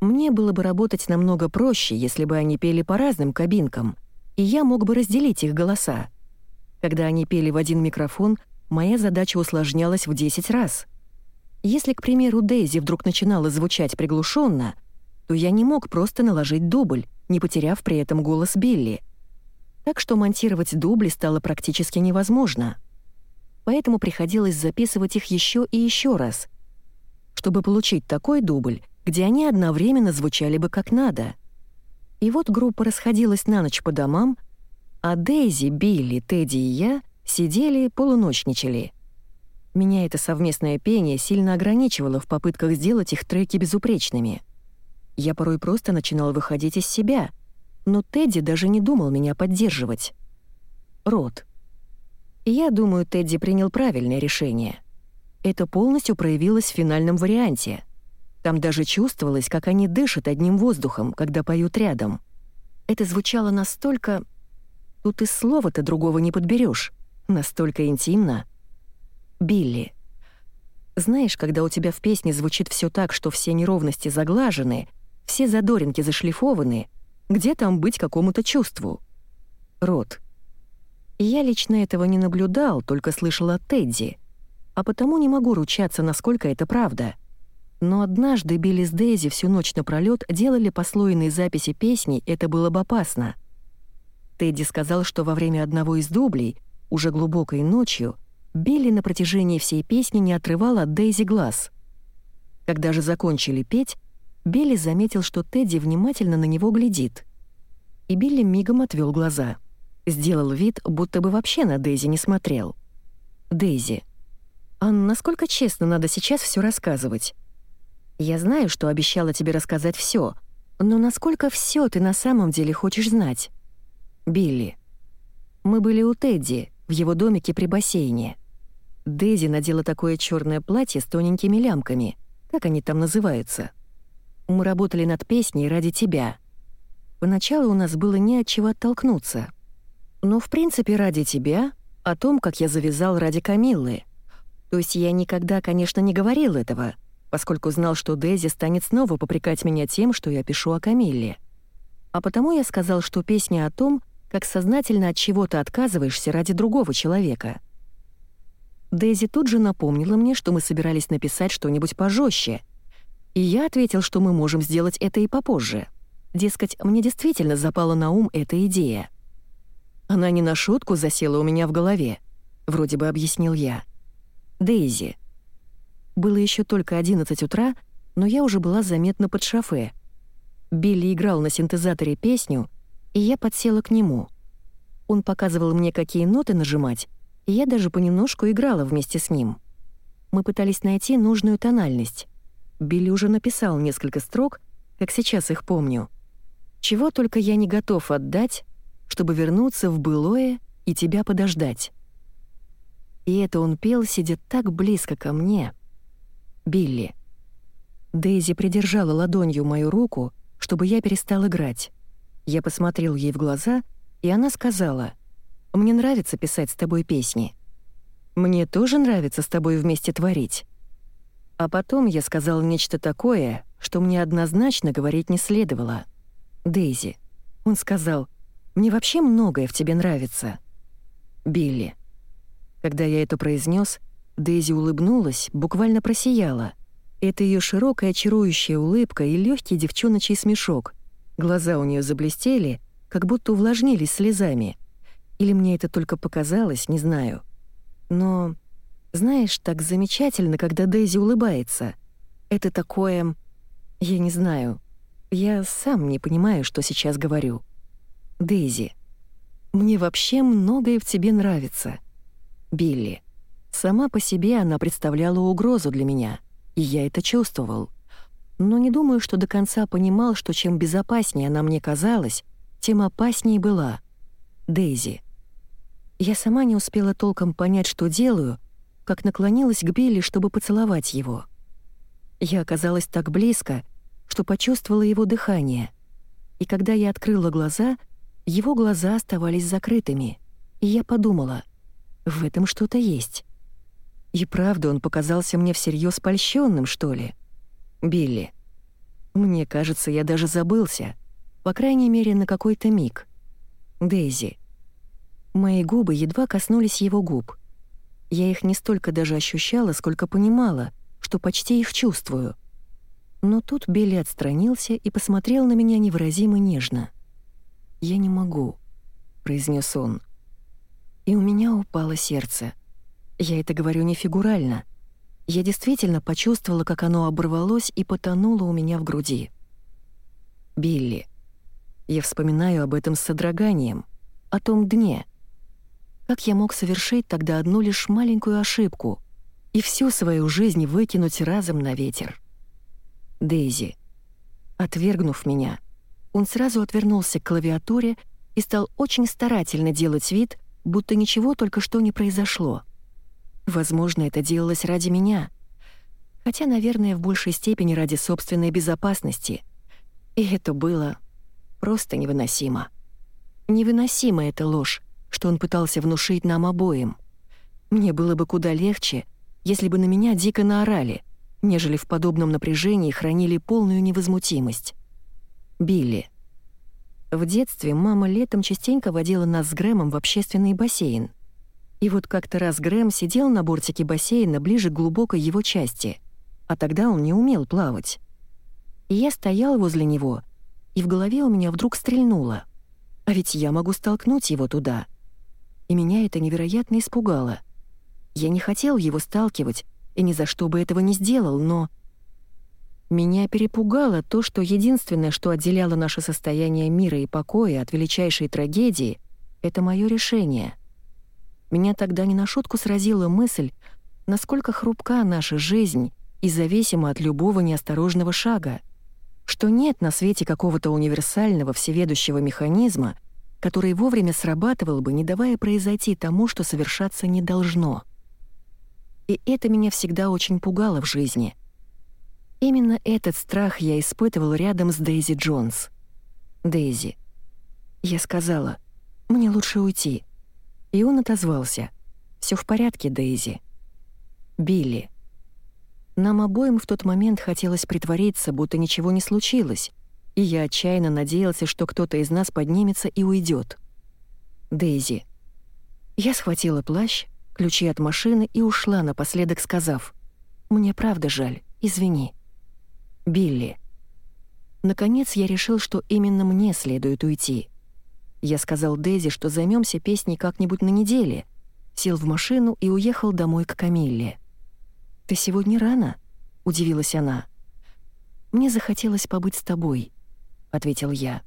Мне было бы работать намного проще, если бы они пели по разным кабинкам, и я мог бы разделить их голоса. Когда они пели в один микрофон, моя задача усложнялась в 10 раз. Если, к примеру, Дейзи вдруг начинала звучать приглушенно, то я не мог просто наложить дубль, не потеряв при этом голос Билли. Так что монтировать дубли стало практически невозможно. Поэтому приходилось записывать их еще и еще раз, чтобы получить такой дубль, где они одновременно звучали бы как надо. И вот группа расходилась на ночь по домам, а Дейзи, Билли, Тедди и я сидели, полуночничали. Меня это совместное пение сильно ограничивало в попытках сделать их треки безупречными — я порой просто начинал выходить из себя, но Тедди даже не думал меня поддерживать. Рот. Я думаю, Тедди принял правильное решение. Это полностью проявилось в финальном варианте. Там даже чувствовалось, как они дышат одним воздухом, когда поют рядом. Это звучало настолько... Тут и слова-то другого не подберешь. Настолько интимно. Билли. Знаешь, когда у тебя в песне звучит все так, что все неровности заглажены, все задоринки зашлифованы, где там быть какому-то чувству? Рот. Я лично этого не наблюдал, только слышал от Тедди, а потому не могу ручаться, насколько это правда. Но однажды Билли с Дейзи всю ночь напролёт делали послойные записи песни, это было бы опасно. Тедди сказал, что во время одного из дублей, уже глубокой ночью, Билли на протяжении всей песни не отрывал от Дейзи глаз. Когда же закончили петь, Билли заметил, что Тедди внимательно на него глядит. И Билли мигом отвел глаза. Сделал вид, будто бы вообще на Дейзи не смотрел. Дейзи. «А насколько честно надо сейчас все рассказывать? Я знаю, что обещала тебе рассказать все, но насколько все ты на самом деле хочешь знать?» Билли. «Мы были у Тедди, в его домике при бассейне. Дейзи надела такое черное платье с тоненькими лямками. Как они там называются?» Мы работали над песней ради тебя. Поначалу у нас было не от чего оттолкнуться. Но в принципе ради тебя, о том, как я завязал ради Камиллы. То есть я никогда, конечно, не говорил этого, поскольку знал, что Дейзи станет снова попрекать меня тем, что я пишу о Камилле. А потому я сказал, что песня о том, как сознательно от чего-то отказываешься ради другого человека. Дейзи тут же напомнила мне, что мы собирались написать что-нибудь пожестче — и я ответил, что мы можем сделать это и попозже. Дескать, мне действительно запала на ум эта идея. Она не на шутку засела у меня в голове, вроде бы объяснил я. Дейзи. Было еще только 11 утра, но я уже была заметно под шофе. Билли играл на синтезаторе песню, и я подсела к нему. Он показывал мне, какие ноты нажимать, и я даже понемножку играла вместе с ним. Мы пытались найти нужную тональность. Билли уже написал несколько строк, как сейчас их помню. «Чего только я не готов отдать, чтобы вернуться в былое и тебя подождать». И это он пел, сидя так близко ко мне. «Билли». Дейзи придержала ладонью мою руку, чтобы я перестал играть. Я посмотрел ей в глаза, и она сказала, «Мне нравится писать с тобой песни. Мне тоже нравится с тобой вместе творить». А потом я сказал нечто такое, что мне однозначно говорить не следовало. «Дейзи». Он сказал, «Мне вообще многое в тебе нравится». «Билли». Когда я это произнес, Дейзи улыбнулась, буквально просияла. Это ее широкая чарующая улыбка и легкий девчоночий смешок. Глаза у нее заблестели, как будто увлажнились слезами. Или мне это только показалось, не знаю. Но знаешь, так замечательно, когда Дейзи улыбается. Это такое... Я не знаю. Я сам не понимаю, что сейчас говорю. Дейзи. Мне вообще многое в тебе нравится. Билли. Сама по себе она представляла угрозу для меня, и я это чувствовал. Но не думаю, что до конца понимал, что чем безопаснее она мне казалась, тем опаснее была. Дейзи. Я сама не успела толком понять, что делаю, как наклонилась к Билли, чтобы поцеловать его. Я оказалась так близко, что почувствовала его дыхание. И когда я открыла глаза, его глаза оставались закрытыми, и я подумала, в этом что-то есть. И правда, он показался мне всерьез польщенным, что ли. Билли. Мне кажется, я даже забылся, по крайней мере, на какой-то миг. Дейзи. Мои губы едва коснулись его губ — Я их не столько даже ощущала, сколько понимала, что почти их чувствую. Но тут Билли отстранился и посмотрел на меня невыразимо нежно. «Я не могу», — произнес он. И у меня упало сердце. Я это говорю не фигурально. Я действительно почувствовала, как оно оборвалось и потонуло у меня в груди. Билли. Я вспоминаю об этом с содроганием, о том дне — как я мог совершить тогда одну лишь маленькую ошибку и всю свою жизнь выкинуть разом на ветер? Дейзи. Отвергнув меня, он сразу отвернулся к клавиатуре и стал очень старательно делать вид, будто ничего только что не произошло. Возможно, это делалось ради меня, хотя, наверное, в большей степени ради собственной безопасности. И это было просто невыносимо. Невыносима эта ложь, что он пытался внушить нам обоим. Мне было бы куда легче, если бы на меня дико наорали, нежели в подобном напряжении хранили полную невозмутимость. Билли. В детстве мама летом частенько водила нас с Грэмом в общественный бассейн. И вот как-то раз Грэм сидел на бортике бассейна ближе к глубокой его части, а тогда он не умел плавать. И я стоял возле него, и в голове у меня вдруг стрельнуло. А ведь я могу столкнуть его туда — и меня это невероятно испугало. Я не хотел его сталкивать и ни за что бы этого не сделал, но... Меня перепугало то, что единственное, что отделяло наше состояние мира и покоя от величайшей трагедии, это мое решение. Меня тогда не на шутку сразила мысль, насколько хрупка наша жизнь и зависима от любого неосторожного шага, что нет на свете какого-то универсального всеведущего механизма, который вовремя срабатывал бы, не давая произойти тому, что совершаться не должно. И это меня всегда очень пугало в жизни. Именно этот страх я испытывал рядом с Дейзи Джонс. Дейзи. Я сказала, мне лучше уйти. И он отозвался. Все в порядке, Дейзи. Билли. Нам обоим в тот момент хотелось притвориться, будто ничего не случилось, и я отчаянно надеялся, что кто-то из нас поднимется и уйдет. Дейзи. Я схватила плащ, ключи от машины и ушла, напоследок сказав, «Мне правда жаль, извини». Билли. Наконец я решил, что именно мне следует уйти. Я сказал Дейзи, что займемся песней как-нибудь на неделе, сел в машину и уехал домой к Камилле. «Ты сегодня рано?» — удивилась она. «Мне захотелось побыть с тобой», ответил я.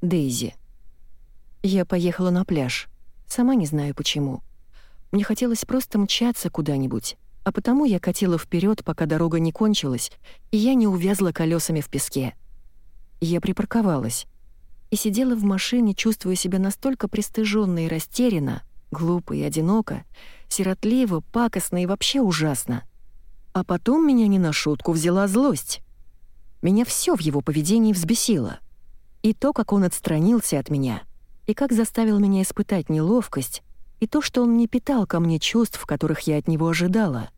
Дейзи. Я поехала на пляж. Сама не знаю почему. Мне хотелось просто мчаться куда-нибудь, а потому я катила вперед, пока дорога не кончилась, и я не увязла колесами в песке. Я припарковалась и сидела в машине, чувствуя себя настолько пристыженно и растерянно, глупо и одиноко, сиротливо, пакостно и вообще ужасно. А потом меня не на шутку взяла злость. Меня все в его поведении взбесило. И то, как он отстранился от меня, и как заставил меня испытать неловкость, и то, что он не питал ко мне чувств, которых я от него ожидала.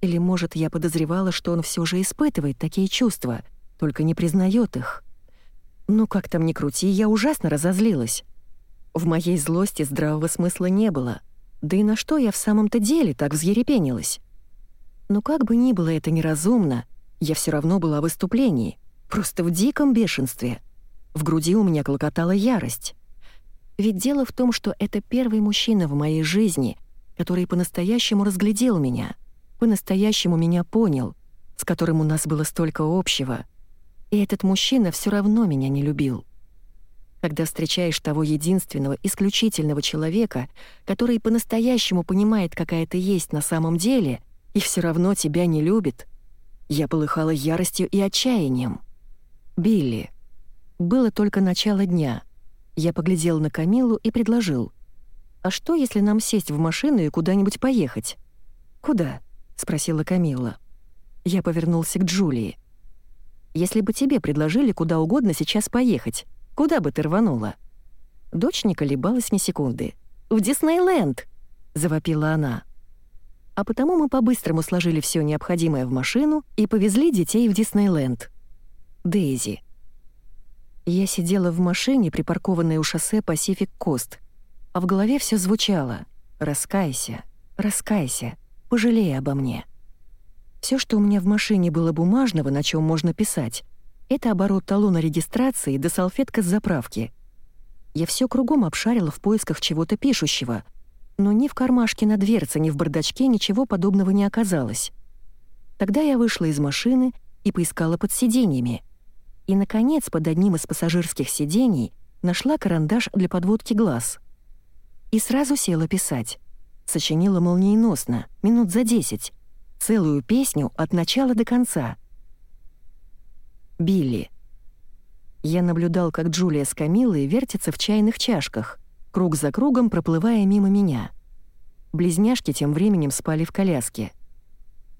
Или, может, я подозревала, что он все же испытывает такие чувства, только не признает их. Ну, как там ни крути, я ужасно разозлилась. В моей злости здравого смысла не было. Да и на что я в самом-то деле так взъерепенилась? Но как бы ни было это неразумно, я все равно была в выступлении, просто в диком бешенстве. В груди у меня клокотала ярость. Ведь дело в том, что это первый мужчина в моей жизни, который по-настоящему разглядел меня, по-настоящему меня понял, с которым у нас было столько общего. И этот мужчина все равно меня не любил. Когда встречаешь того единственного, исключительного человека, который по-настоящему понимает, какая ты есть на самом деле, и все равно тебя не любит — я полыхала яростью и отчаянием. «Билли». Было только начало дня. Я поглядел на Камилу и предложил. «А что, если нам сесть в машину и куда-нибудь поехать?» «Куда?» — спросила Камила. Я повернулся к Джулии. «Если бы тебе предложили куда угодно сейчас поехать, куда бы ты рванула?» Дочь не колебалась ни секунды. «В Диснейленд!» — завопила она а потому мы по-быстрому сложили все необходимое в машину и повезли детей в Диснейленд. Дейзи. Я сидела в машине, припаркованной у шоссе Пасифик Кост, а в голове все звучало «Раскайся, Раскайся, пожалей обо мне. Все, что у меня в машине было бумажного, на чем можно писать, это оборот талона регистрации да салфетка с заправки. Я все кругом обшарила в поисках чего-то пишущего, но ни в кармашке на дверце, ни в бардачке ничего подобного не оказалось. Тогда я вышла из машины и поискала под сиденьями. И, наконец, под одним из пассажирских сидений нашла карандаш для подводки глаз. И сразу села писать. Сочинила молниеносно, минут за десять. Целую песню от начала до конца. Билли. Я наблюдал, как Джулия с Камилой вертятся в чайных чашках, круг за кругом проплывая мимо меня. Близняшки тем временем спали в коляске.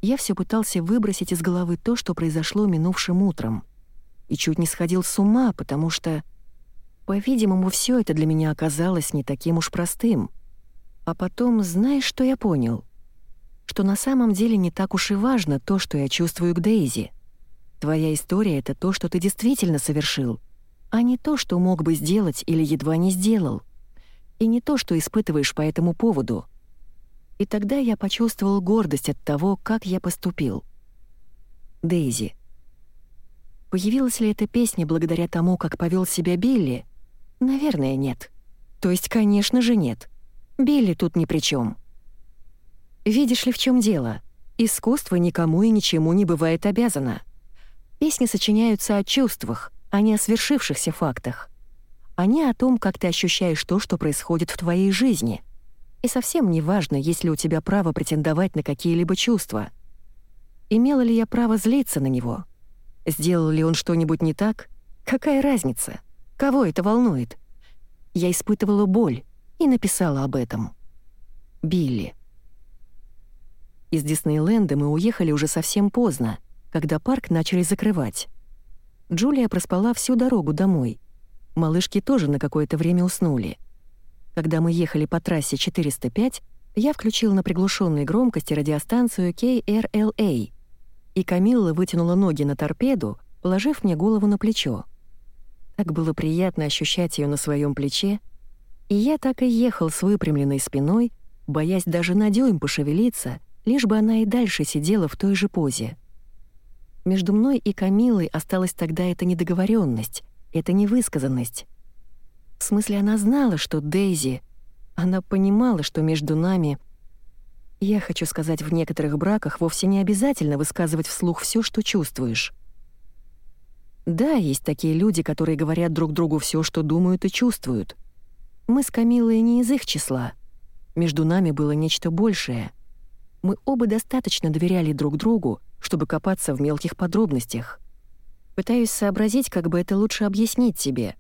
Я все пытался выбросить из головы то, что произошло минувшим утром. И чуть не сходил с ума, потому что... По-видимому, все это для меня оказалось не таким уж простым. А потом, знаешь, что я понял? Что на самом деле не так уж и важно то, что я чувствую к Дейзи — Твоя история — это то, что ты действительно совершил, а не то, что мог бы сделать или едва не сделал. И не то, что испытываешь по этому поводу. И тогда я почувствовал гордость от того, как я поступил. Дейзи. Появилась ли эта песня благодаря тому, как повел себя Билли? Наверное, нет. То есть, конечно же, нет. Билли тут ни при чем. Видишь ли, в чем дело? Искусство никому и ничему не бывает обязано. Песни сочиняются о чувствах, а не о свершившихся фактах. Они о том, как ты ощущаешь то, что происходит в твоей жизни. И совсем не важно, есть ли у тебя право претендовать на какие-либо чувства. Имела ли я право злиться на него? Сделал ли он что-нибудь не так? Какая разница? Кого это волнует? Я испытывала боль и написала об этом. Билли. Из Диснейленда мы уехали уже совсем поздно — когда парк начали закрывать. Джулия проспала всю дорогу домой. Малышки тоже на какое-то время уснули. Когда мы ехали по трассе 405, я включил на приглушенной громкости радиостанцию KRLA, и Камилла вытянула ноги на торпеду, положив мне голову на плечо. Так было приятно ощущать ее на своем плече, и я так и ехал с выпрямленной спиной, боясь даже на дюйм пошевелиться, лишь бы она и дальше сидела в той же позе. Между мной и Камилой осталась тогда эта недоговоренность, эта невысказанность. В смысле, она знала, что Дейзи... Она понимала, что между нами... Я хочу сказать, в некоторых браках вовсе не обязательно высказывать вслух все, что чувствуешь. Да, есть такие люди, которые говорят друг другу все, что думают и чувствуют. Мы с Камилой не из их числа. Между нами было нечто большее. Мы оба достаточно доверяли друг другу, чтобы копаться в мелких подробностях. Пытаюсь сообразить, как бы это лучше объяснить тебе.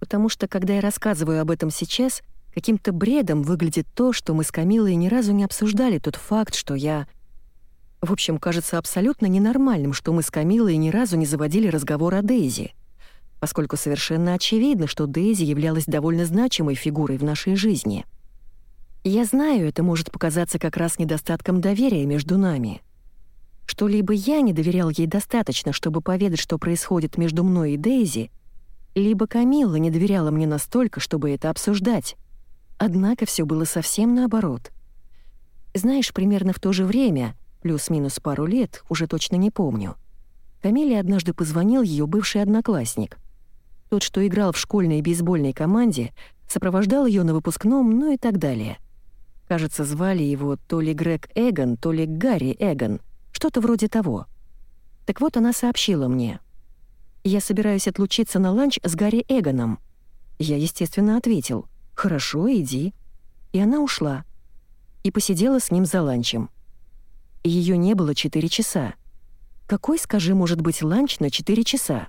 Потому что, когда я рассказываю об этом сейчас, каким-то бредом выглядит то, что мы с Камилой ни разу не обсуждали тот факт, что я... В общем, кажется абсолютно ненормальным, что мы с Камилой ни разу не заводили разговор о Дейзи, поскольку совершенно очевидно, что Дейзи являлась довольно значимой фигурой в нашей жизни. Я знаю, это может показаться как раз недостатком доверия между нами — что либо я не доверял ей достаточно, чтобы поведать, что происходит между мной и Дейзи, либо Камилла не доверяла мне настолько, чтобы это обсуждать. Однако все было совсем наоборот. Знаешь, примерно в то же время, плюс-минус пару лет, уже точно не помню, Камиле однажды позвонил ее бывший одноклассник. Тот, что играл в школьной бейсбольной команде, сопровождал ее на выпускном, ну и так далее. Кажется, звали его то ли Грег Эгон, то ли Гарри Эгон — что-то вроде того. Так вот, она сообщила мне. «Я собираюсь отлучиться на ланч с Гарри Эгоном». Я, естественно, ответил. «Хорошо, иди». И она ушла. И посидела с ним за ланчем. Ее не было 4 часа. Какой, скажи, может быть ланч на 4 часа?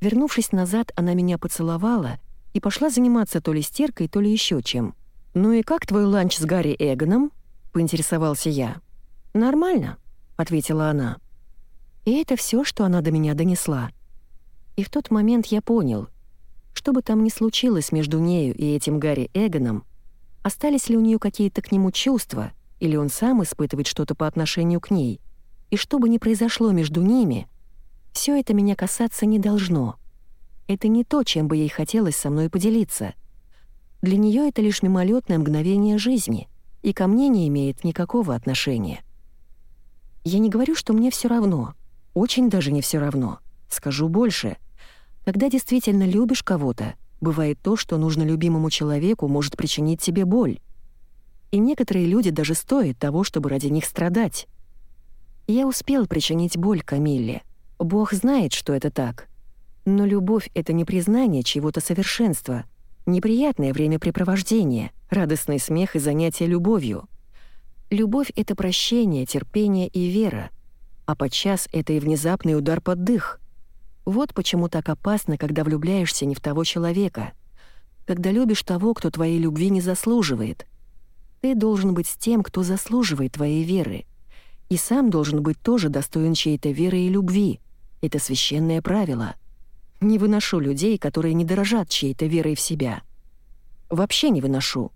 Вернувшись назад, она меня поцеловала и пошла заниматься то ли стиркой, то ли еще чем. «Ну и как твой ланч с Гарри Эгоном?» — поинтересовался я. «Нормально», — ответила она. И это все, что она до меня донесла. И в тот момент я понял, что бы там ни случилось между нею и этим Гарри Эгоном, остались ли у нее какие-то к нему чувства, или он сам испытывает что-то по отношению к ней, и что бы ни произошло между ними, все это меня касаться не должно. Это не то, чем бы ей хотелось со мной поделиться. Для нее это лишь мимолетное мгновение жизни, и ко мне не имеет никакого отношения. Я не говорю, что мне все равно. Очень даже не все равно. Скажу больше. Когда действительно любишь кого-то, бывает то, что нужно любимому человеку, может причинить тебе боль. И некоторые люди даже стоят того, чтобы ради них страдать. Я успел причинить боль Камилле. Бог знает, что это так. Но любовь — это не признание чего-то совершенства, неприятное времяпрепровождение, радостный смех и занятие любовью. Любовь — это прощение, терпение и вера, а подчас это и внезапный удар под дых. Вот почему так опасно, когда влюбляешься не в того человека, когда любишь того, кто твоей любви не заслуживает. Ты должен быть с тем, кто заслуживает твоей веры, и сам должен быть тоже достоин чьей-то веры и любви. Это священное правило — не выношу людей, которые не дорожат чьей-то верой в себя. Вообще не выношу.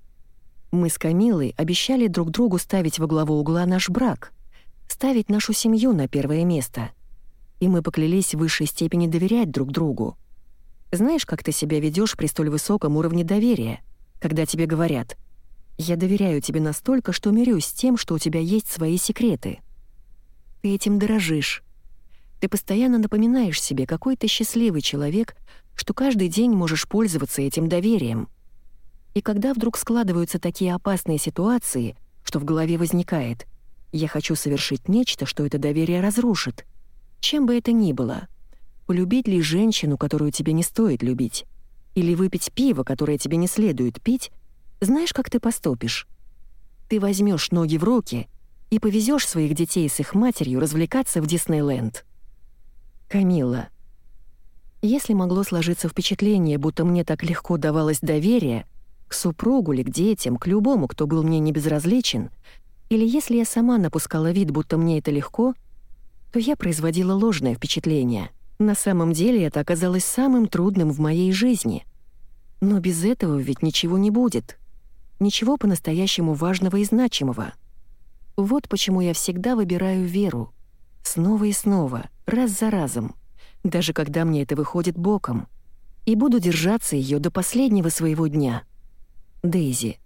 Мы с Камилой обещали друг другу ставить во главу угла наш брак, ставить нашу семью на первое место. И мы поклялись в высшей степени доверять друг другу. Знаешь, как ты себя ведешь при столь высоком уровне доверия, когда тебе говорят «Я доверяю тебе настолько, что мирюсь с тем, что у тебя есть свои секреты». Ты этим дорожишь, ты постоянно напоминаешь себе, какой ты счастливый человек, что каждый день можешь пользоваться этим доверием. И когда вдруг складываются такие опасные ситуации, что в голове возникает «я хочу совершить нечто, что это доверие разрушит», чем бы это ни было, полюбить ли женщину, которую тебе не стоит любить, или выпить пиво, которое тебе не следует пить, знаешь, как ты поступишь? Ты возьмешь ноги в руки и повезешь своих детей с их матерью развлекаться в Диснейленд. Камила. Если могло сложиться впечатление, будто мне так легко давалось доверие к супругу или к детям, к любому, кто был мне не безразличен, или если я сама напускала вид, будто мне это легко, то я производила ложное впечатление. На самом деле это оказалось самым трудным в моей жизни. Но без этого ведь ничего не будет. Ничего по-настоящему важного и значимого. Вот почему я всегда выбираю веру — Снова и снова, раз за разом, даже когда мне это выходит боком. И буду держаться ее до последнего своего дня. Дейзи.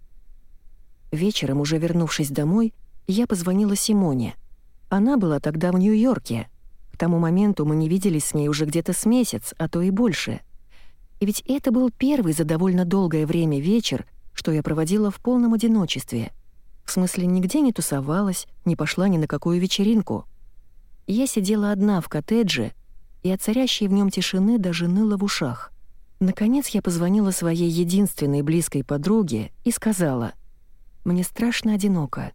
Вечером, уже вернувшись домой, я позвонила Симоне. Она была тогда в Нью-Йорке. К тому моменту мы не виделись с ней уже где-то с месяц, а то и больше. И ведь это был первый за довольно долгое время вечер, что я проводила в полном одиночестве. В смысле, нигде не тусовалась, не пошла ни на какую вечеринку — я сидела одна в коттедже, и от царящей в нем тишины даже ныло в ушах. Наконец я позвонила своей единственной близкой подруге и сказала, «Мне страшно одиноко».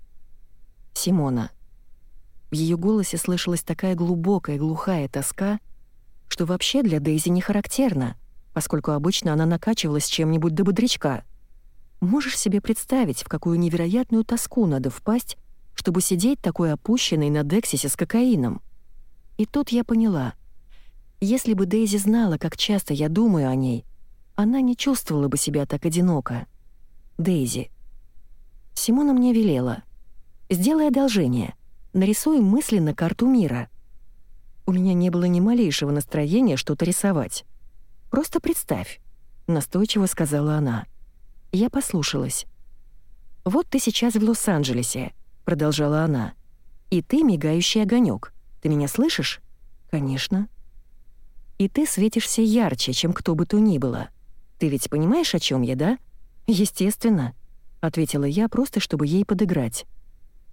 Симона. В ее голосе слышалась такая глубокая глухая тоска, что вообще для Дейзи не характерно, поскольку обычно она накачивалась чем-нибудь до бодрячка. Можешь себе представить, в какую невероятную тоску надо впасть, чтобы сидеть такой опущенной на Дексисе с кокаином. И тут я поняла. Если бы Дейзи знала, как часто я думаю о ней, она не чувствовала бы себя так одиноко. Дейзи. Симона мне велела. «Сделай одолжение. Нарисуй мысленно карту мира». У меня не было ни малейшего настроения что-то рисовать. «Просто представь», — настойчиво сказала она. Я послушалась. «Вот ты сейчас в Лос-Анджелесе продолжала она. «И ты мигающий огонек. Ты меня слышишь?» «Конечно». «И ты светишься ярче, чем кто бы то ни было. Ты ведь понимаешь, о чем я, да?» «Естественно», — ответила я, просто чтобы ей подыграть.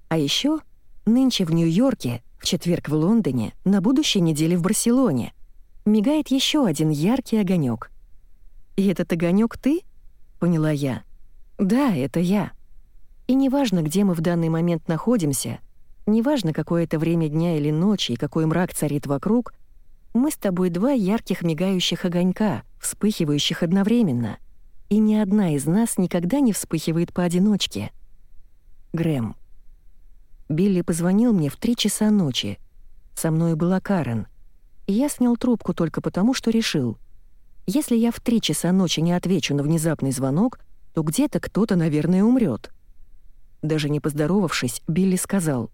«А еще нынче в Нью-Йорке, в четверг в Лондоне, на будущей неделе в Барселоне мигает еще один яркий огонек. «И этот огонек ты?» — поняла я. «Да, это я». И неважно, где мы в данный момент находимся, неважно, какое это время дня или ночи и какой мрак царит вокруг, мы с тобой два ярких мигающих огонька, вспыхивающих одновременно. И ни одна из нас никогда не вспыхивает поодиночке. Грэм. Билли позвонил мне в три часа ночи. Со мной была Карен. И я снял трубку только потому, что решил. Если я в три часа ночи не отвечу на внезапный звонок, то где-то кто-то, наверное, умрет. Даже не поздоровавшись, Билли сказал.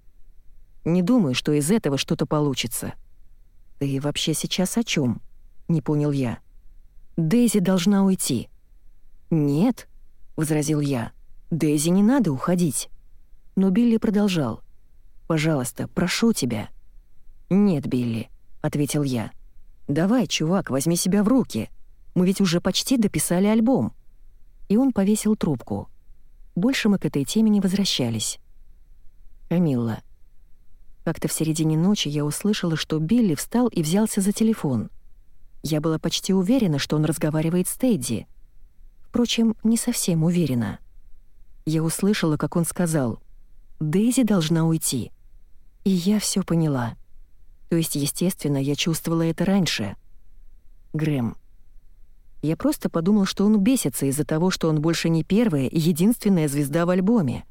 «Не думаю, что из этого что-то получится». «Ты вообще сейчас о чем? не понял я. «Дейзи должна уйти». «Нет», — возразил я. «Дейзи не надо уходить. Но Билли продолжал. «Пожалуйста, прошу тебя». «Нет, Билли», — ответил я. «Давай, чувак, возьми себя в руки. Мы ведь уже почти дописали альбом». И он повесил трубку. Больше мы к этой теме не возвращались. Камилла. Как-то в середине ночи я услышала, что Билли встал и взялся за телефон. Я была почти уверена, что он разговаривает с Тедди. Впрочем, не совсем уверена. Я услышала, как он сказал «Дейзи должна уйти». И я все поняла. То есть, естественно, я чувствовала это раньше. Грэм. Я просто подумал, что он бесится из-за того, что он больше не первая и единственная звезда в альбоме.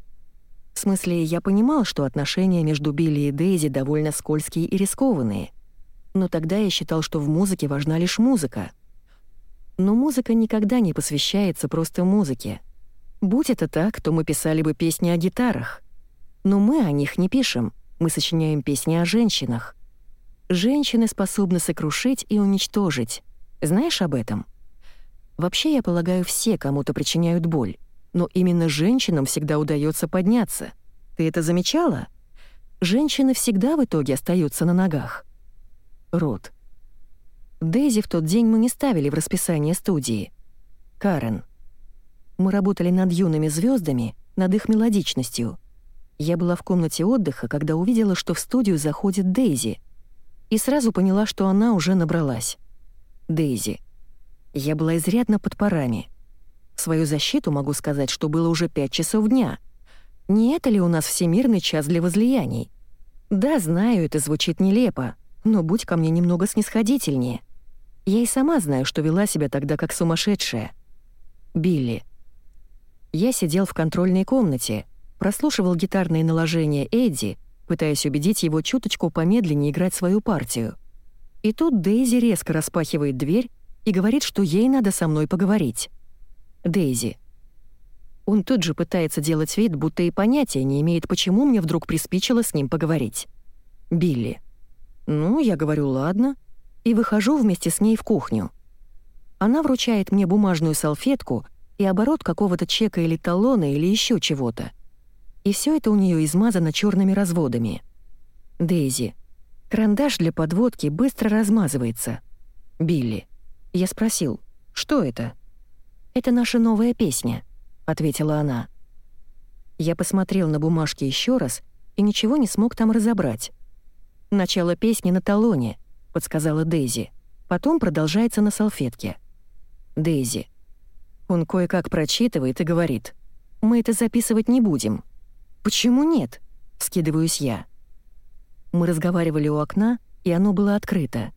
В смысле, я понимал, что отношения между Билли и Дейзи довольно скользкие и рискованные. Но тогда я считал, что в музыке важна лишь музыка. Но музыка никогда не посвящается просто музыке. Будь это так, то мы писали бы песни о гитарах. Но мы о них не пишем, мы сочиняем песни о женщинах. Женщины способны сокрушить и уничтожить. Знаешь об этом? Вообще, я полагаю, все кому-то причиняют боль. Но именно женщинам всегда удается подняться. Ты это замечала? Женщины всегда в итоге остаются на ногах. Рот. Дейзи в тот день мы не ставили в расписание студии. Карен. Мы работали над юными звездами, над их мелодичностью. Я была в комнате отдыха, когда увидела, что в студию заходит Дейзи — и сразу поняла, что она уже набралась. Дейзи. Я была изрядно под парами. В свою защиту могу сказать, что было уже пять часов дня. Не это ли у нас всемирный час для возлияний? Да, знаю, это звучит нелепо, но будь ко мне немного снисходительнее. Я и сама знаю, что вела себя тогда как сумасшедшая. Билли. Я сидел в контрольной комнате, прослушивал гитарные наложения Эдди, пытаясь убедить его чуточку помедленнее играть свою партию. И тут Дейзи резко распахивает дверь и говорит, что ей надо со мной поговорить. Дейзи. Он тут же пытается делать вид, будто и понятия не имеет, почему мне вдруг приспичило с ним поговорить. Билли. Ну, я говорю, ладно, и выхожу вместе с ней в кухню. Она вручает мне бумажную салфетку и оборот какого-то чека или талона или еще чего-то и все это у нее измазано черными разводами. Дейзи. Карандаш для подводки быстро размазывается. Билли. Я спросил, что это? «Это наша новая песня», — ответила она. Я посмотрел на бумажки еще раз и ничего не смог там разобрать. «Начало песни на талоне», — подсказала Дейзи. Потом продолжается на салфетке. Дейзи. Он кое-как прочитывает и говорит. «Мы это записывать не будем. «Почему нет?» — скидываюсь я. Мы разговаривали у окна, и оно было открыто.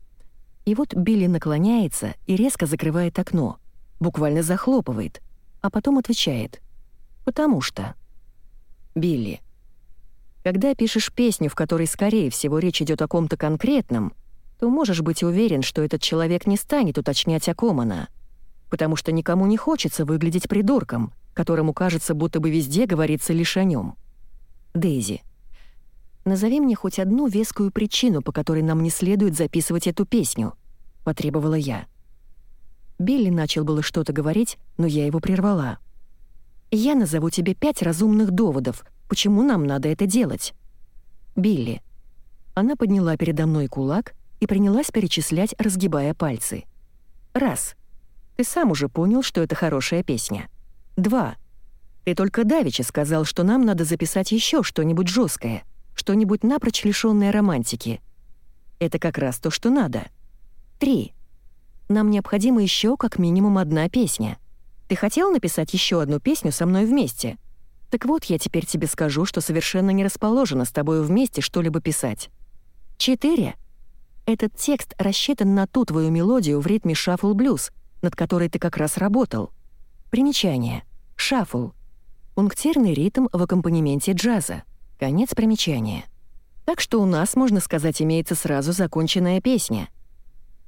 И вот Билли наклоняется и резко закрывает окно, буквально захлопывает, а потом отвечает. «Потому что...» Билли. Когда пишешь песню, в которой, скорее всего, речь идет о ком-то конкретном, то можешь быть уверен, что этот человек не станет уточнять, о ком она. Потому что никому не хочется выглядеть придурком, которому кажется, будто бы везде говорится лишь о нем. Дейзи. «Назови мне хоть одну вескую причину, по которой нам не следует записывать эту песню», — потребовала я. Билли начал было что-то говорить, но я его прервала. «Я назову тебе пять разумных доводов, почему нам надо это делать». «Билли». Она подняла передо мной кулак и принялась перечислять, разгибая пальцы. «Раз. Ты сам уже понял, что это хорошая песня. Два. Ты только давеча сказал, что нам надо записать еще что-нибудь жесткое, что-нибудь напрочь лишённое романтики. Это как раз то, что надо. Три. Нам необходима еще как минимум одна песня. Ты хотел написать еще одну песню со мной вместе? Так вот, я теперь тебе скажу, что совершенно не расположена с тобой вместе что-либо писать. Четыре. Этот текст рассчитан на ту твою мелодию в ритме шаффл-блюз, над которой ты как раз работал. Примечание. Шаффл — Пунктирный ритм в аккомпанементе джаза. Конец примечания. Так что у нас, можно сказать, имеется сразу законченная песня.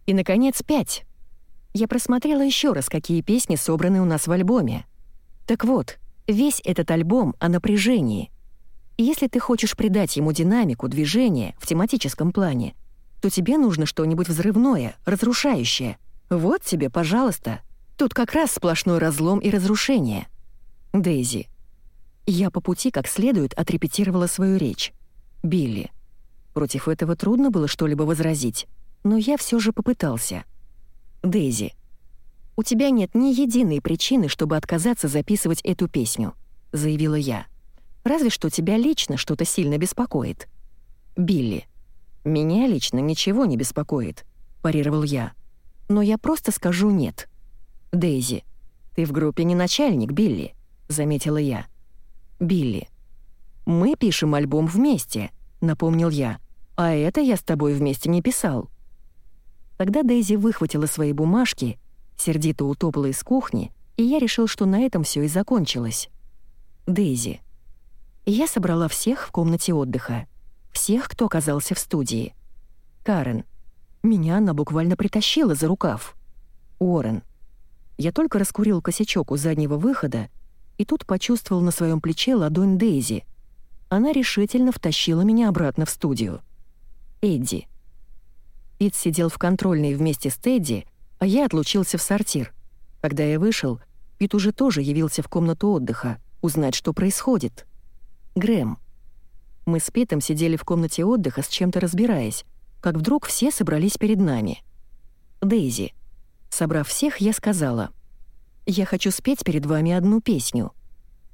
И, наконец, пять. Я просмотрела еще раз, какие песни собраны у нас в альбоме. Так вот, весь этот альбом о напряжении. И если ты хочешь придать ему динамику, движение в тематическом плане, то тебе нужно что-нибудь взрывное, разрушающее. Вот тебе, пожалуйста. Тут как раз сплошной разлом и разрушение. Дейзи. Я по пути как следует отрепетировала свою речь. Билли. Против этого трудно было что-либо возразить, но я все же попытался. Дейзи. «У тебя нет ни единой причины, чтобы отказаться записывать эту песню», — заявила я. «Разве что тебя лично что-то сильно беспокоит». Билли. «Меня лично ничего не беспокоит», — парировал я. «Но я просто скажу «нет». Дейзи. «Ты в группе не начальник, Билли», — заметила я. Билли. «Мы пишем альбом вместе», — напомнил я. «А это я с тобой вместе не писал». Тогда Дейзи выхватила свои бумажки, сердито утопала из кухни, и я решил, что на этом все и закончилось. Дейзи. Я собрала всех в комнате отдыха. Всех, кто оказался в студии. Карен. Меня она буквально притащила за рукав. Уоррен. Я только раскурил косячок у заднего выхода, и тут почувствовал на своем плече ладонь Дейзи. Она решительно втащила меня обратно в студию. Эдди. Пит сидел в контрольной вместе с Тедди, а я отлучился в сортир. Когда я вышел, Пит уже тоже явился в комнату отдыха, узнать, что происходит. Грэм. Мы с Питом сидели в комнате отдыха с чем-то разбираясь, как вдруг все собрались перед нами. Дейзи. Собрав всех, я сказала, «Я хочу спеть перед вами одну песню».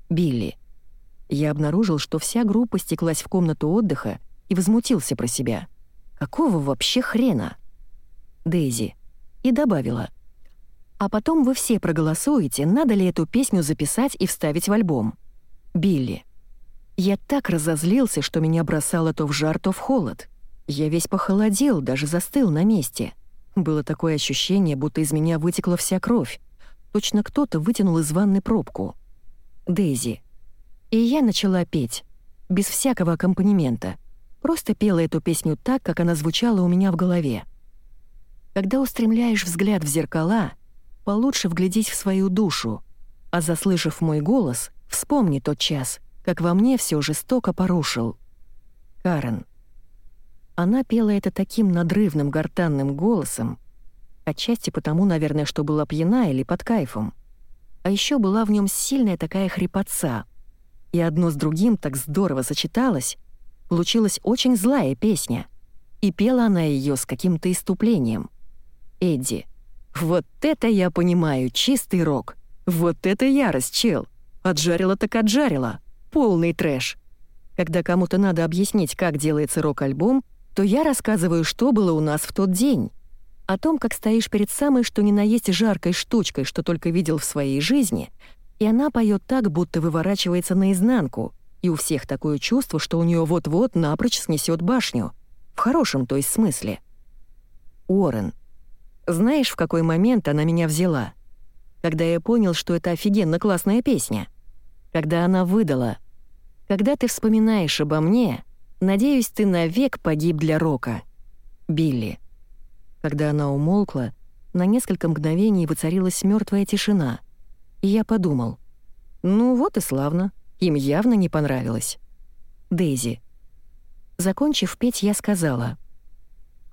Билли. Я обнаружил, что вся группа стеклась в комнату отдыха и возмутился про себя. Какого вообще хрена? Дейзи. И добавила. А потом вы все проголосуете, надо ли эту песню записать и вставить в альбом. Билли. Я так разозлился, что меня бросало то в жар, то в холод. Я весь похолодел, даже застыл на месте. Было такое ощущение, будто из меня вытекла вся кровь. Точно кто-то вытянул из ванны пробку. Дейзи. И я начала петь. Без всякого аккомпанемента. Просто пела эту песню так, как она звучала у меня в голове. Когда устремляешь взгляд в зеркала, получше вглядись в свою душу, а заслышав мой голос, вспомни тот час, как во мне все жестоко порушил. Карен. Она пела это таким надрывным гортанным голосом, отчасти потому, наверное, что была пьяна или под кайфом. А еще была в нем сильная такая хрипотца. И одно с другим так здорово сочеталось, Получилась очень злая песня. И пела она ее с каким-то иступлением. Эдди. «Вот это я понимаю, чистый рок. Вот это ярость, чел. Отжарила так отжарила. Полный трэш. Когда кому-то надо объяснить, как делается рок-альбом, то я рассказываю, что было у нас в тот день. О том, как стоишь перед самой что ни на есть жаркой штучкой, что только видел в своей жизни, и она поет так, будто выворачивается наизнанку, и у всех такое чувство, что у нее вот-вот напрочь снесет башню. В хорошем, то есть смысле. Уоррен. Знаешь, в какой момент она меня взяла? Когда я понял, что это офигенно классная песня. Когда она выдала. Когда ты вспоминаешь обо мне, надеюсь, ты навек погиб для рока. Билли. Когда она умолкла, на несколько мгновений воцарилась мертвая тишина. И я подумал, ну вот и славно. Им явно не понравилось. Дейзи. Закончив петь, я сказала.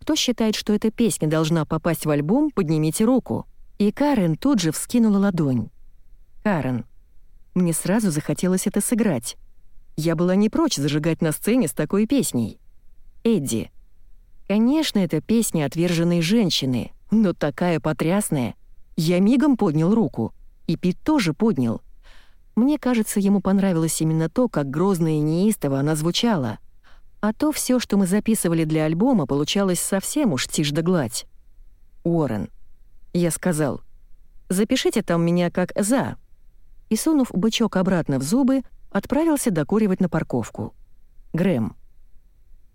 «Кто считает, что эта песня должна попасть в альбом, поднимите руку». И Карен тут же вскинула ладонь. «Карен». Мне сразу захотелось это сыграть. Я была не прочь зажигать на сцене с такой песней. Эдди. Конечно, это песня отверженной женщины, но такая потрясная. Я мигом поднял руку. И Пит тоже поднял. Мне кажется, ему понравилось именно то, как грозно и неистово она звучала. А то все, что мы записывали для альбома, получалось совсем уж тишь да гладь. Уоррен. Я сказал, запишите там меня как «за». И, сунув бычок обратно в зубы, отправился докуривать на парковку. Грэм.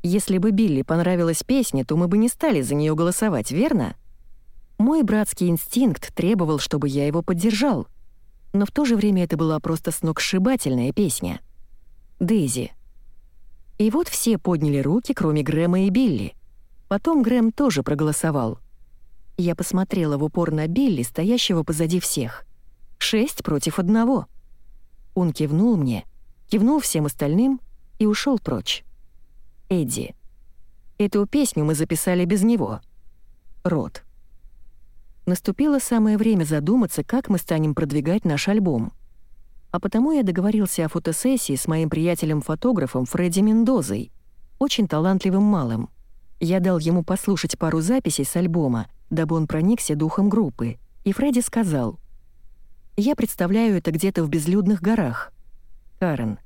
Если бы Билли понравилась песня, то мы бы не стали за нее голосовать, верно? Мой братский инстинкт требовал, чтобы я его поддержал — но в то же время это была просто сногсшибательная песня. Дейзи. И вот все подняли руки, кроме Грэма и Билли. Потом Грэм тоже проголосовал. Я посмотрела в упор на Билли, стоящего позади всех. Шесть против одного. Он кивнул мне, кивнул всем остальным и ушел прочь. Эдди. Эту песню мы записали без него. Рот. Наступило самое время задуматься, как мы станем продвигать наш альбом. А потому я договорился о фотосессии с моим приятелем-фотографом Фредди Мендозой, очень талантливым малым. Я дал ему послушать пару записей с альбома, дабы он проникся духом группы, и Фредди сказал, «Я представляю это где-то в безлюдных горах. Карен,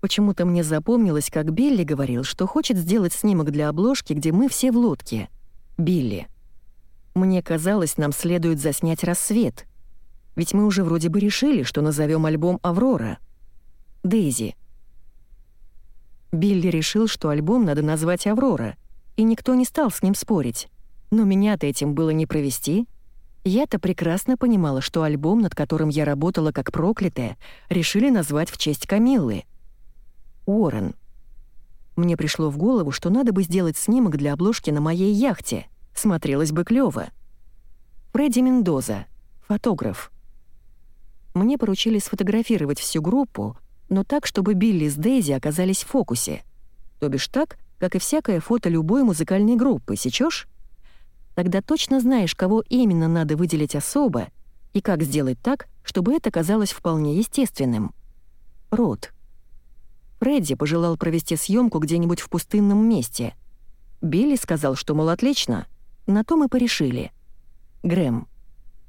Почему-то мне запомнилось, как Билли говорил, что хочет сделать снимок для обложки, где мы все в лодке. Билли. Мне казалось, нам следует заснять рассвет. Ведь мы уже вроде бы решили, что назовем альбом «Аврора». Дейзи. Билли решил, что альбом надо назвать «Аврора», и никто не стал с ним спорить. Но меня-то этим было не провести. Я-то прекрасно понимала, что альбом, над которым я работала как проклятая, решили назвать в честь Камиллы — Уоррен. Мне пришло в голову, что надо бы сделать снимок для обложки на моей яхте. Смотрелось бы клёво. Фредди Мендоза, фотограф. Мне поручили сфотографировать всю группу, но так, чтобы Билли с Дейзи оказались в фокусе. То бишь так, как и всякое фото любой музыкальной группы, сечёшь? Тогда точно знаешь, кого именно надо выделить особо и как сделать так, чтобы это казалось вполне естественным. Рот. Фредди пожелал провести съемку где-нибудь в пустынном месте. Билли сказал, что, мол, отлично. На то мы порешили. Грэм.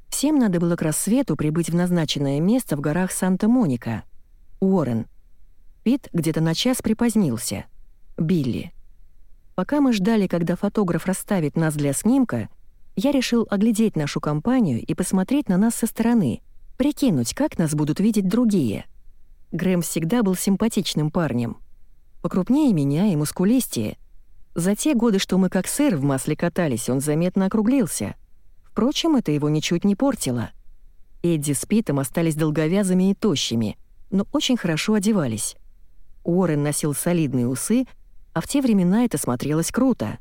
Всем надо было к рассвету прибыть в назначенное место в горах Санта-Моника. Уоррен. Пит где-то на час припозднился. Билли. Пока мы ждали, когда фотограф расставит нас для снимка, я решил оглядеть нашу компанию и посмотреть на нас со стороны, прикинуть, как нас будут видеть другие — Грэм всегда был симпатичным парнем. Покрупнее меня и мускулистее. За те годы, что мы как сыр в масле катались, он заметно округлился. Впрочем, это его ничуть не портило. Эдди с Питом остались долговязыми и тощими, но очень хорошо одевались. Уоррен носил солидные усы, а в те времена это смотрелось круто.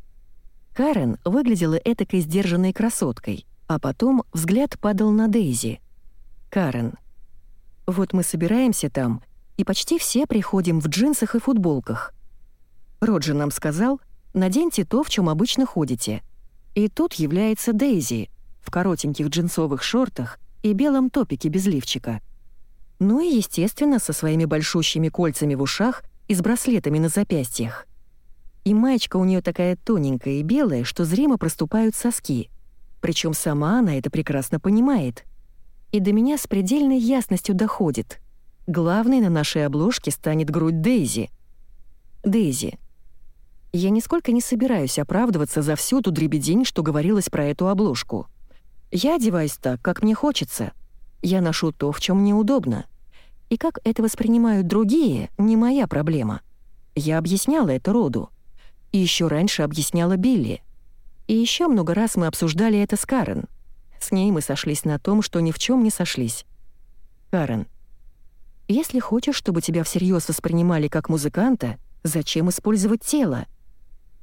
Карен выглядела этакой сдержанной красоткой, а потом взгляд падал на Дейзи. Карен — вот мы собираемся там, и почти все приходим в джинсах и футболках. Роджер нам сказал, наденьте то, в чем обычно ходите. И тут является Дейзи в коротеньких джинсовых шортах и белом топике без лифчика. Ну и, естественно, со своими большущими кольцами в ушах и с браслетами на запястьях. И маечка у нее такая тоненькая и белая, что зримо проступают соски. Причем сама она это прекрасно понимает — и до меня с предельной ясностью доходит. Главной на нашей обложке станет грудь Дейзи. Дейзи. Я нисколько не собираюсь оправдываться за всю ту дребедень, что говорилось про эту обложку. Я одеваюсь так, как мне хочется. Я ношу то, в чем мне удобно. И как это воспринимают другие, не моя проблема. Я объясняла это роду. И еще раньше объясняла Билли. И еще много раз мы обсуждали это с Карен — с ней мы сошлись на том, что ни в чем не сошлись. Карен. Если хочешь, чтобы тебя всерьез воспринимали как музыканта, зачем использовать тело?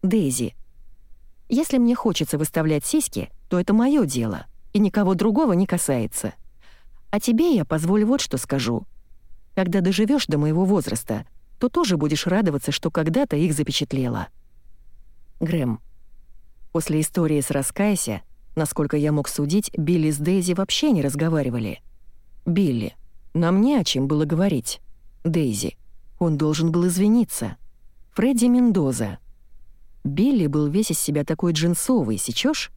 Дейзи. Если мне хочется выставлять сиськи, то это мое дело, и никого другого не касается. А тебе я позволю вот что скажу. Когда доживешь до моего возраста, то тоже будешь радоваться, что когда-то их запечатлела. Грэм. После истории с «Раскайся» Насколько я мог судить, Билли с Дейзи вообще не разговаривали. Билли. Нам не о чем было говорить. Дейзи. Он должен был извиниться. Фредди Мендоза. Билли был весь из себя такой джинсовый, сечёшь?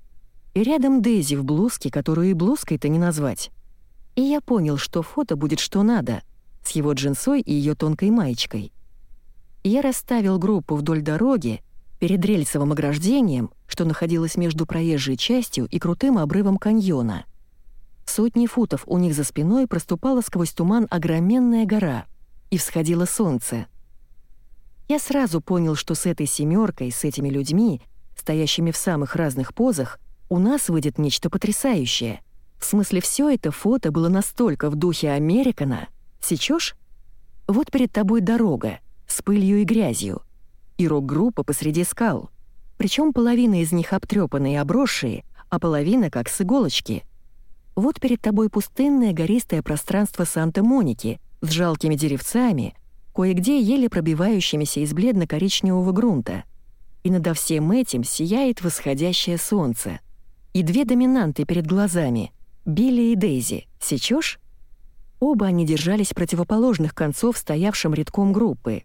И рядом Дейзи в блузке, которую и блузкой-то не назвать. И я понял, что фото будет что надо, с его джинсой и ее тонкой маечкой. Я расставил группу вдоль дороги, перед рельсовым ограждением, что находилось между проезжей частью и крутым обрывом каньона. Сотни футов у них за спиной проступала сквозь туман огроменная гора, и всходило солнце. Я сразу понял, что с этой семеркой, с этими людьми, стоящими в самых разных позах, у нас выйдет нечто потрясающее. В смысле, все это фото было настолько в духе Американа. Сечешь? Вот перед тобой дорога, с пылью и грязью — и рок-группа посреди скал. Причем половина из них обтрепанные и обросшие, а половина как с иголочки. Вот перед тобой пустынное гористое пространство Санта-Моники с жалкими деревцами, кое-где еле пробивающимися из бледно-коричневого грунта. И над всем этим сияет восходящее солнце. И две доминанты перед глазами — Билли и Дейзи. Сечешь? Оба они держались противоположных концов стоявшим рядком группы.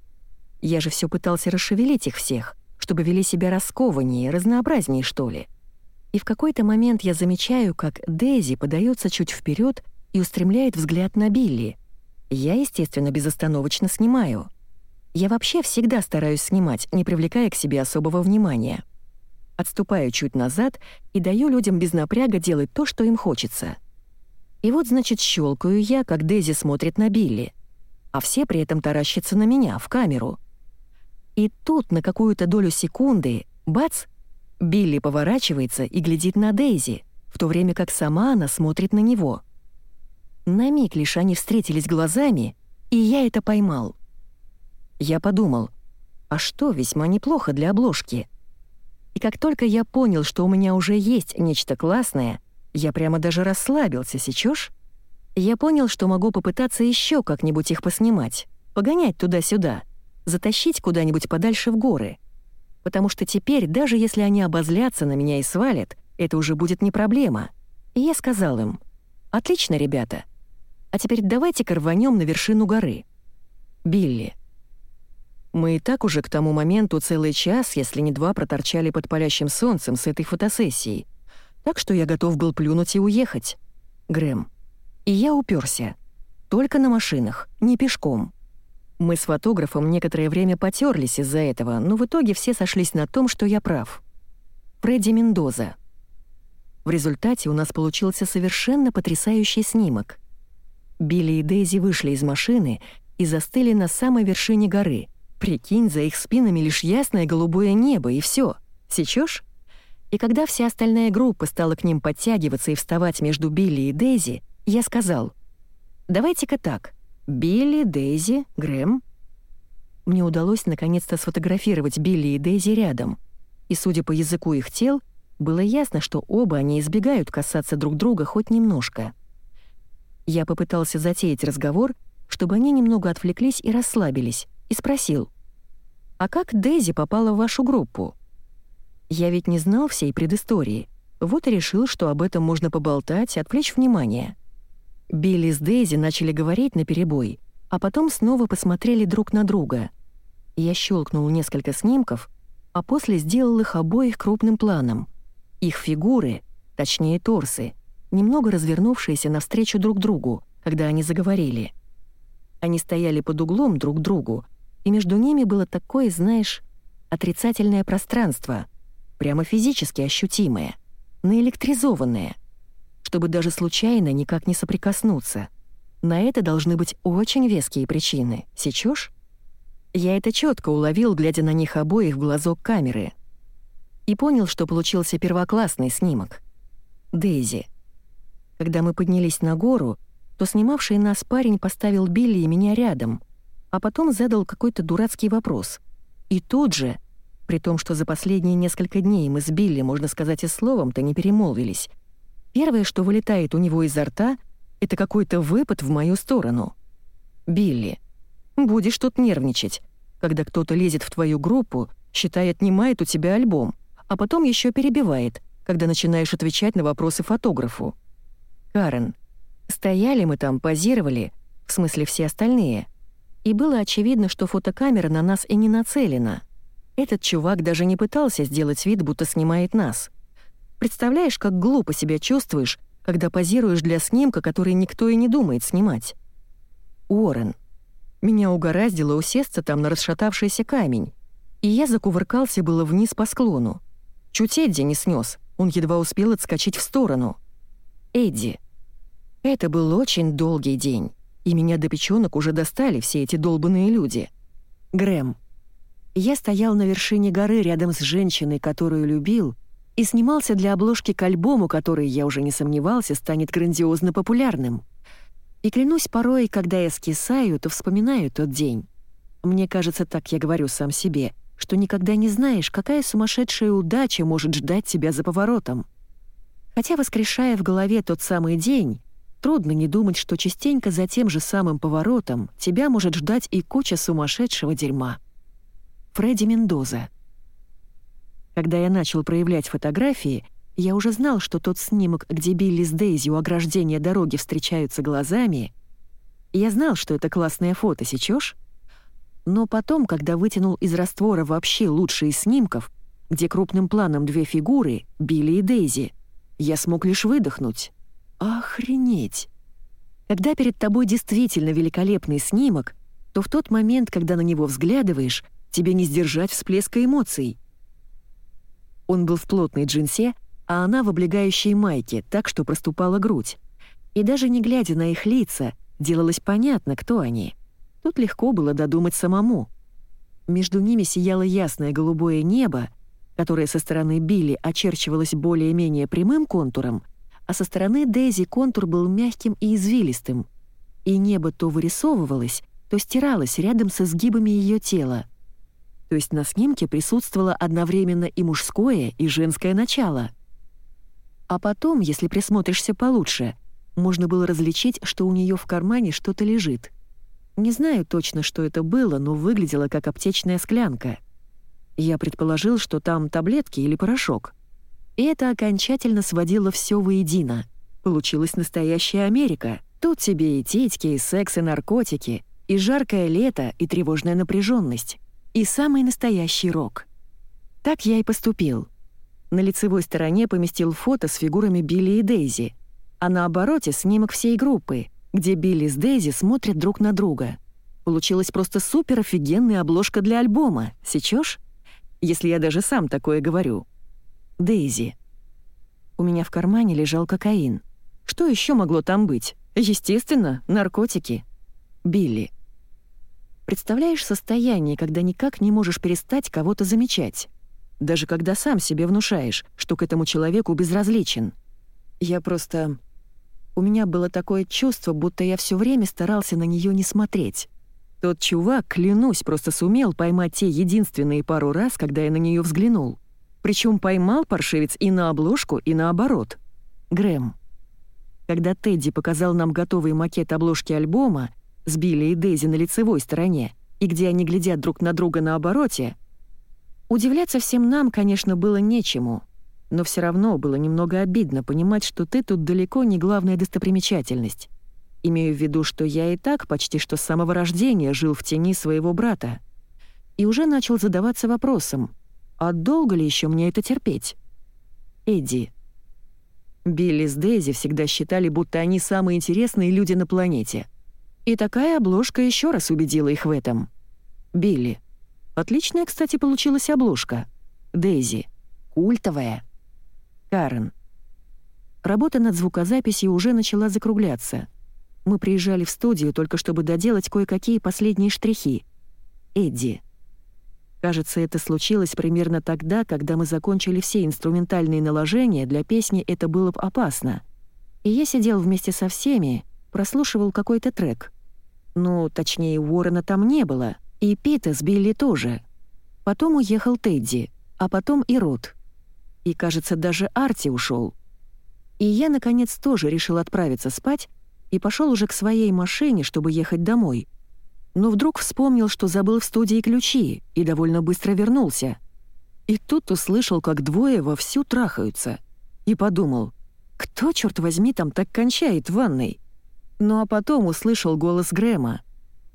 Я же все пытался расшевелить их всех, чтобы вели себя раскованнее, разнообразнее, что ли. И в какой-то момент я замечаю, как Дейзи подается чуть вперед и устремляет взгляд на Билли. Я, естественно, безостановочно снимаю. Я вообще всегда стараюсь снимать, не привлекая к себе особого внимания. Отступаю чуть назад и даю людям без напряга делать то, что им хочется. И вот, значит, щелкаю я, как Дейзи смотрит на Билли, а все при этом таращатся на меня, в камеру. И тут на какую-то долю секунды, бац, Билли поворачивается и глядит на Дейзи, в то время как сама она смотрит на него. На миг лишь они встретились глазами, и я это поймал. Я подумал, а что весьма неплохо для обложки. И как только я понял, что у меня уже есть нечто классное, я прямо даже расслабился, сечешь? Я понял, что могу попытаться еще как-нибудь их поснимать, погонять туда-сюда, затащить куда-нибудь подальше в горы. Потому что теперь, даже если они обозлятся на меня и свалят, это уже будет не проблема. И я сказал им, «Отлично, ребята. А теперь давайте-ка рванем на вершину горы». Билли. Мы и так уже к тому моменту целый час, если не два, проторчали под палящим солнцем с этой фотосессией. Так что я готов был плюнуть и уехать. Грэм. И я уперся. Только на машинах, не пешком. Мы с фотографом некоторое время потерлись из-за этого, но в итоге все сошлись на том, что я прав. Фредди Мендоза. В результате у нас получился совершенно потрясающий снимок. Билли и Дейзи вышли из машины и застыли на самой вершине горы — Прикинь, за их спинами лишь ясное голубое небо, и все. Сечешь? И когда вся остальная группа стала к ним подтягиваться и вставать между Билли и Дейзи, я сказал, «Давайте-ка так. Билли, Дейзи, Грэм». Мне удалось наконец-то сфотографировать Билли и Дейзи рядом. И, судя по языку их тел, было ясно, что оба они избегают касаться друг друга хоть немножко. Я попытался затеять разговор, чтобы они немного отвлеклись и расслабились, и спросил, «А как Дейзи попала в вашу группу?» Я ведь не знал всей предыстории, вот и решил, что об этом можно поболтать, отвлечь внимание. Билли с Дейзи начали говорить наперебой, а потом снова посмотрели друг на друга. Я щелкнул несколько снимков, а после сделал их обоих крупным планом. Их фигуры, точнее торсы, немного развернувшиеся навстречу друг другу, когда они заговорили. Они стояли под углом друг к другу, и между ними было такое, знаешь, отрицательное пространство, прямо физически ощутимое, наэлектризованное, чтобы даже случайно никак не соприкоснуться. На это должны быть очень веские причины. Сечешь? Я это четко уловил, глядя на них обоих в глазок камеры. И понял, что получился первоклассный снимок. Дейзи. Когда мы поднялись на гору, то снимавший нас парень поставил Билли и меня рядом — а потом задал какой-то дурацкий вопрос. И тут же, при том, что за последние несколько дней мы с Билли, можно сказать, и словом-то не перемолвились, первое, что вылетает у него изо рта, это какой-то выпад в мою сторону. «Билли, будешь тут нервничать, когда кто-то лезет в твою группу, считает, отнимает у тебя альбом, а потом еще перебивает, когда начинаешь отвечать на вопросы фотографу. Карен, стояли мы там, позировали, в смысле все остальные, и было очевидно, что фотокамера на нас и не нацелена. Этот чувак даже не пытался сделать вид, будто снимает нас. Представляешь, как глупо себя чувствуешь, когда позируешь для снимка, который никто и не думает снимать? Уоррен. Меня угораздило усесться там на расшатавшийся камень, и я закувыркался было вниз по склону. Чуть Эдди не снес, он едва успел отскочить в сторону. Эдди. Это был очень долгий день и меня до печёнок уже достали все эти долбанные люди. Грэм. Я стоял на вершине горы рядом с женщиной, которую любил, и снимался для обложки к альбому, который, я уже не сомневался, станет грандиозно популярным. И клянусь порой, когда я скисаю, то вспоминаю тот день. Мне кажется, так я говорю сам себе, что никогда не знаешь, какая сумасшедшая удача может ждать тебя за поворотом. Хотя, воскрешая в голове тот самый день, Трудно не думать, что частенько за тем же самым поворотом тебя может ждать и куча сумасшедшего дерьма. Фредди Мендоза. Когда я начал проявлять фотографии, я уже знал, что тот снимок, где Билли с Дейзи у ограждения дороги встречаются глазами, Я знал, что это классное фото, сечешь? Но потом, когда вытянул из раствора вообще лучшие снимков, где крупным планом две фигуры, Билли и Дейзи, я смог лишь выдохнуть. Охренеть! Когда перед тобой действительно великолепный снимок, то в тот момент, когда на него взглядываешь, тебе не сдержать всплеска эмоций. Он был в плотной джинсе, а она в облегающей майке, так что проступала грудь. И даже не глядя на их лица, делалось понятно, кто они. Тут легко было додумать самому. Между ними сияло ясное голубое небо, которое со стороны Билли очерчивалось более-менее прямым контуром, а со стороны Дейзи контур был мягким и извилистым. И небо то вырисовывалось, то стиралось рядом со сгибами ее тела. То есть на снимке присутствовало одновременно и мужское, и женское начало. А потом, если присмотришься получше, можно было различить, что у нее в кармане что-то лежит. Не знаю точно, что это было, но выглядело как аптечная склянка. Я предположил, что там таблетки или порошок. И это окончательно сводило все воедино. Получилась настоящая Америка. Тут тебе и титьки, и секс, и наркотики, и жаркое лето, и тревожная напряженность, и самый настоящий рок. Так я и поступил. На лицевой стороне поместил фото с фигурами Билли и Дейзи — а на обороте снимок всей группы, где Билли с Дейзи смотрят друг на друга. Получилась просто супер офигенная обложка для альбома, сечешь? Если я даже сам такое говорю. Дейзи. У меня в кармане лежал кокаин. Что еще могло там быть? Естественно, наркотики. Билли. Представляешь состояние, когда никак не можешь перестать кого-то замечать? Даже когда сам себе внушаешь, что к этому человеку безразличен. Я просто... У меня было такое чувство, будто я все время старался на нее не смотреть. Тот чувак, клянусь, просто сумел поймать те единственные пару раз, когда я на нее взглянул. Причем поймал паршивец и на обложку, и наоборот. Грэм. Когда Тедди показал нам готовый макет обложки альбома с Билли и Дейзи на лицевой стороне, и где они глядят друг на друга на обороте, удивляться всем нам, конечно, было нечему — но все равно было немного обидно понимать, что ты тут далеко не главная достопримечательность. Имею в виду, что я и так почти что с самого рождения жил в тени своего брата. И уже начал задаваться вопросом, а долго ли еще мне это терпеть? Эдди. Билли с Дейзи всегда считали, будто они самые интересные люди на планете. И такая обложка еще раз убедила их в этом. Билли. Отличная, кстати, получилась обложка. Дейзи. Культовая. Карен. Работа над звукозаписью уже начала закругляться. Мы приезжали в студию только чтобы доделать кое-какие последние штрихи. Эдди. Кажется, это случилось примерно тогда, когда мы закончили все инструментальные наложения для песни «Это было бы опасно». И я сидел вместе со всеми, прослушивал какой-то трек. Ну, точнее, Уоррена там не было, и Пита с Билли тоже. Потом уехал Тедди, а потом и Рот. И, кажется, даже Арти ушел. И я, наконец, тоже решил отправиться спать и пошел уже к своей машине, чтобы ехать домой. Но вдруг вспомнил, что забыл в студии ключи, и довольно быстро вернулся. И тут услышал, как двое вовсю трахаются. И подумал, кто, черт возьми, там так кончает в ванной? Ну а потом услышал голос Грэма,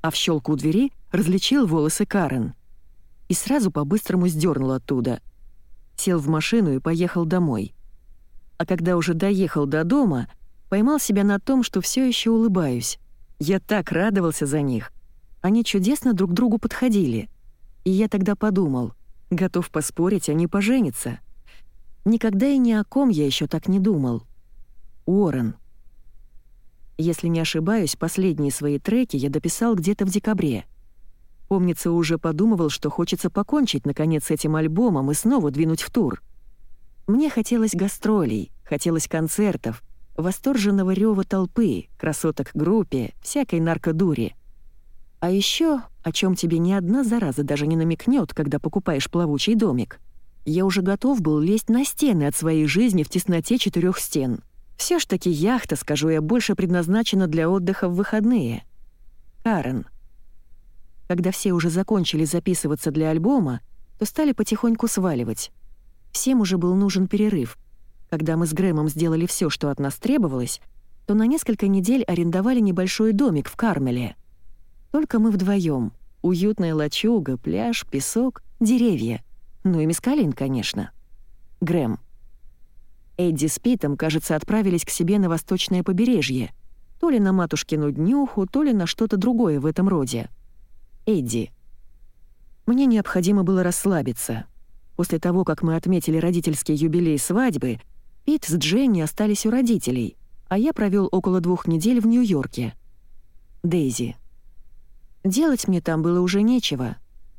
а в щелку двери различил волосы Карен. И сразу по-быстрому сдернул оттуда — сел в машину и поехал домой. А когда уже доехал до дома, поймал себя на том, что все еще улыбаюсь. Я так радовался за них. Они чудесно друг другу подходили. И я тогда подумал, готов поспорить, они поженятся. Никогда и ни о ком я еще так не думал. Уоррен. Если не ошибаюсь, последние свои треки я дописал где-то в декабре. Помнится, уже подумывал, что хочется покончить, наконец, с этим альбомом и снова двинуть в тур. Мне хотелось гастролей, хотелось концертов, восторженного рева толпы, красоток группе, всякой наркодури. А еще, о чем тебе ни одна зараза даже не намекнет, когда покупаешь плавучий домик. Я уже готов был лезть на стены от своей жизни в тесноте четырех стен. Все ж таки яхта, скажу я, больше предназначена для отдыха в выходные. Карен — когда все уже закончили записываться для альбома, то стали потихоньку сваливать. Всем уже был нужен перерыв. Когда мы с Грэмом сделали все, что от нас требовалось, то на несколько недель арендовали небольшой домик в Кармеле. Только мы вдвоем. Уютная лачуга, пляж, песок, деревья. Ну и мискалин, конечно. Грэм. Эдди с Питом, кажется, отправились к себе на восточное побережье. То ли на матушкину днюху, то ли на что-то другое в этом роде. Эдди. Мне необходимо было расслабиться. После того, как мы отметили родительский юбилей свадьбы, Пит с Дженни остались у родителей, а я провел около двух недель в Нью-Йорке. Дейзи. Делать мне там было уже нечего.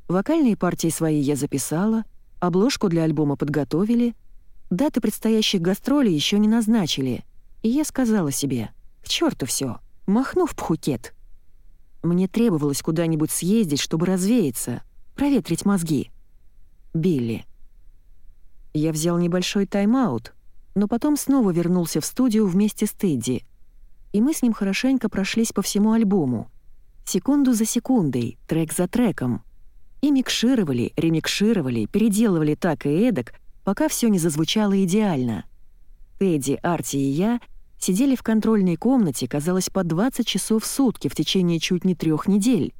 Вокальные партии свои я записала, обложку для альбома подготовили, даты предстоящих гастролей еще не назначили, и я сказала себе, к черту все, махну в Пхукет. Мне требовалось куда-нибудь съездить, чтобы развеяться, проветрить мозги. Билли. Я взял небольшой тайм-аут, но потом снова вернулся в студию вместе с Тедди, и мы с ним хорошенько прошлись по всему альбому, секунду за секундой, трек за треком, и микшировали, ремикшировали, переделывали так и эдак, пока все не зазвучало идеально. Тедди, Арти и я сидели в контрольной комнате, казалось, по 20 часов в сутки в течение чуть не трех недель.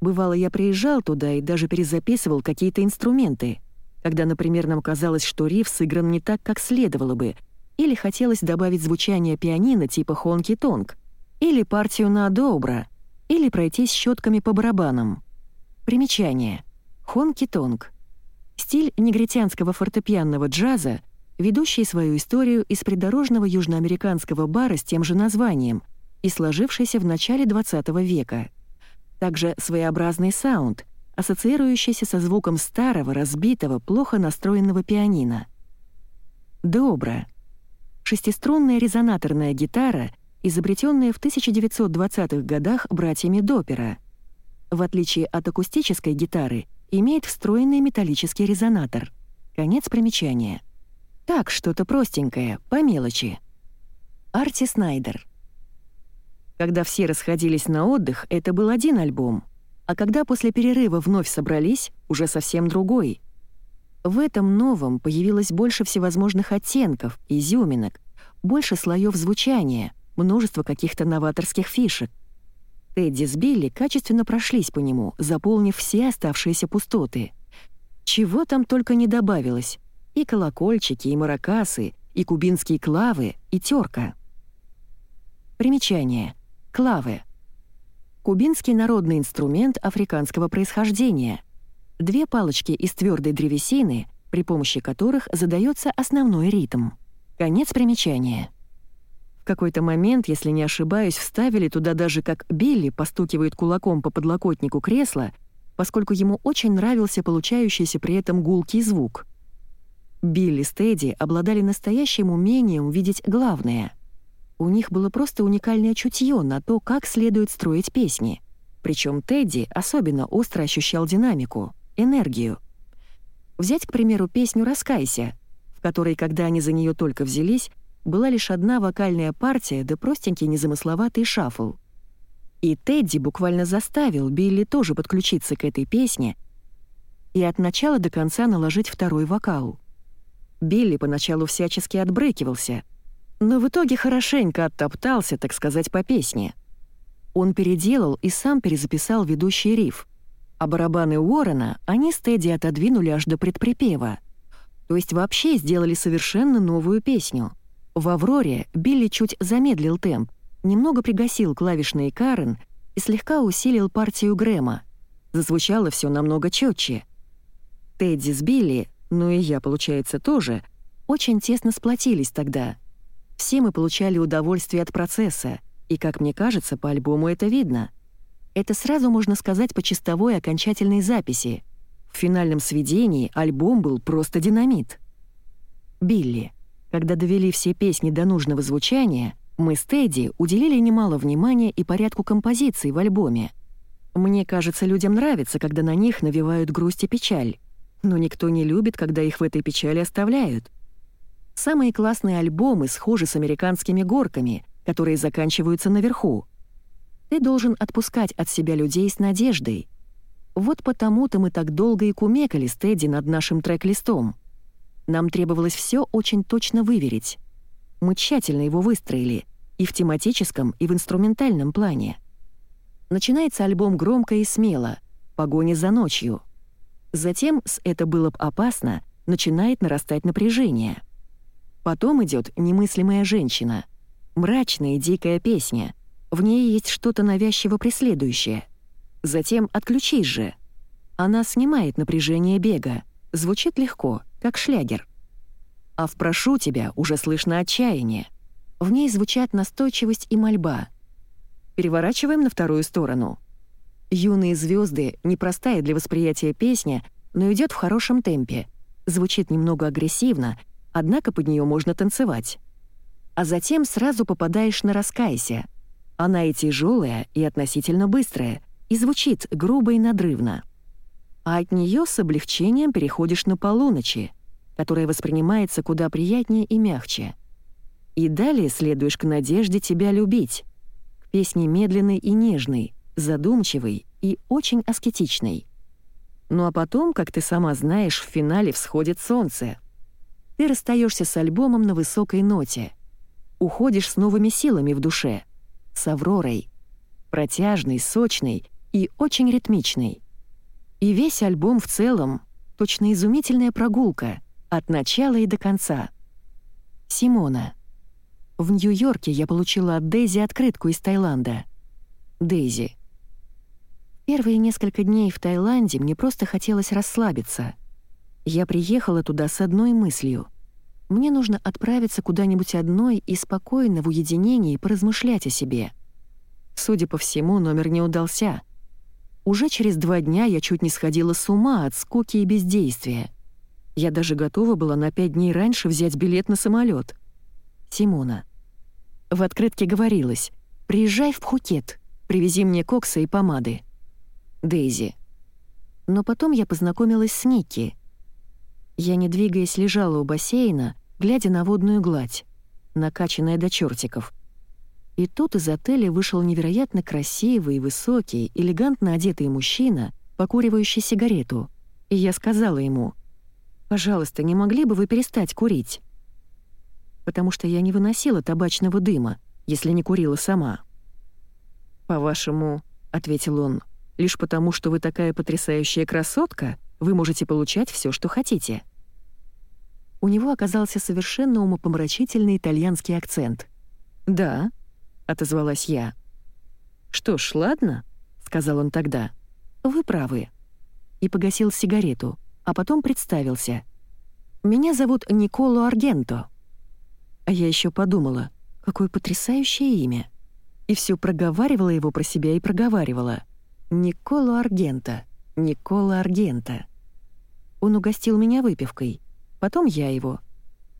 Бывало, я приезжал туда и даже перезаписывал какие-то инструменты, когда, например, нам казалось, что риф сыгран не так, как следовало бы, или хотелось добавить звучание пианино типа «Хонки-Тонг», или партию на «Добра», или пройтись щетками по барабанам. Примечание. «Хонки-Тонг» — стиль негритянского фортепианного джаза, ведущий свою историю из придорожного южноамериканского бара с тем же названием и сложившийся в начале XX века. Также своеобразный саунд, ассоциирующийся со звуком старого, разбитого, плохо настроенного пианино. Добро. Шестиструнная резонаторная гитара, изобретенная в 1920-х годах братьями Допера. В отличие от акустической гитары, имеет встроенный металлический резонатор. Конец примечания. Так, что-то простенькое, по мелочи. Арти Снайдер. Когда все расходились на отдых, это был один альбом, а когда после перерыва вновь собрались, уже совсем другой. В этом новом появилось больше всевозможных оттенков, изюминок, больше слоев звучания, множество каких-то новаторских фишек. Тедди с Билли качественно прошлись по нему, заполнив все оставшиеся пустоты. Чего там только не добавилось, и колокольчики, и маракасы, и кубинские клавы, и терка. Примечание. Клавы. Кубинский народный инструмент африканского происхождения. Две палочки из твердой древесины, при помощи которых задается основной ритм. Конец примечания. Какой-то момент, если не ошибаюсь, вставили туда даже как Билли постукивает кулаком по подлокотнику кресла, поскольку ему очень нравился получающийся при этом гулкий звук — Билли с Тедди обладали настоящим умением видеть главное. У них было просто уникальное чутье на то, как следует строить песни. Причем Тедди особенно остро ощущал динамику, энергию. Взять, к примеру, песню «Раскайся», в которой, когда они за нее только взялись, была лишь одна вокальная партия да простенький незамысловатый шаффл. И Тедди буквально заставил Билли тоже подключиться к этой песне и от начала до конца наложить второй вокал. Билли поначалу всячески отбрыкивался, но в итоге хорошенько оттоптался, так сказать, по песне. Он переделал и сам перезаписал ведущий риф, а барабаны Уоррена они с Тедди отодвинули аж до предприпева. То есть вообще сделали совершенно новую песню. В «Авроре» Билли чуть замедлил темп, немного пригасил клавишные Карен и слегка усилил партию Грэма. Зазвучало все намного четче. Тедди с Билли ну и я, получается, тоже, очень тесно сплотились тогда. Все мы получали удовольствие от процесса, и, как мне кажется, по альбому это видно. Это сразу можно сказать по чистовой окончательной записи. В финальном сведении альбом был просто динамит. Билли. Когда довели все песни до нужного звучания, мы с Тедди уделили немало внимания и порядку композиций в альбоме. Мне кажется, людям нравится, когда на них навевают грусть и печаль но никто не любит, когда их в этой печали оставляют. Самые классные альбомы схожи с американскими горками, которые заканчиваются наверху. Ты должен отпускать от себя людей с надеждой. Вот потому-то мы так долго и кумекали с Тедди над нашим трек-листом. Нам требовалось все очень точно выверить. Мы тщательно его выстроили, и в тематическом, и в инструментальном плане. Начинается альбом громко и смело, погоня за ночью. Затем с «Это было б опасно» начинает нарастать напряжение. Потом идет «Немыслимая женщина», мрачная и дикая песня. В ней есть что-то навязчиво преследующее. Затем «Отключись же». Она снимает напряжение бега, звучит легко, как шлягер. А в «Прошу тебя» уже слышно отчаяние. В ней звучат настойчивость и мольба. Переворачиваем на вторую сторону. «Юные звезды» — непростая для восприятия песня, но идет в хорошем темпе. Звучит немного агрессивно, однако под нее можно танцевать. А затем сразу попадаешь на «Раскайся». Она и тяжелая, и относительно быстрая, и звучит грубо и надрывно. А от нее с облегчением переходишь на «Полуночи», которая воспринимается куда приятнее и мягче. И далее следуешь к надежде тебя любить, к песне медленной и нежной, задумчивой и очень аскетичной. Ну а потом, как ты сама знаешь, в финале всходит солнце. Ты расстаешься с альбомом на высокой ноте. Уходишь с новыми силами в душе. С Авророй. Протяжной, сочной и очень ритмичной. И весь альбом в целом — точно изумительная прогулка от начала и до конца. Симона. В Нью-Йорке я получила от Дейзи открытку из Таиланда. Дейзи. Первые несколько дней в Таиланде мне просто хотелось расслабиться. Я приехала туда с одной мыслью. Мне нужно отправиться куда-нибудь одной и спокойно в уединении поразмышлять о себе. Судя по всему, номер не удался. Уже через два дня я чуть не сходила с ума от скуки и бездействия. Я даже готова была на пять дней раньше взять билет на самолет. Симона. В открытке говорилось «Приезжай в Пхукет, привези мне кокса и помады». Дейзи. Но потом я познакомилась с Ники. Я, не двигаясь, лежала у бассейна, глядя на водную гладь, накачанная до чертиков. И тут из отеля вышел невероятно красивый и высокий, элегантно одетый мужчина, покуривающий сигарету. И я сказала ему, «Пожалуйста, не могли бы вы перестать курить?» Потому что я не выносила табачного дыма, если не курила сама. «По-вашему», — ответил он, — Лишь потому, что вы такая потрясающая красотка, вы можете получать все, что хотите». У него оказался совершенно умопомрачительный итальянский акцент. «Да», — отозвалась я. «Что ж, ладно», — сказал он тогда. «Вы правы». И погасил сигарету, а потом представился. «Меня зовут Николо Аргенто». А я еще подумала, какое потрясающее имя. И все проговаривала его про себя и проговаривала. Николо Аргента, Николо Аргента. Он угостил меня выпивкой, потом я его.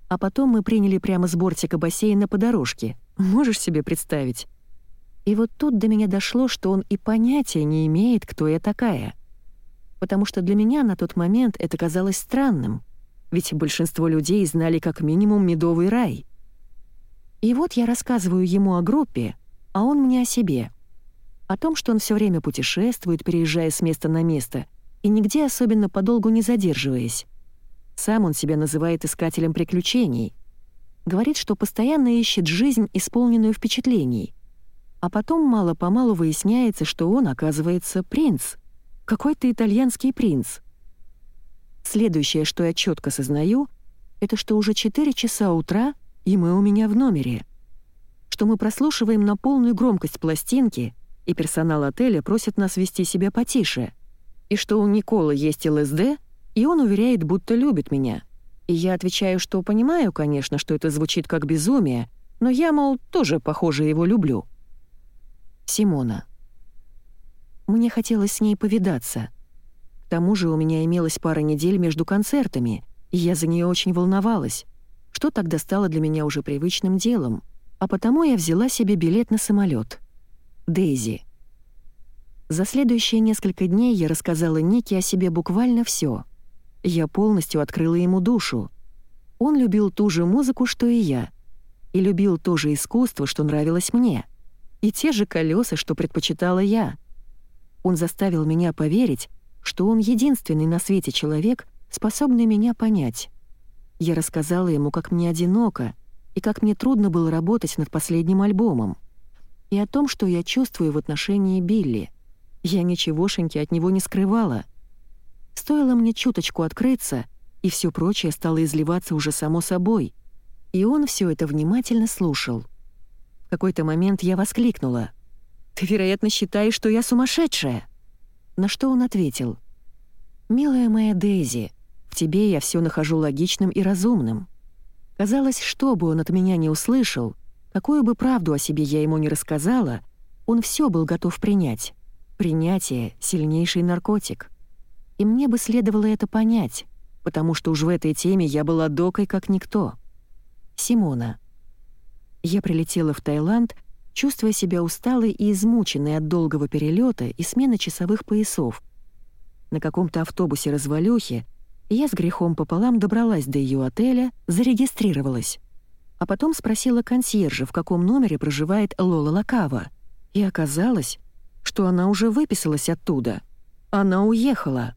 А потом мы приняли прямо с бортика бассейна по дорожке. Можешь себе представить? И вот тут до меня дошло, что он и понятия не имеет, кто я такая. Потому что для меня на тот момент это казалось странным, ведь большинство людей знали как минимум медовый рай. И вот я рассказываю ему о группе, а он мне о себе — о том, что он все время путешествует, переезжая с места на место, и нигде особенно подолгу не задерживаясь. Сам он себя называет искателем приключений. Говорит, что постоянно ищет жизнь, исполненную впечатлений. А потом мало-помалу выясняется, что он, оказывается, принц. Какой-то итальянский принц. Следующее, что я четко сознаю, это что уже 4 часа утра, и мы у меня в номере. Что мы прослушиваем на полную громкость пластинки — и персонал отеля просит нас вести себя потише, и что у Николы есть ЛСД, и он уверяет, будто любит меня. И я отвечаю, что понимаю, конечно, что это звучит как безумие, но я, мол, тоже, похоже, его люблю. Симона. Мне хотелось с ней повидаться. К тому же у меня имелась пара недель между концертами, и я за нее очень волновалась, что тогда стало для меня уже привычным делом, а потому я взяла себе билет на самолет. Дейзи. За следующие несколько дней я рассказала Нике о себе буквально все. Я полностью открыла ему душу. Он любил ту же музыку, что и я. И любил то же искусство, что нравилось мне. И те же колеса, что предпочитала я. Он заставил меня поверить, что он единственный на свете человек, способный меня понять. Я рассказала ему, как мне одиноко, и как мне трудно было работать над последним альбомом, и о том, что я чувствую в отношении Билли. Я ничегошеньки от него не скрывала. Стоило мне чуточку открыться, и все прочее стало изливаться уже само собой. И он все это внимательно слушал. В какой-то момент я воскликнула. «Ты, вероятно, считаешь, что я сумасшедшая?» На что он ответил. «Милая моя Дейзи, в тебе я все нахожу логичным и разумным. Казалось, что бы он от меня не услышал, какую бы правду о себе я ему не рассказала, он все был готов принять. Принятие — сильнейший наркотик. И мне бы следовало это понять, потому что уж в этой теме я была докой как никто. Симона. Я прилетела в Таиланд, чувствуя себя усталой и измученной от долгого перелета и смены часовых поясов. На каком-то автобусе развалюхи я с грехом пополам добралась до ее отеля, зарегистрировалась. А потом спросила консьержа, в каком номере проживает Лола Лакава. И оказалось, что она уже выписалась оттуда. Она уехала.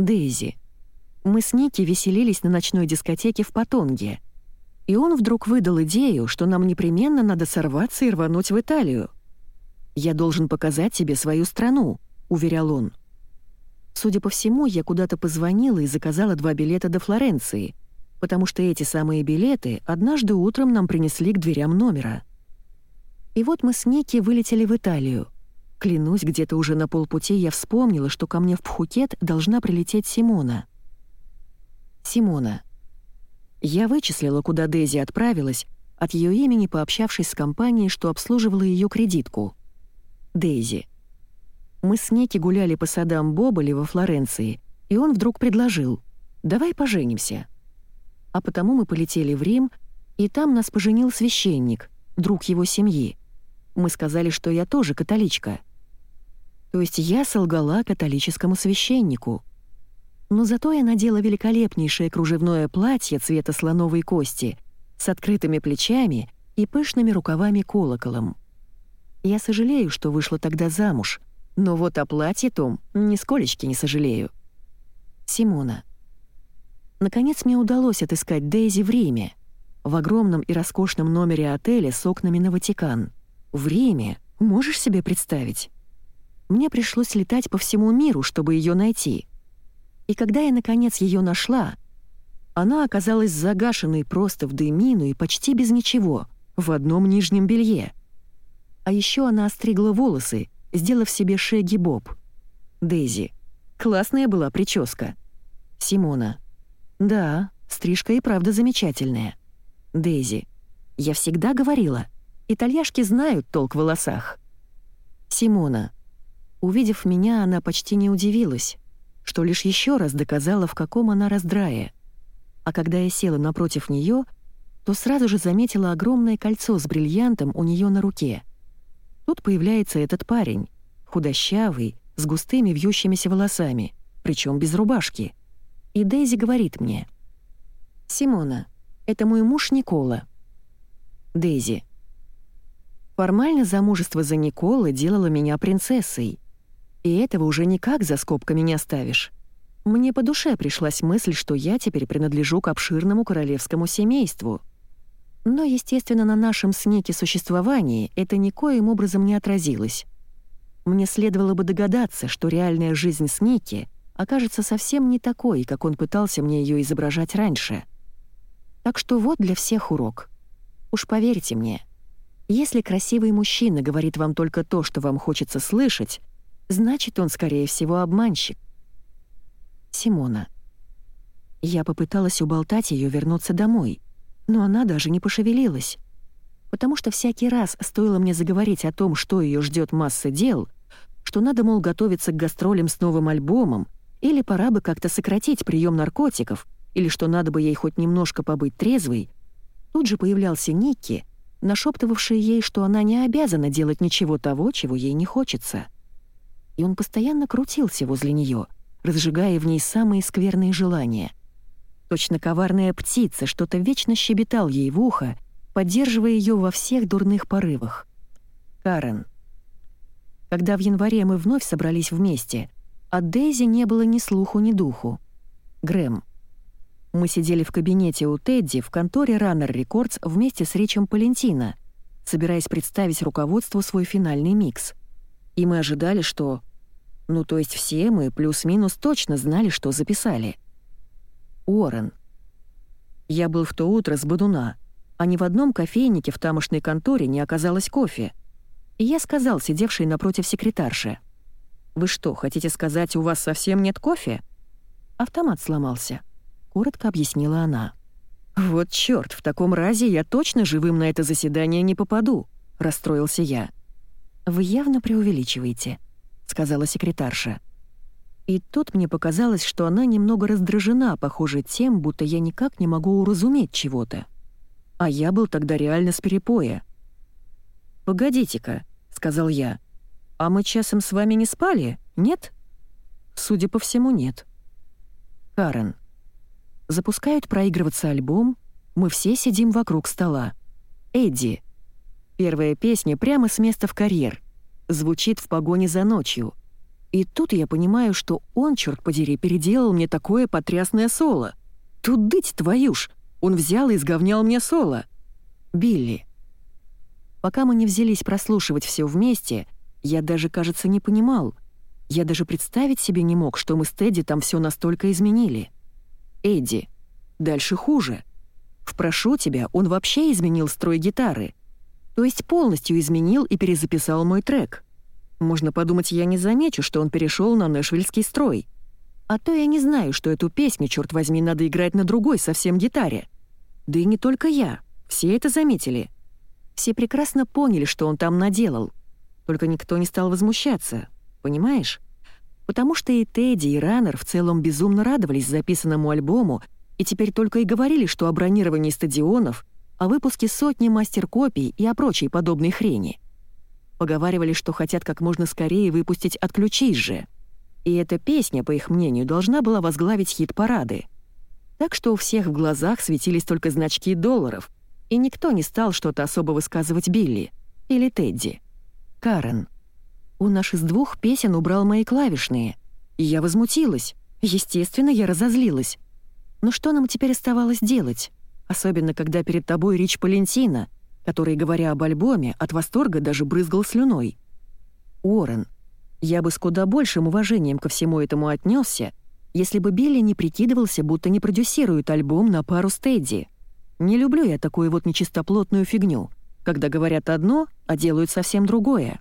Дейзи. Мы с Ники веселились на ночной дискотеке в Патонге. И он вдруг выдал идею, что нам непременно надо сорваться и рвануть в Италию. «Я должен показать тебе свою страну», — уверял он. Судя по всему, я куда-то позвонила и заказала два билета до Флоренции, потому что эти самые билеты однажды утром нам принесли к дверям номера. И вот мы с Ники вылетели в Италию. Клянусь, где-то уже на полпути я вспомнила, что ко мне в Пхукет должна прилететь Симона. Симона. Я вычислила, куда Дейзи отправилась, от ее имени пообщавшись с компанией, что обслуживала ее кредитку. Дейзи. Мы с Неки гуляли по садам Боболи во Флоренции, и он вдруг предложил «давай поженимся». А потому мы полетели в Рим, и там нас поженил священник, друг его семьи. Мы сказали, что я тоже католичка. То есть я солгала католическому священнику. Но зато я надела великолепнейшее кружевное платье цвета слоновой кости с открытыми плечами и пышными рукавами-колоколом. Я сожалею, что вышла тогда замуж — но вот о платье том нисколечки не сожалею. Симона. Наконец мне удалось отыскать Дейзи в Риме, в огромном и роскошном номере отеля с окнами на Ватикан. В Риме, можешь себе представить? Мне пришлось летать по всему миру, чтобы ее найти. И когда я, наконец, ее нашла, она оказалась загашенной просто в дымину и почти без ничего, в одном нижнем белье. А еще она остригла волосы сделав себе шеги Боб. Дейзи. Классная была прическа. Симона. Да, стрижка и правда замечательная. Дейзи. Я всегда говорила, итальяшки знают толк в волосах. Симона. Увидев меня, она почти не удивилась, что лишь еще раз доказала, в каком она раздрае. А когда я села напротив нее, то сразу же заметила огромное кольцо с бриллиантом у нее на руке — Тут появляется этот парень, худощавый, с густыми вьющимися волосами, причем без рубашки. И Дейзи говорит мне. «Симона, это мой муж Никола». Дейзи. Формально замужество за Никола делало меня принцессой. И этого уже никак за скобками не оставишь. Мне по душе пришлась мысль, что я теперь принадлежу к обширному королевскому семейству — но, естественно, на нашем с Ники существовании это никоим образом не отразилось. Мне следовало бы догадаться, что реальная жизнь с Ники окажется совсем не такой, как он пытался мне ее изображать раньше. Так что вот для всех урок. Уж поверьте мне, если красивый мужчина говорит вам только то, что вам хочется слышать, значит, он, скорее всего, обманщик. Симона. Я попыталась уболтать ее вернуться домой — но она даже не пошевелилась. Потому что всякий раз стоило мне заговорить о том, что ее ждет масса дел, что надо, мол, готовиться к гастролям с новым альбомом, или пора бы как-то сократить прием наркотиков, или что надо бы ей хоть немножко побыть трезвой, тут же появлялся Никки, нашептывавший ей, что она не обязана делать ничего того, чего ей не хочется. И он постоянно крутился возле нее, разжигая в ней самые скверные желания — Точно коварная птица что-то вечно щебетал ей в ухо, поддерживая ее во всех дурных порывах. Карен. Когда в январе мы вновь собрались вместе, от Дейзи не было ни слуху, ни духу. Грэм. Мы сидели в кабинете у Тедди в конторе Runner Records вместе с Ричем Палентино, собираясь представить руководству свой финальный микс. И мы ожидали, что... Ну, то есть все мы плюс-минус точно знали, что записали. Уоррен. Я был в то утро с Бадуна, а ни в одном кофейнике в тамошной конторе не оказалось кофе. И я сказал сидевшей напротив секретарши. «Вы что, хотите сказать, у вас совсем нет кофе?» Автомат сломался. Коротко объяснила она. «Вот чёрт, в таком разе я точно живым на это заседание не попаду», — расстроился я. «Вы явно преувеличиваете», — сказала секретарша. И тут мне показалось, что она немного раздражена, похоже, тем, будто я никак не могу уразуметь чего-то. А я был тогда реально с перепоя. «Погодите-ка», — сказал я, — «а мы часом с вами не спали, нет?» «Судя по всему, нет». «Карен». Запускают проигрываться альбом, мы все сидим вокруг стола. «Эдди». Первая песня прямо с места в карьер. Звучит в погоне за ночью. И тут я понимаю, что он, черт подери, переделал мне такое потрясное соло. Тут дыть твою ж! Он взял и изговнял мне соло. Билли. Пока мы не взялись прослушивать все вместе, я даже, кажется, не понимал. Я даже представить себе не мог, что мы с Тедди там все настолько изменили. Эдди. Дальше хуже. В «Прошу тебя» он вообще изменил строй гитары. То есть полностью изменил и перезаписал мой трек. Можно подумать, я не замечу, что он перешел на нэшвильский строй. А то я не знаю, что эту песню, черт возьми, надо играть на другой совсем гитаре. Да и не только я. Все это заметили. Все прекрасно поняли, что он там наделал. Только никто не стал возмущаться. Понимаешь? Потому что и Тедди, и Раннер в целом безумно радовались записанному альбому и теперь только и говорили, что о бронировании стадионов, о выпуске сотни мастер-копий и о прочей подобной хрени. Поговаривали, что хотят как можно скорее выпустить «Отключись же». И эта песня, по их мнению, должна была возглавить хит-парады. Так что у всех в глазах светились только значки долларов, и никто не стал что-то особо высказывать Билли или Тедди. Карен. Он аж из двух песен убрал мои клавишные. И я возмутилась. Естественно, я разозлилась. Но что нам теперь оставалось делать? Особенно, когда перед тобой Рич Палентина — который, говоря об альбоме, от восторга даже брызгал слюной. Уоррен, я бы с куда большим уважением ко всему этому отнесся, если бы Билли не прикидывался, будто не продюсирует альбом на пару с Тедди. Не люблю я такую вот нечистоплотную фигню, когда говорят одно, а делают совсем другое.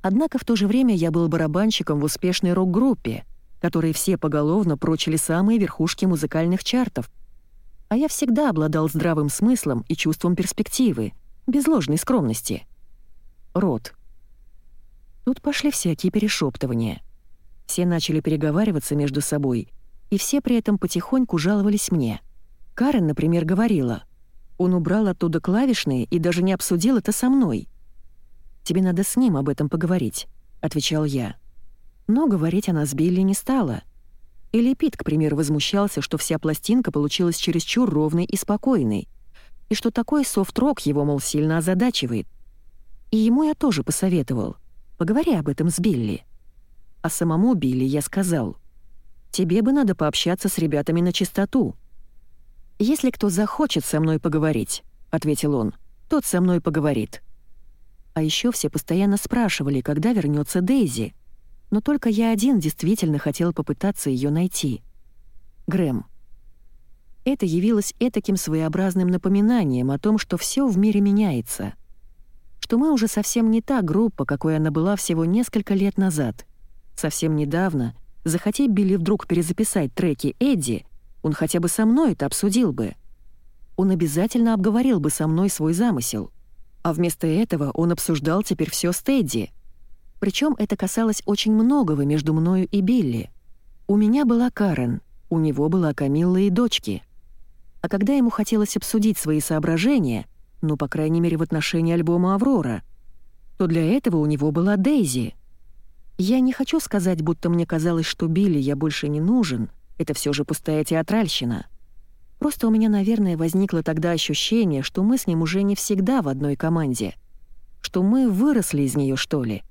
Однако в то же время я был барабанщиком в успешной рок-группе, которые все поголовно прочили самые верхушки музыкальных чартов — а я всегда обладал здравым смыслом и чувством перспективы, без ложной скромности. Рот. Тут пошли всякие перешептывания. Все начали переговариваться между собой, и все при этом потихоньку жаловались мне. Карен, например, говорила, он убрал оттуда клавишные и даже не обсудил это со мной. «Тебе надо с ним об этом поговорить», — отвечал я. Но говорить она с Билли не стала — или Пит, к примеру, возмущался, что вся пластинка получилась чересчур ровной и спокойной, и что такой софт-рок его, мол, сильно озадачивает. И ему я тоже посоветовал. Поговори об этом с Билли. А самому Билли я сказал, «Тебе бы надо пообщаться с ребятами на чистоту». «Если кто захочет со мной поговорить», — ответил он, — «тот со мной поговорит». А еще все постоянно спрашивали, когда вернется Дейзи — но только я один действительно хотел попытаться ее найти. Грэм. Это явилось этаким своеобразным напоминанием о том, что все в мире меняется. Что мы уже совсем не та группа, какой она была всего несколько лет назад. Совсем недавно, захотеть Билли вдруг перезаписать треки Эдди, он хотя бы со мной это обсудил бы. Он обязательно обговорил бы со мной свой замысел. А вместо этого он обсуждал теперь все с Тедди — причем это касалось очень многого между мною и Билли. У меня была Карен, у него была Камилла и дочки. А когда ему хотелось обсудить свои соображения, ну, по крайней мере, в отношении альбома «Аврора», то для этого у него была Дейзи. Я не хочу сказать, будто мне казалось, что Билли я больше не нужен, это все же пустая театральщина. Просто у меня, наверное, возникло тогда ощущение, что мы с ним уже не всегда в одной команде. Что мы выросли из нее, что ли.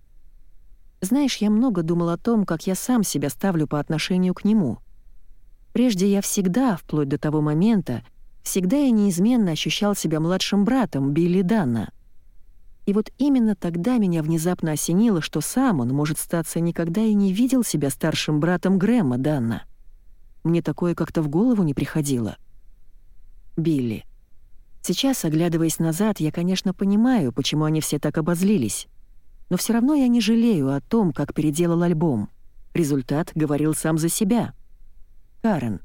Знаешь, я много думал о том, как я сам себя ставлю по отношению к нему. Прежде я всегда, вплоть до того момента, всегда и неизменно ощущал себя младшим братом Билли Данна. И вот именно тогда меня внезапно осенило, что сам он, может статься, никогда и не видел себя старшим братом Грэма Данна. Мне такое как-то в голову не приходило. Билли. Сейчас, оглядываясь назад, я, конечно, понимаю, почему они все так обозлились. Но все равно я не жалею о том, как переделал альбом. Результат говорил сам за себя. Карен.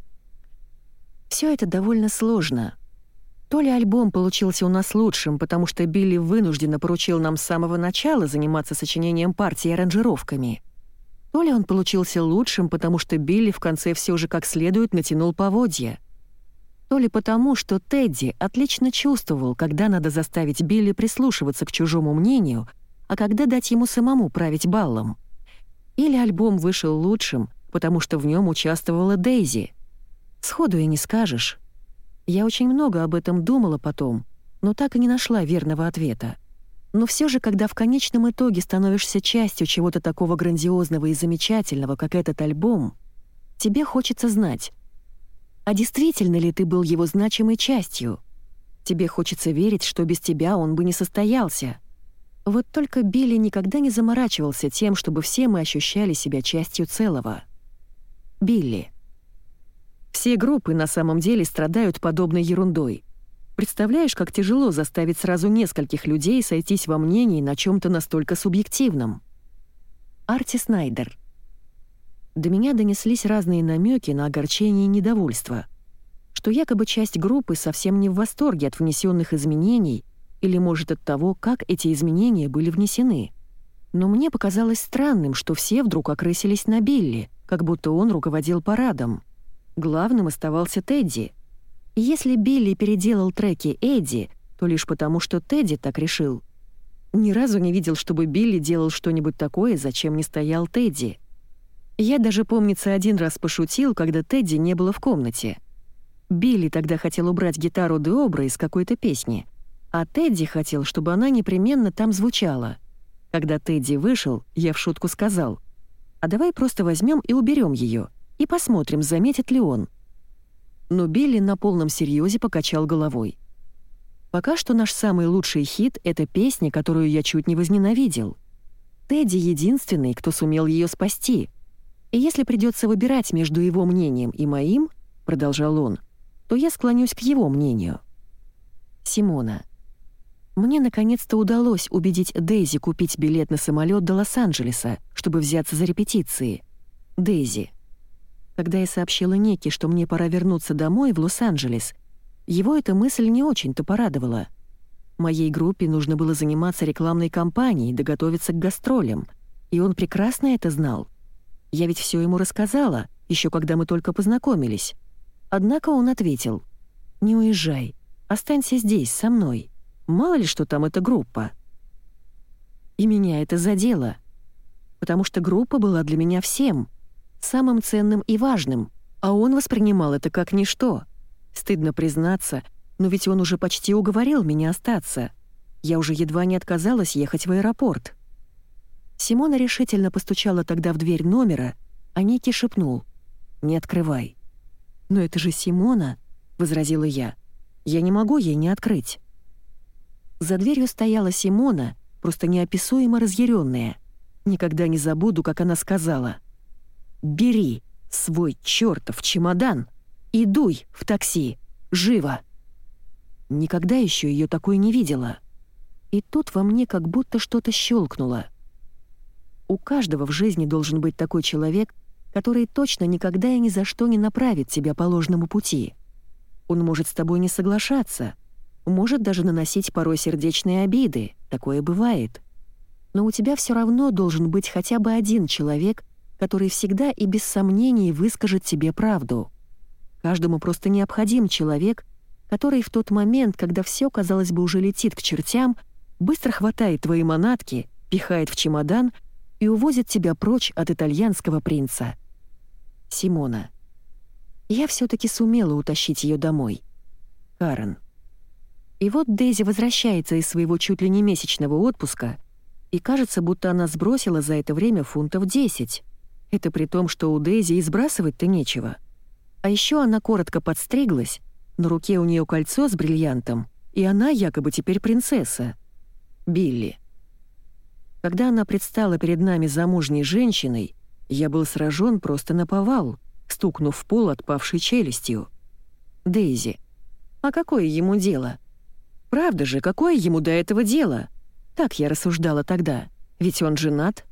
Все это довольно сложно. То ли альбом получился у нас лучшим, потому что Билли вынужденно поручил нам с самого начала заниматься сочинением партии и аранжировками. То ли он получился лучшим, потому что Билли в конце все же как следует натянул поводья то ли потому, что Тедди отлично чувствовал, когда надо заставить Билли прислушиваться к чужому мнению, а когда дать ему самому править баллом. Или альбом вышел лучшим, потому что в нем участвовала Дейзи. Сходу и не скажешь. Я очень много об этом думала потом, но так и не нашла верного ответа. Но все же, когда в конечном итоге становишься частью чего-то такого грандиозного и замечательного, как этот альбом, тебе хочется знать, а действительно ли ты был его значимой частью? Тебе хочется верить, что без тебя он бы не состоялся. Вот только Билли никогда не заморачивался тем, чтобы все мы ощущали себя частью целого. Билли. Все группы на самом деле страдают подобной ерундой. Представляешь, как тяжело заставить сразу нескольких людей сойтись во мнении на чем то настолько субъективном? Арти Снайдер. До меня донеслись разные намеки на огорчение и недовольство, что якобы часть группы совсем не в восторге от внесенных изменений или, может, от того, как эти изменения были внесены. Но мне показалось странным, что все вдруг окрысились на Билли, как будто он руководил парадом. Главным оставался Тедди. Если Билли переделал треки Эдди, то лишь потому, что Тедди так решил. Ни разу не видел, чтобы Билли делал что-нибудь такое, зачем не стоял Тедди. Я даже, помнится, один раз пошутил, когда Тедди не было в комнате. Билли тогда хотел убрать гитару Деобра из какой-то песни, а Тедди хотел, чтобы она непременно там звучала. Когда Тедди вышел, я в шутку сказал, «А давай просто возьмем и уберем ее, и посмотрим, заметит ли он». Но Билли на полном серьезе покачал головой. Пока что наш самый лучший хит — это песня, которую я чуть не возненавидел. Тедди единственный, кто сумел ее спасти — и если придется выбирать между его мнением и моим, продолжал он, то я склонюсь к его мнению. Симона. Мне наконец-то удалось убедить Дейзи купить билет на самолет до Лос-Анджелеса, чтобы взяться за репетиции. Дейзи. Когда я сообщила Неке, что мне пора вернуться домой в Лос-Анджелес, его эта мысль не очень-то порадовала. Моей группе нужно было заниматься рекламной кампанией, доготовиться к гастролям, и он прекрасно это знал. Я ведь все ему рассказала, еще когда мы только познакомились. Однако он ответил, «Не уезжай, останься здесь, со мной. Мало ли, что там эта группа». И меня это задело, потому что группа была для меня всем, самым ценным и важным, а он воспринимал это как ничто. Стыдно признаться, но ведь он уже почти уговорил меня остаться. Я уже едва не отказалась ехать в аэропорт. Симона решительно постучала тогда в дверь номера, а Ники шепнул «Не открывай». «Но это же Симона», — возразила я. «Я не могу ей не открыть». За дверью стояла Симона, просто неописуемо разъяренная. Никогда не забуду, как она сказала. «Бери свой чертов чемодан и дуй в такси, живо!» Никогда еще ее такой не видела. И тут во мне как будто что-то щелкнуло — у каждого в жизни должен быть такой человек, который точно никогда и ни за что не направит тебя по ложному пути. Он может с тобой не соглашаться, может даже наносить порой сердечные обиды, такое бывает. Но у тебя все равно должен быть хотя бы один человек, который всегда и без сомнений выскажет тебе правду. Каждому просто необходим человек, который в тот момент, когда все, казалось бы, уже летит к чертям, быстро хватает твои манатки, пихает в чемодан — и увозит тебя прочь от итальянского принца. Симона. Я все-таки сумела утащить ее домой. Карен. И вот Дейзи возвращается из своего чуть ли не месячного отпуска, и кажется, будто она сбросила за это время фунтов 10. Это при том, что у Дейзи и сбрасывать-то нечего. А еще она коротко подстриглась, на руке у нее кольцо с бриллиантом, и она якобы теперь принцесса. Билли. Когда она предстала перед нами замужней женщиной, я был сражен просто на повал, стукнув в пол отпавшей челюстью. Дейзи. А какое ему дело? Правда же, какое ему до этого дело? Так я рассуждала тогда. Ведь он женат.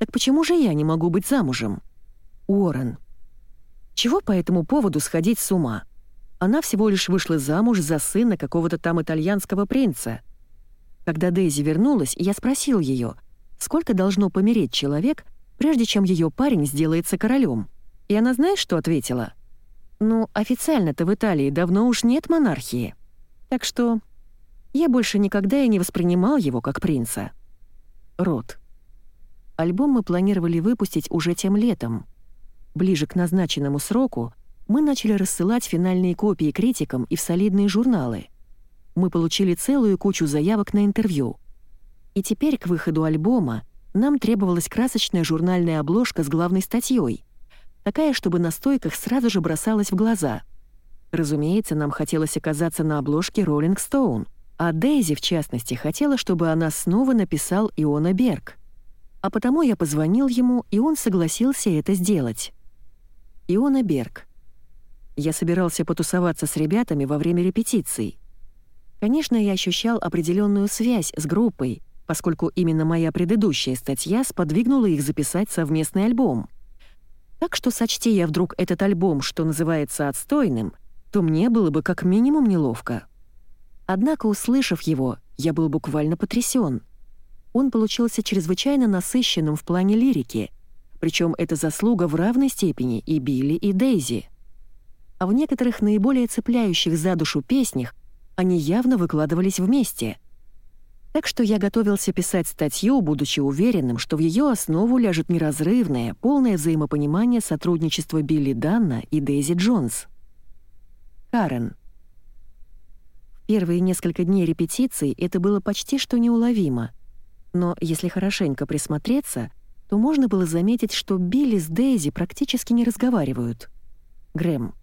Так почему же я не могу быть замужем? Уоррен. Чего по этому поводу сходить с ума? Она всего лишь вышла замуж за сына какого-то там итальянского принца. Когда Дейзи вернулась, я спросил ее, сколько должно помереть человек, прежде чем ее парень сделается королем. И она знаешь, что ответила? Ну, официально-то в Италии давно уж нет монархии. Так что я больше никогда и не воспринимал его как принца. Рот. Альбом мы планировали выпустить уже тем летом. Ближе к назначенному сроку мы начали рассылать финальные копии критикам и в солидные журналы. Мы получили целую кучу заявок на интервью. И теперь к выходу альбома нам требовалась красочная журнальная обложка с главной статьей, такая, чтобы на стойках сразу же бросалась в глаза. Разумеется, нам хотелось оказаться на обложке «Роллинг Стоун», а Дейзи, в частности, хотела, чтобы она снова написал Иона Берг. А потому я позвонил ему, и он согласился это сделать. Иона Берг. Я собирался потусоваться с ребятами во время репетиций. Конечно, я ощущал определенную связь с группой, поскольку именно моя предыдущая статья сподвигнула их записать совместный альбом. Так что сочти я вдруг этот альбом, что называется, отстойным, то мне было бы как минимум неловко. Однако, услышав его, я был буквально потрясен. Он получился чрезвычайно насыщенным в плане лирики, причем это заслуга в равной степени и Билли, и Дейзи. А в некоторых наиболее цепляющих за душу песнях они явно выкладывались вместе. Так что я готовился писать статью, будучи уверенным, что в ее основу ляжет неразрывное, полное взаимопонимание сотрудничества Билли Данна и Дейзи Джонс. Карен. Первые несколько дней репетиций это было почти что неуловимо. Но если хорошенько присмотреться, то можно было заметить, что Билли с Дейзи практически не разговаривают. Грэм.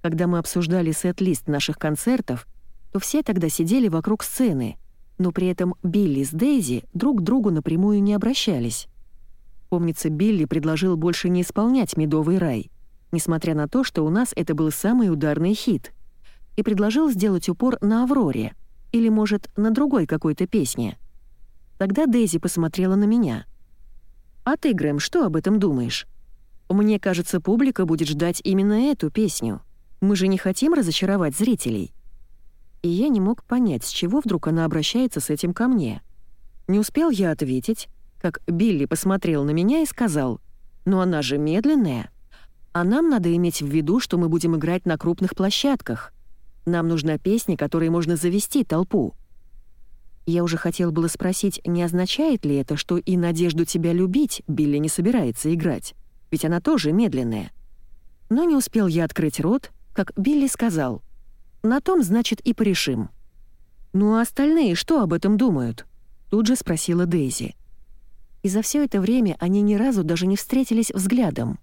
Когда мы обсуждали сет-лист наших концертов, то все тогда сидели вокруг сцены, но при этом Билли с Дейзи друг к другу напрямую не обращались. Помнится, Билли предложил больше не исполнять «Медовый рай», несмотря на то, что у нас это был самый ударный хит — и предложил сделать упор на «Авроре» или, может, на другой какой-то песне. Тогда Дейзи посмотрела на меня. «А ты, Грэм, что об этом думаешь? Мне кажется, публика будет ждать именно эту песню. Мы же не хотим разочаровать зрителей». И я не мог понять, с чего вдруг она обращается с этим ко мне. Не успел я ответить, как Билли посмотрел на меня и сказал, «Но она же медленная, а нам надо иметь в виду, что мы будем играть на крупных площадках. Нам нужна песня, которой можно завести толпу. Я уже хотел было спросить, не означает ли это, что и «Надежду тебя любить» Билли не собирается играть, ведь она тоже медленная. Но не успел я открыть рот, как Билли сказал, «На том, значит, и порешим». «Ну а остальные что об этом думают?» Тут же спросила Дейзи. И за все это время они ни разу даже не встретились взглядом.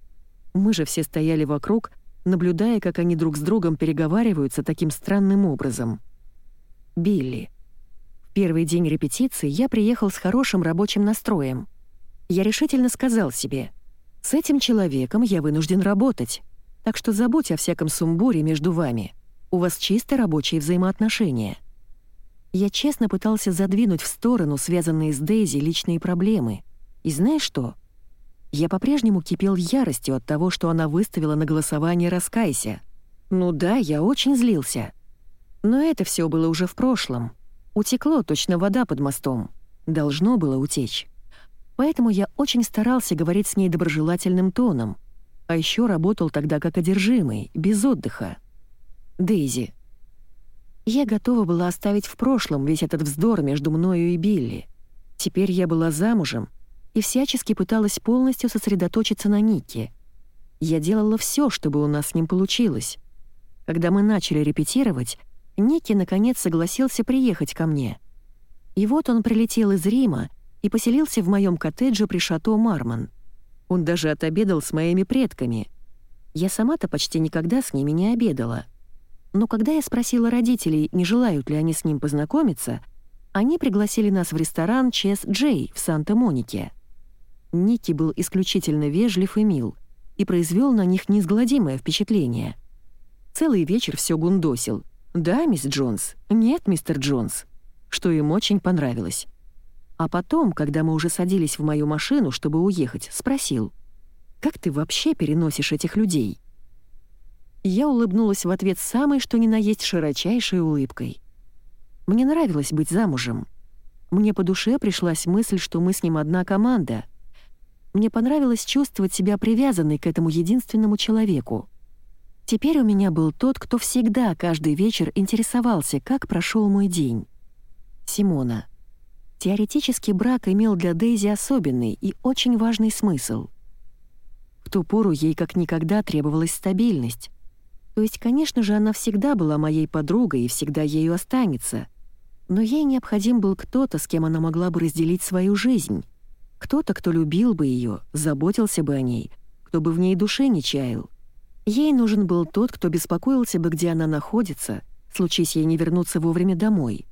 Мы же все стояли вокруг, наблюдая, как они друг с другом переговариваются таким странным образом. Билли. В первый день репетиции я приехал с хорошим рабочим настроем. Я решительно сказал себе, «С этим человеком я вынужден работать, так что забудь о всяком сумбуре между вами. У вас чисто рабочие взаимоотношения». Я честно пытался задвинуть в сторону связанные с Дейзи личные проблемы. И знаешь что? Я по-прежнему кипел яростью от того, что она выставила на голосование «Раскайся». Ну да, я очень злился. Но это все было уже в прошлом. Утекло точно вода под мостом. Должно было утечь. Поэтому я очень старался говорить с ней доброжелательным тоном. А еще работал тогда как одержимый, без отдыха. Дейзи. Я готова была оставить в прошлом весь этот вздор между мною и Билли. Теперь я была замужем, и всячески пыталась полностью сосредоточиться на Нике. Я делала все, чтобы у нас с ним получилось. Когда мы начали репетировать, Ники наконец согласился приехать ко мне. И вот он прилетел из Рима и поселился в моем коттедже при шато Марман. Он даже отобедал с моими предками. Я сама-то почти никогда с ними не обедала. Но когда я спросила родителей, не желают ли они с ним познакомиться, они пригласили нас в ресторан Чес Джей в Санта-Монике. Ники был исключительно вежлив и мил и произвел на них неизгладимое впечатление. Целый вечер все гундосил. «Да, мисс Джонс», «Нет, мистер Джонс», что им очень понравилось. А потом, когда мы уже садились в мою машину, чтобы уехать, спросил, «Как ты вообще переносишь этих людей?» Я улыбнулась в ответ самой, что ни на есть широчайшей улыбкой. Мне нравилось быть замужем. Мне по душе пришлась мысль, что мы с ним одна команда. Мне понравилось чувствовать себя привязанной к этому единственному человеку. Теперь у меня был тот, кто всегда каждый вечер интересовался, как прошел мой день. Симона. Теоретически брак имел для Дейзи особенный и очень важный смысл. В ту пору ей как никогда требовалась стабильность. То есть, конечно же, она всегда была моей подругой и всегда ею останется но ей необходим был кто-то, с кем она могла бы разделить свою жизнь. Кто-то, кто любил бы ее, заботился бы о ней, кто бы в ней душе не чаял. Ей нужен был тот, кто беспокоился бы, где она находится, случись ей не вернуться вовремя домой.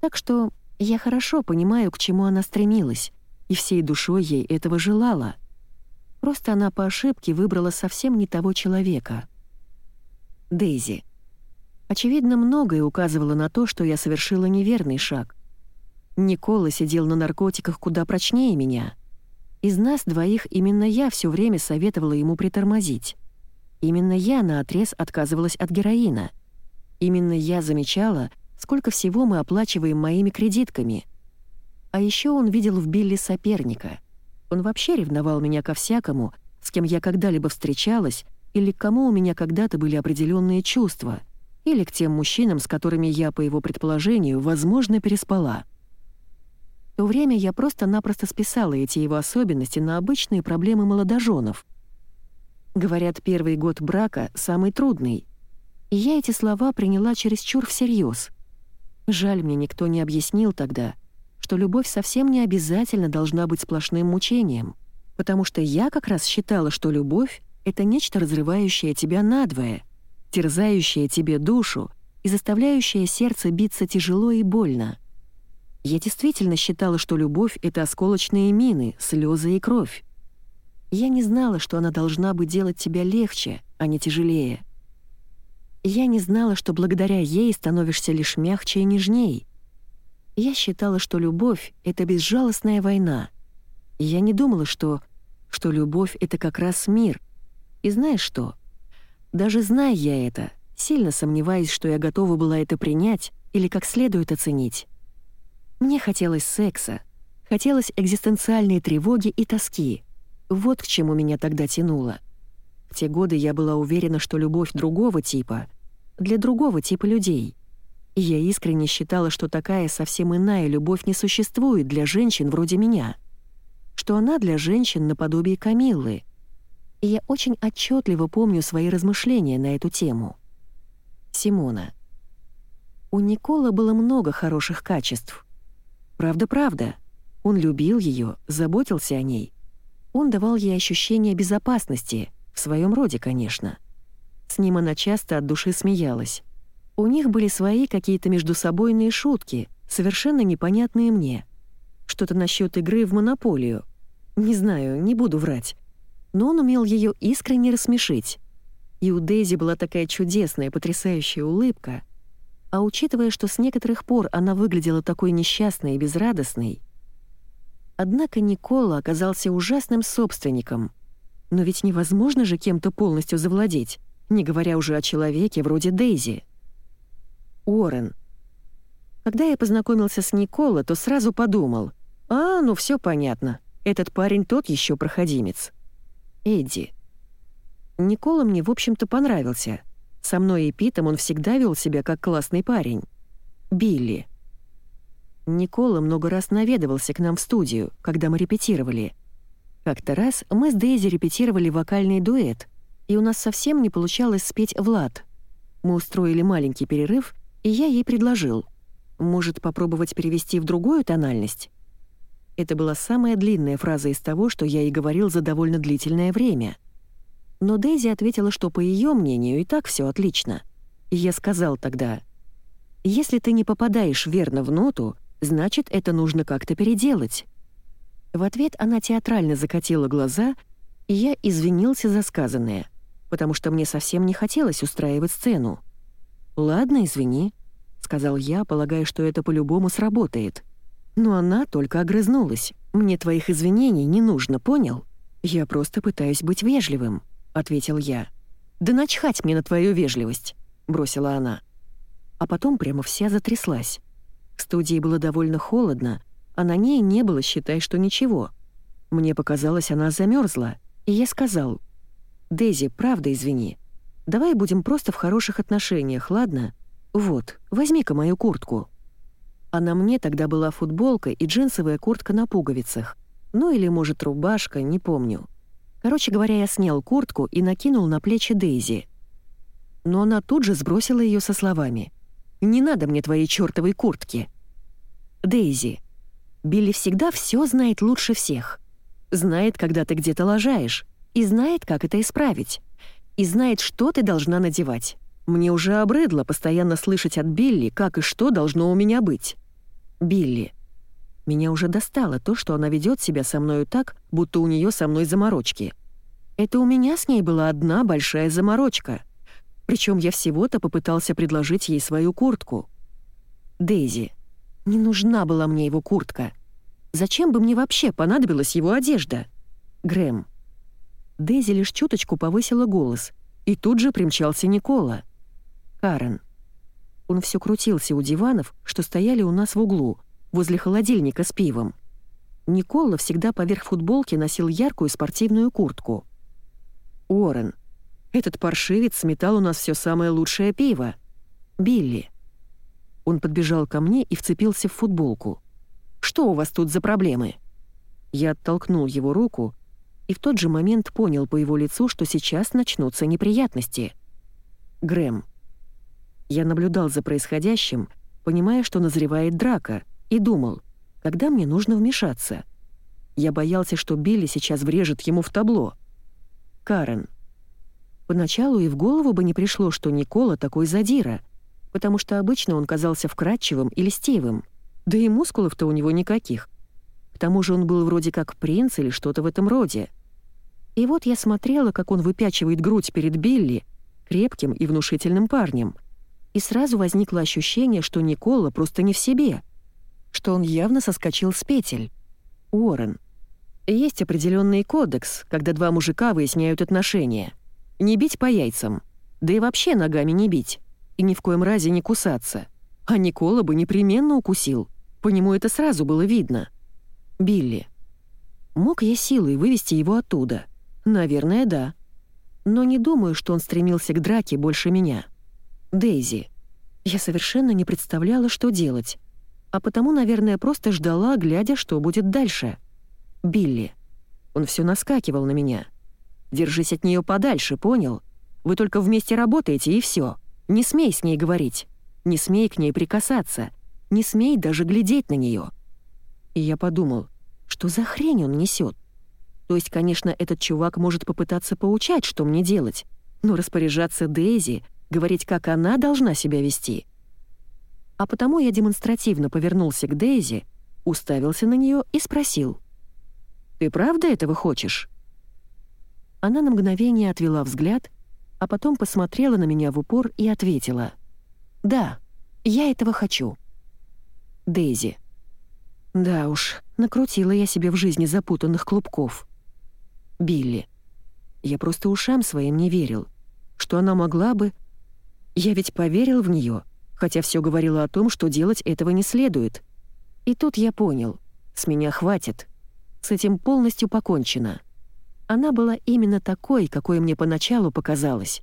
Так что я хорошо понимаю, к чему она стремилась, и всей душой ей этого желала. Просто она по ошибке выбрала совсем не того человека. Дейзи. Очевидно, многое указывало на то, что я совершила неверный шаг. Никола сидел на наркотиках куда прочнее меня. Из нас двоих именно я все время советовала ему притормозить. Именно я наотрез отказывалась от героина. Именно я замечала, сколько всего мы оплачиваем моими кредитками. А еще он видел в Билли соперника. Он вообще ревновал меня ко всякому, с кем я когда-либо встречалась или к кому у меня когда-то были определенные чувства — или к тем мужчинам, с которыми я, по его предположению, возможно, переспала. То время я просто-напросто списала эти его особенности на обычные проблемы молодоженов. Говорят, первый год брака самый трудный. И я эти слова приняла чересчур всерьез. Жаль, мне никто не объяснил тогда, что любовь совсем не обязательно должна быть сплошным мучением, потому что я как раз считала, что любовь — это нечто разрывающее тебя надвое — терзающая тебе душу и заставляющая сердце биться тяжело и больно. Я действительно считала, что любовь — это осколочные мины, слезы и кровь. Я не знала, что она должна бы делать тебя легче, а не тяжелее. Я не знала, что благодаря ей становишься лишь мягче и нежней. Я считала, что любовь — это безжалостная война. Я не думала, что... что любовь — это как раз мир. И знаешь что? Даже зная я это, сильно сомневаюсь, что я готова была это принять или как следует оценить. Мне хотелось секса, хотелось экзистенциальной тревоги и тоски. Вот к чему меня тогда тянуло. В те годы я была уверена, что любовь другого типа для другого типа людей. И я искренне считала, что такая совсем иная любовь не существует для женщин вроде меня. Что она для женщин наподобие Камиллы — и я очень отчетливо помню свои размышления на эту тему. Симона. У Никола было много хороших качеств. Правда-правда. Он любил ее, заботился о ней. Он давал ей ощущение безопасности, в своем роде, конечно. С ним она часто от души смеялась. У них были свои какие-то междусобойные шутки, совершенно непонятные мне. Что-то насчет игры в монополию. Не знаю, не буду врать но он умел ее искренне рассмешить. И у Дейзи была такая чудесная, потрясающая улыбка. А учитывая, что с некоторых пор она выглядела такой несчастной и безрадостной, Однако Никола оказался ужасным собственником. Но ведь невозможно же кем-то полностью завладеть, не говоря уже о человеке вроде Дейзи. Уоррен. Когда я познакомился с Никола, то сразу подумал, «А, ну все понятно, этот парень тот еще проходимец». Эдди. Никола мне, в общем-то, понравился. Со мной и Питом он всегда вел себя как классный парень. Билли. Никола много раз наведывался к нам в студию, когда мы репетировали. Как-то раз мы с Дейзи репетировали вокальный дуэт, и у нас совсем не получалось спеть Влад. Мы устроили маленький перерыв, и я ей предложил. Может, попробовать перевести в другую тональность? Это была самая длинная фраза из того, что я ей говорил за довольно длительное время. Но Дейзи ответила, что по ее мнению и так все отлично. И я сказал тогда, «Если ты не попадаешь верно в ноту, значит, это нужно как-то переделать». В ответ она театрально закатила глаза, и я извинился за сказанное, потому что мне совсем не хотелось устраивать сцену. «Ладно, извини», — сказал я, полагая, что это по-любому сработает. Но она только огрызнулась. «Мне твоих извинений не нужно, понял? Я просто пытаюсь быть вежливым», — ответил я. «Да начхать мне на твою вежливость», — бросила она. А потом прямо вся затряслась. В студии было довольно холодно, а на ней не было, считай, что ничего. Мне показалось, она замерзла, и я сказал, «Дейзи, правда извини. Давай будем просто в хороших отношениях, ладно? Вот, возьми-ка мою куртку». А на мне тогда была футболка и джинсовая куртка на пуговицах. Ну или, может, рубашка, не помню. Короче говоря, я снял куртку и накинул на плечи Дейзи. Но она тут же сбросила ее со словами. «Не надо мне твоей чертовой куртки». «Дейзи, Билли всегда все знает лучше всех. Знает, когда ты где-то лажаешь, и знает, как это исправить. И знает, что ты должна надевать. Мне уже обрыдло постоянно слышать от Билли, как и что должно у меня быть. Билли. Меня уже достало то, что она ведет себя со мною так, будто у нее со мной заморочки. Это у меня с ней была одна большая заморочка. Причем я всего-то попытался предложить ей свою куртку. Дейзи. Не нужна была мне его куртка. Зачем бы мне вообще понадобилась его одежда? Грэм. Дейзи лишь чуточку повысила голос, и тут же примчался Никола. Карен. Он все крутился у диванов, что стояли у нас в углу, возле холодильника с пивом. Никола всегда поверх футболки носил яркую спортивную куртку. Уоррен. Этот паршивец сметал у нас все самое лучшее пиво. Билли. Он подбежал ко мне и вцепился в футболку. «Что у вас тут за проблемы?» Я оттолкнул его руку и в тот же момент понял по его лицу, что сейчас начнутся неприятности. Грэм. Я наблюдал за происходящим, понимая, что назревает драка, и думал, когда мне нужно вмешаться. Я боялся, что Билли сейчас врежет ему в табло. Карен. Поначалу и в голову бы не пришло, что Никола такой задира, потому что обычно он казался вкрадчивым и льстивым, да и мускулов-то у него никаких. К тому же он был вроде как принц или что-то в этом роде. И вот я смотрела, как он выпячивает грудь перед Билли, крепким и внушительным парнем, и сразу возникло ощущение, что Никола просто не в себе, что он явно соскочил с петель. Уоррен. Есть определенный кодекс, когда два мужика выясняют отношения. Не бить по яйцам, да и вообще ногами не бить, и ни в коем разе не кусаться. А Никола бы непременно укусил, по нему это сразу было видно. Билли. Мог я силой вывести его оттуда? Наверное, да. Но не думаю, что он стремился к драке больше меня. Дейзи. Я совершенно не представляла, что делать. А потому, наверное, просто ждала, глядя, что будет дальше. Билли. Он все наскакивал на меня. «Держись от нее подальше, понял? Вы только вместе работаете, и все. Не смей с ней говорить. Не смей к ней прикасаться. Не смей даже глядеть на нее. И я подумал, что за хрень он несет? То есть, конечно, этот чувак может попытаться поучать, что мне делать, но распоряжаться Дейзи говорить, как она должна себя вести. А потому я демонстративно повернулся к Дейзи, уставился на нее и спросил. «Ты правда этого хочешь?» Она на мгновение отвела взгляд, а потом посмотрела на меня в упор и ответила. «Да, я этого хочу». Дейзи. Да уж, накрутила я себе в жизни запутанных клубков. Билли. Я просто ушам своим не верил, что она могла бы я ведь поверил в нее, хотя все говорило о том, что делать этого не следует. И тут я понял, с меня хватит. С этим полностью покончено. Она была именно такой, какой мне поначалу показалось.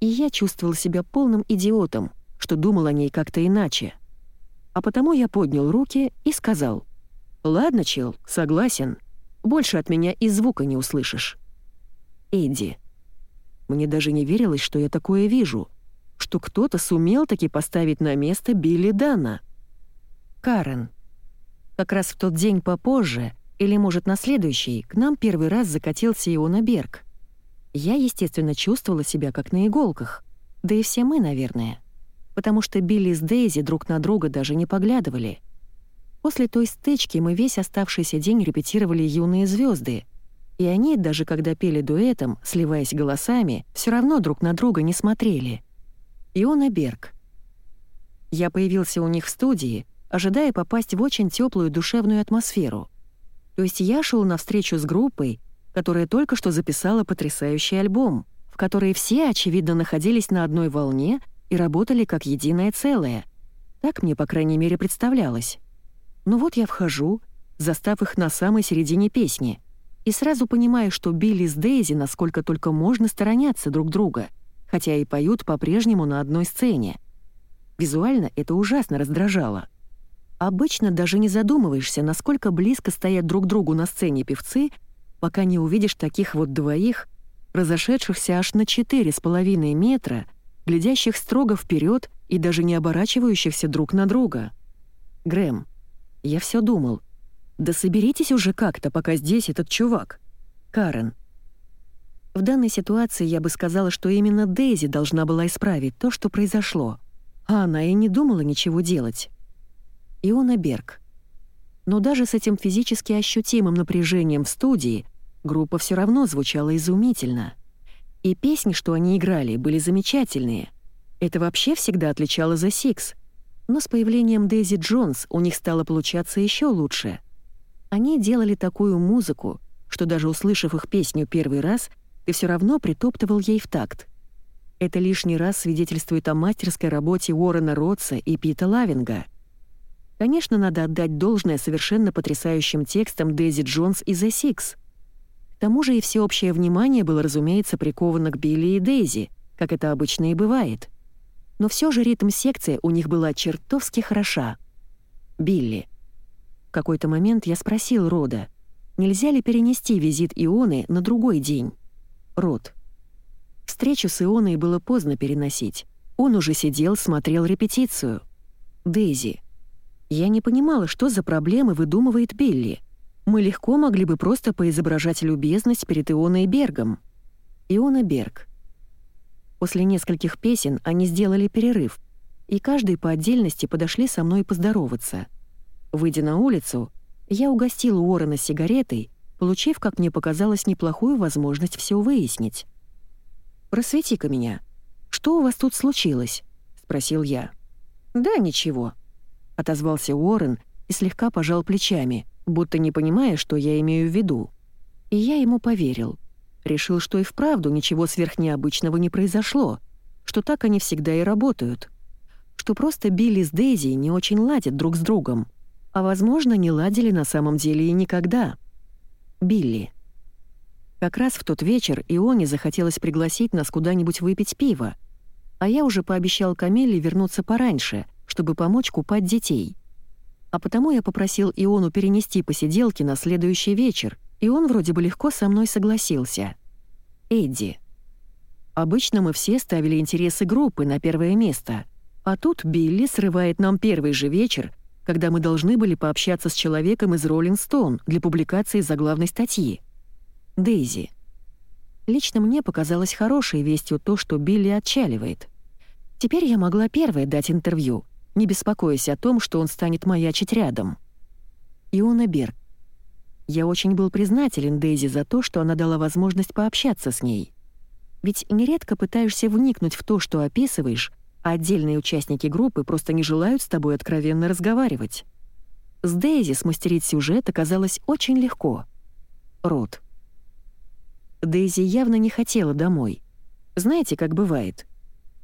И я чувствовал себя полным идиотом, что думал о ней как-то иначе. А потому я поднял руки и сказал, «Ладно, чел, согласен. Больше от меня и звука не услышишь». Эдди. Мне даже не верилось, что я такое вижу — что кто-то сумел таки поставить на место Билли Дана. Карен. Как раз в тот день попозже, или, может, на следующий, к нам первый раз закатился Иона Берг. Я, естественно, чувствовала себя как на иголках, да и все мы, наверное, потому что Билли с Дейзи друг на друга даже не поглядывали. После той стычки мы весь оставшийся день репетировали «Юные звезды», и они, даже когда пели дуэтом, сливаясь голосами, все равно друг на друга не смотрели. Иона Берг. Я появился у них в студии, ожидая попасть в очень теплую душевную атмосферу. То есть я шел на встречу с группой, которая только что записала потрясающий альбом, в которой все, очевидно, находились на одной волне и работали как единое целое. Так мне, по крайней мере, представлялось. Но вот я вхожу, застав их на самой середине песни, и сразу понимаю, что Билли с Дейзи насколько только можно сторонятся друг друга, хотя и поют по-прежнему на одной сцене. Визуально это ужасно раздражало. Обычно даже не задумываешься, насколько близко стоят друг другу на сцене певцы, пока не увидишь таких вот двоих, разошедшихся аж на четыре с половиной метра, глядящих строго вперед и даже не оборачивающихся друг на друга. Грэм, я все думал. Да соберитесь уже как-то, пока здесь этот чувак. Карен. В данной ситуации я бы сказала, что именно Дейзи должна была исправить то, что произошло. А она и не думала ничего делать. Иона Берг. Но даже с этим физически ощутимым напряжением в студии группа все равно звучала изумительно. И песни, что они играли, были замечательные. Это вообще всегда отличало The Six. Но с появлением Дейзи Джонс у них стало получаться еще лучше. Они делали такую музыку, что даже услышав их песню первый раз, ты все равно притоптывал ей в такт. Это лишний раз свидетельствует о мастерской работе Уоррена Ротса и Пита Лавинга — Конечно, надо отдать должное совершенно потрясающим текстам Дейзи Джонс и The Six. К тому же и всеобщее внимание было, разумеется, приковано к Билли и Дейзи, как это обычно и бывает. Но все же ритм-секция у них была чертовски хороша. Билли. В какой-то момент я спросил Рода, нельзя ли перенести визит Ионы на другой день. Род. Встречу с Ионой было поздно переносить. Он уже сидел, смотрел репетицию. Дейзи. Я не понимала, что за проблемы выдумывает Билли. Мы легко могли бы просто поизображать любезность перед Ионой Бергом. Иона Берг. После нескольких песен они сделали перерыв, и каждый по отдельности подошли со мной поздороваться. Выйдя на улицу, я угостила Уоррена сигаретой, получив, как мне показалось, неплохую возможность все выяснить. «Просвети-ка меня. Что у вас тут случилось?» — спросил я. «Да ничего», — отозвался Уоррен и слегка пожал плечами, будто не понимая, что я имею в виду. И я ему поверил. Решил, что и вправду ничего сверхнеобычного не произошло, что так они всегда и работают. Что просто Билли с Дейзи не очень ладят друг с другом, а, возможно, не ладили на самом деле и никогда. Билли. Как раз в тот вечер Ионе захотелось пригласить нас куда-нибудь выпить пиво, а я уже пообещал Камелле вернуться пораньше, чтобы помочь купать детей. А потому я попросил Иону перенести посиделки на следующий вечер, и он вроде бы легко со мной согласился. Эдди. Обычно мы все ставили интересы группы на первое место, а тут Билли срывает нам первый же вечер, когда мы должны были пообщаться с человеком из Rolling Stone для публикации заглавной статьи. Дейзи. Лично мне показалось хорошей вестью то, что Билли отчаливает. Теперь я могла первой дать интервью, не беспокоясь о том, что он станет маячить рядом. Иона Берг. Я очень был признателен Дейзи за то, что она дала возможность пообщаться с ней. Ведь нередко пытаешься вникнуть в то, что описываешь, отдельные участники группы просто не желают с тобой откровенно разговаривать. С Дейзи смастерить сюжет оказалось очень легко. Рот. Дейзи явно не хотела домой. Знаете, как бывает.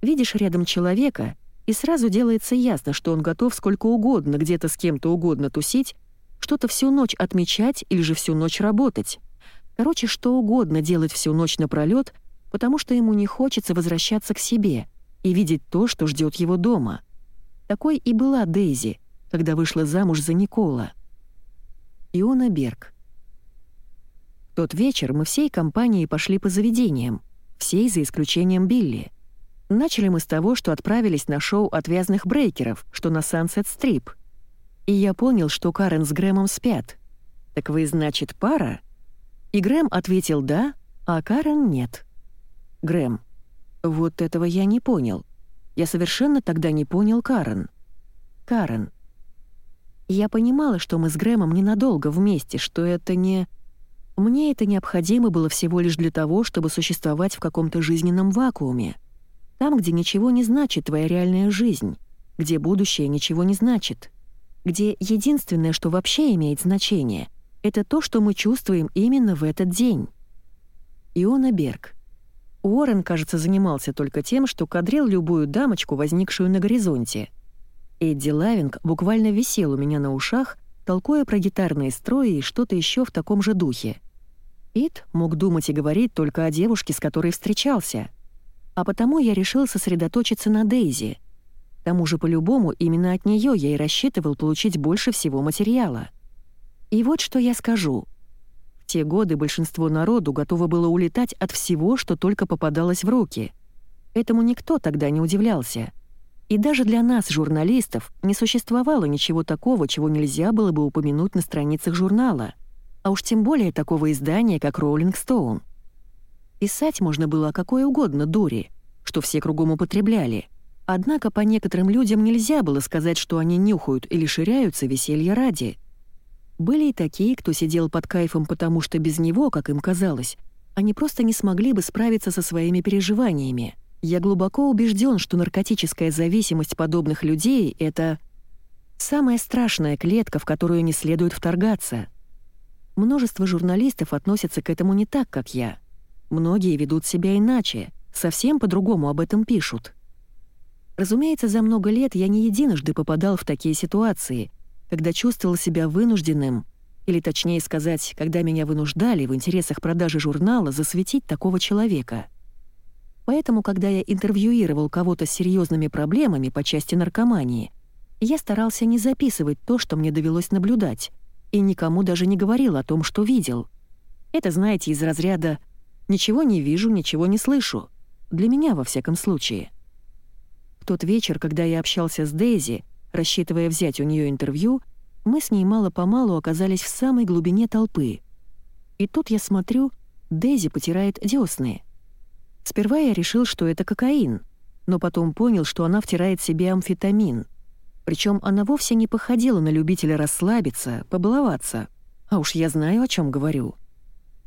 Видишь рядом человека, и сразу делается ясно, что он готов сколько угодно где-то с кем-то угодно тусить, что-то всю ночь отмечать или же всю ночь работать. Короче, что угодно делать всю ночь напролёт, потому что ему не хочется возвращаться к себе и видеть то, что ждет его дома. Такой и была Дейзи, когда вышла замуж за Никола. Иона Берг. В тот вечер мы всей компанией пошли по заведениям, всей за исключением Билли — Начали мы с того, что отправились на шоу отвязных брейкеров, что на Сансет Стрип. И я понял, что Карен с Грэмом спят. «Так вы, значит, пара?» И Грэм ответил «да», а Карен «нет». Грэм. Вот этого я не понял. Я совершенно тогда не понял Карен. Карен. Я понимала, что мы с Грэмом ненадолго вместе, что это не... Мне это необходимо было всего лишь для того, чтобы существовать в каком-то жизненном вакууме. Там, где ничего не значит твоя реальная жизнь, где будущее ничего не значит, где единственное, что вообще имеет значение, это то, что мы чувствуем именно в этот день. Иона Берг. Уоррен, кажется, занимался только тем, что кадрил любую дамочку, возникшую на горизонте. Эдди Лавинг буквально висел у меня на ушах, толкуя про гитарные строи и что-то еще в таком же духе. Ит мог думать и говорить только о девушке, с которой встречался. А потому я решил сосредоточиться на Дейзи. К тому же, по-любому, именно от нее я и рассчитывал получить больше всего материала. И вот что я скажу. Те годы большинство народу готово было улетать от всего, что только попадалось в руки. Этому никто тогда не удивлялся. И даже для нас, журналистов, не существовало ничего такого, чего нельзя было бы упомянуть на страницах журнала — а уж тем более такого издания, как «Роллинг Стоун». Писать можно было о какой угодно дури, что все кругом употребляли. Однако по некоторым людям нельзя было сказать, что они нюхают или ширяются веселья ради. Были и такие, кто сидел под кайфом, потому что без него, как им казалось, они просто не смогли бы справиться со своими переживаниями. Я глубоко убежден, что наркотическая зависимость подобных людей — это самая страшная клетка, в которую не следует вторгаться — Множество журналистов относятся к этому не так, как я. Многие ведут себя иначе, совсем по-другому об этом пишут. Разумеется, за много лет я не единожды попадал в такие ситуации, когда чувствовал себя вынужденным, или точнее сказать, когда меня вынуждали в интересах продажи журнала засветить такого человека. Поэтому, когда я интервьюировал кого-то с серьезными проблемами по части наркомании, я старался не записывать то, что мне довелось наблюдать, и никому даже не говорил о том, что видел. Это, знаете, из разряда «ничего не вижу, ничего не слышу». Для меня, во всяком случае. В тот вечер, когда я общался с Дейзи, рассчитывая взять у нее интервью, мы с ней мало-помалу оказались в самой глубине толпы. И тут я смотрю, Дейзи потирает десны. Сперва я решил, что это кокаин, но потом понял, что она втирает себе амфетамин — причем она вовсе не походила на любителя расслабиться, побаловаться. А уж я знаю, о чем говорю.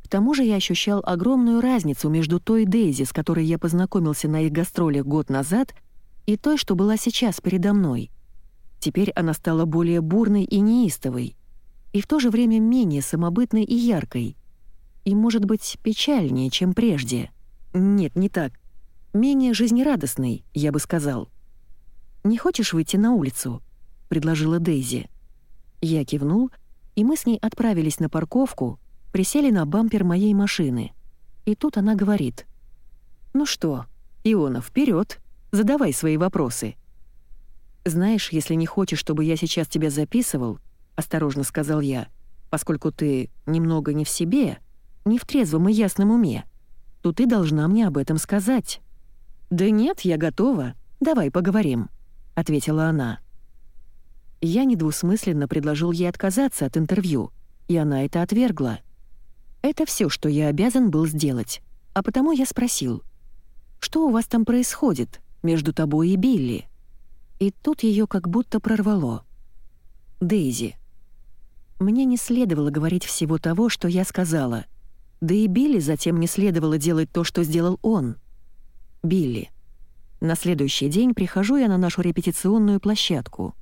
К тому же я ощущал огромную разницу между той Дейзи, с которой я познакомился на их гастролях год назад, и той, что была сейчас передо мной. Теперь она стала более бурной и неистовой, и в то же время менее самобытной и яркой. И, может быть, печальнее, чем прежде. Нет, не так. Менее жизнерадостной, я бы сказал. «Не хочешь выйти на улицу?» — предложила Дейзи. Я кивнул, и мы с ней отправились на парковку, присели на бампер моей машины. И тут она говорит. «Ну что, Иона, вперед, задавай свои вопросы». «Знаешь, если не хочешь, чтобы я сейчас тебя записывал», — осторожно сказал я, «поскольку ты немного не в себе, не в трезвом и ясном уме, то ты должна мне об этом сказать». «Да нет, я готова. Давай поговорим». — ответила она. Я недвусмысленно предложил ей отказаться от интервью, и она это отвергла. Это все, что я обязан был сделать, а потому я спросил, «Что у вас там происходит между тобой и Билли?» И тут ее как будто прорвало. «Дейзи». Мне не следовало говорить всего того, что я сказала. Да и Билли затем не следовало делать то, что сделал он. Билли. На следующий день прихожу я на нашу репетиционную площадку.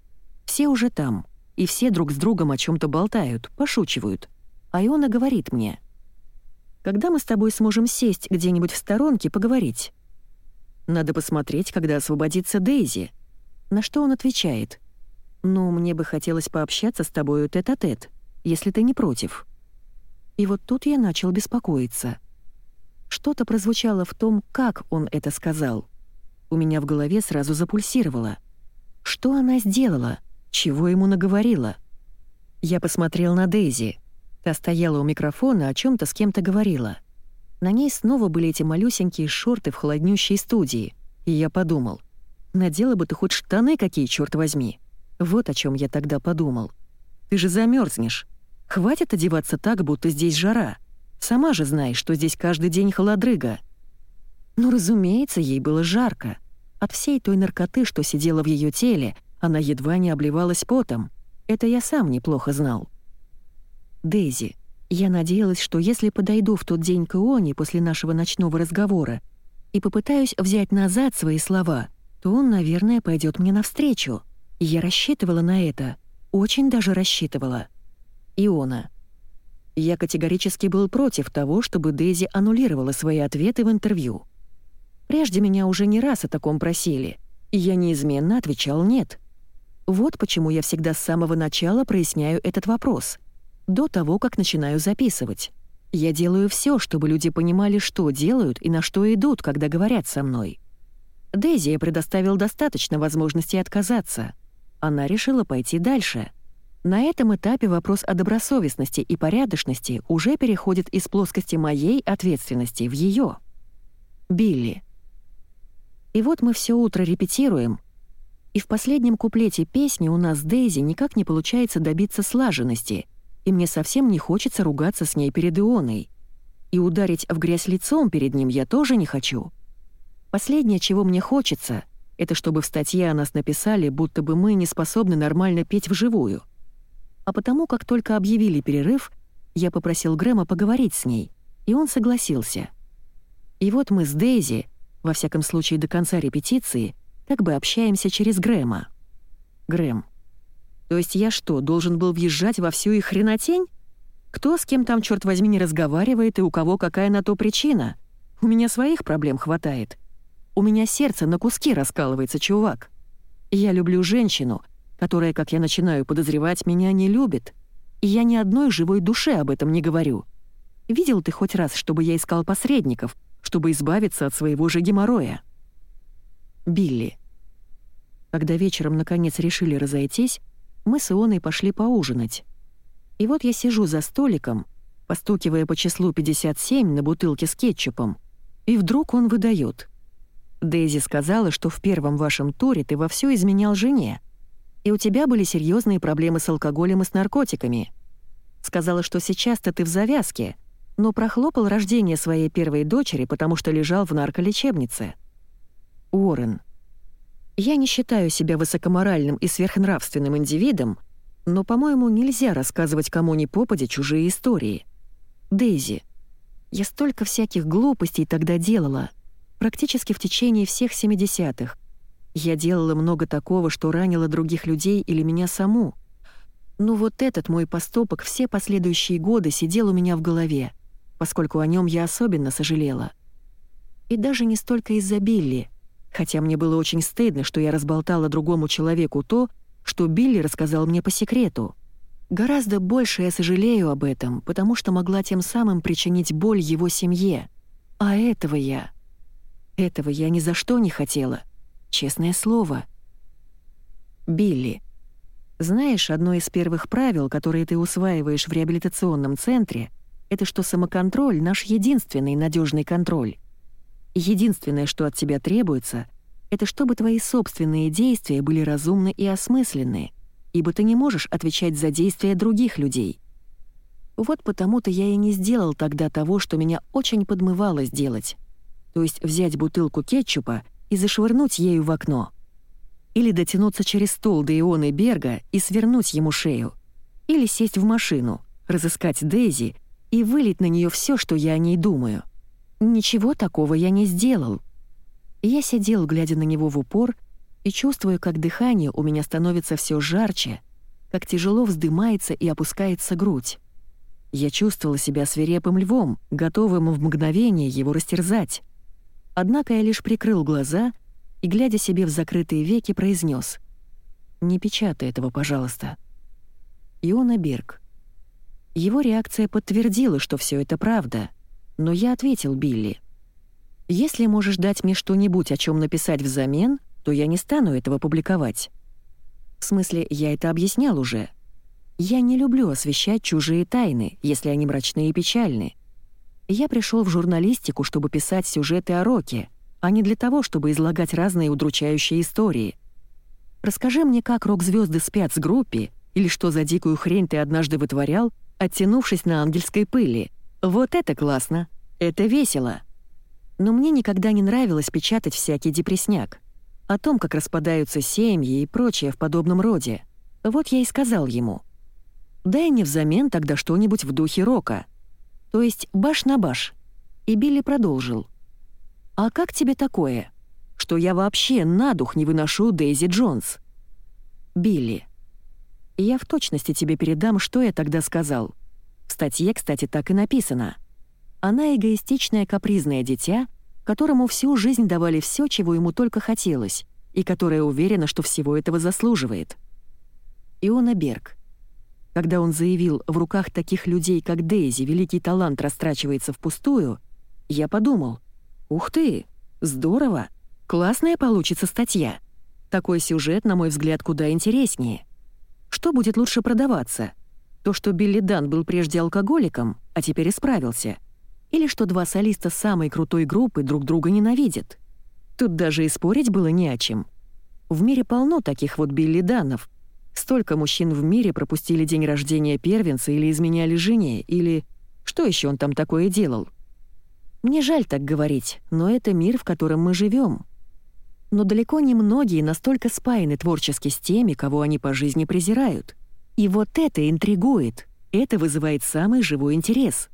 Все уже там, и все друг с другом о чем то болтают, пошучивают. А Иона говорит мне, «Когда мы с тобой сможем сесть где-нибудь в сторонке, поговорить?» «Надо посмотреть, когда освободится Дейзи». На что он отвечает, «Ну, мне бы хотелось пообщаться с тобою тет-а-тет, -тет, если ты не против». И вот тут я начал беспокоиться. Что-то прозвучало в том, как он это сказал. У меня в голове сразу запульсировало. Что она сделала? Чего ему наговорила? Я посмотрел на Дейзи. Та стояла у микрофона, о чем то с кем-то говорила. На ней снова были эти малюсенькие шорты в холоднющей студии. И я подумал, надела бы ты хоть штаны какие, черт возьми. Вот о чем я тогда подумал. Ты же замерзнешь. Хватит одеваться так, будто здесь жара. Сама же знаешь, что здесь каждый день холодрыга. Ну, разумеется, ей было жарко. От всей той наркоты, что сидела в ее теле, она едва не обливалась потом. Это я сам неплохо знал. Дейзи, я надеялась, что если подойду в тот день к Ионе после нашего ночного разговора и попытаюсь взять назад свои слова, то он, наверное, пойдет мне навстречу. Я рассчитывала на это. Очень даже рассчитывала. Иона. Я категорически был против того, чтобы Дейзи аннулировала свои ответы в интервью. Прежде меня уже не раз о таком просили, и я неизменно отвечал «нет». Вот почему я всегда с самого начала проясняю этот вопрос, до того, как начинаю записывать. Я делаю все, чтобы люди понимали, что делают и на что идут, когда говорят со мной. Дейзи я предоставил достаточно возможностей отказаться. Она решила пойти дальше. На этом этапе вопрос о добросовестности и порядочности уже переходит из плоскости моей ответственности в ее. Билли. И вот мы все утро репетируем, и в последнем куплете песни у нас с Дейзи никак не получается добиться слаженности, и мне совсем не хочется ругаться с ней перед Ионой. И ударить в грязь лицом перед ним я тоже не хочу. Последнее, чего мне хочется, это чтобы в статье о нас написали, будто бы мы не способны нормально петь вживую. А потому, как только объявили перерыв, я попросил Грэма поговорить с ней, и он согласился. И вот мы с Дейзи, во всяком случае до конца репетиции, как бы общаемся через Грэма. Грэм. То есть я что, должен был въезжать во всю их хренотень? Кто с кем там, черт возьми, не разговаривает и у кого какая на то причина? У меня своих проблем хватает. У меня сердце на куски раскалывается, чувак. Я люблю женщину, которая, как я начинаю подозревать, меня не любит. И я ни одной живой душе об этом не говорю. Видел ты хоть раз, чтобы я искал посредников, чтобы избавиться от своего же геморроя?» Билли. Когда вечером наконец решили разойтись, мы с Ионой пошли поужинать. И вот я сижу за столиком, постукивая по числу 57 на бутылке с кетчупом, и вдруг он выдает. «Дейзи сказала, что в первом вашем туре ты вовсю изменял жене, и у тебя были серьезные проблемы с алкоголем и с наркотиками. Сказала, что сейчас-то ты в завязке, но прохлопал рождение своей первой дочери, потому что лежал в нарколечебнице. Уоррен. Я не считаю себя высокоморальным и сверхнравственным индивидом, но, по-моему, нельзя рассказывать кому ни попадя чужие истории. Дейзи. Я столько всяких глупостей тогда делала, практически в течение всех 70-х. Я делала много такого, что ранило других людей или меня саму. Но вот этот мой поступок все последующие годы сидел у меня в голове, поскольку о нем я особенно сожалела. И даже не столько из-за Билли, хотя мне было очень стыдно, что я разболтала другому человеку то, что Билли рассказал мне по секрету. Гораздо больше я сожалею об этом, потому что могла тем самым причинить боль его семье. А этого я... Этого я ни за что не хотела. Честное слово. Билли. Знаешь, одно из первых правил, которые ты усваиваешь в реабилитационном центре, это что самоконтроль — наш единственный надежный контроль. Единственное, что от тебя требуется, это чтобы твои собственные действия были разумны и осмысленны, ибо ты не можешь отвечать за действия других людей. Вот потому-то я и не сделал тогда того, что меня очень подмывало сделать. То есть взять бутылку кетчупа и зашвырнуть ею в окно. Или дотянуться через стол до Ионы Берга и свернуть ему шею. Или сесть в машину, разыскать Дейзи и вылить на нее все, что я о ней думаю. Ничего такого я не сделал. Я сидел, глядя на него в упор, и чувствую, как дыхание у меня становится все жарче, как тяжело вздымается и опускается грудь. Я чувствовала себя свирепым львом, готовым в мгновение его растерзать. Однако я лишь прикрыл глаза и, глядя себе в закрытые веки, произнес: «Не печатай этого, пожалуйста». Иона Берг. Его реакция подтвердила, что все это правда — но я ответил Билли. «Если можешь дать мне что-нибудь, о чем написать взамен, то я не стану этого публиковать». В смысле, я это объяснял уже. Я не люблю освещать чужие тайны, если они мрачные и печальны. Я пришел в журналистику, чтобы писать сюжеты о роке, а не для того, чтобы излагать разные удручающие истории. Расскажи мне, как рок-звезды спят с группе, или что за дикую хрень ты однажды вытворял, оттянувшись на ангельской пыли — вот это классно! Это весело! Но мне никогда не нравилось печатать всякий депресняк. О том, как распадаются семьи и прочее в подобном роде. Вот я и сказал ему. «Дай мне взамен тогда что-нибудь в духе рока. То есть баш на баш». И Билли продолжил. «А как тебе такое, что я вообще на дух не выношу Дейзи Джонс?» «Билли, я в точности тебе передам, что я тогда сказал. В статье, кстати, так и написано. Она эгоистичное капризное дитя, которому всю жизнь давали все, чего ему только хотелось, и которая уверена, что всего этого заслуживает. Иона Берг. Когда он заявил, в руках таких людей, как Дейзи, великий талант растрачивается впустую, я подумал, ух ты, здорово, классная получится статья. Такой сюжет, на мой взгляд, куда интереснее. Что будет лучше продаваться? То, что Билли Дан был прежде алкоголиком, а теперь исправился? Или что два солиста самой крутой группы друг друга ненавидят? Тут даже и спорить было не о чем. В мире полно таких вот Билли Данов. Столько мужчин в мире пропустили день рождения первенца или изменяли жене, или... Что еще он там такое делал? Мне жаль так говорить, но это мир, в котором мы живем но далеко не многие настолько спаяны творчески с теми, кого они по жизни презирают. И вот это интригует, это вызывает самый живой интерес.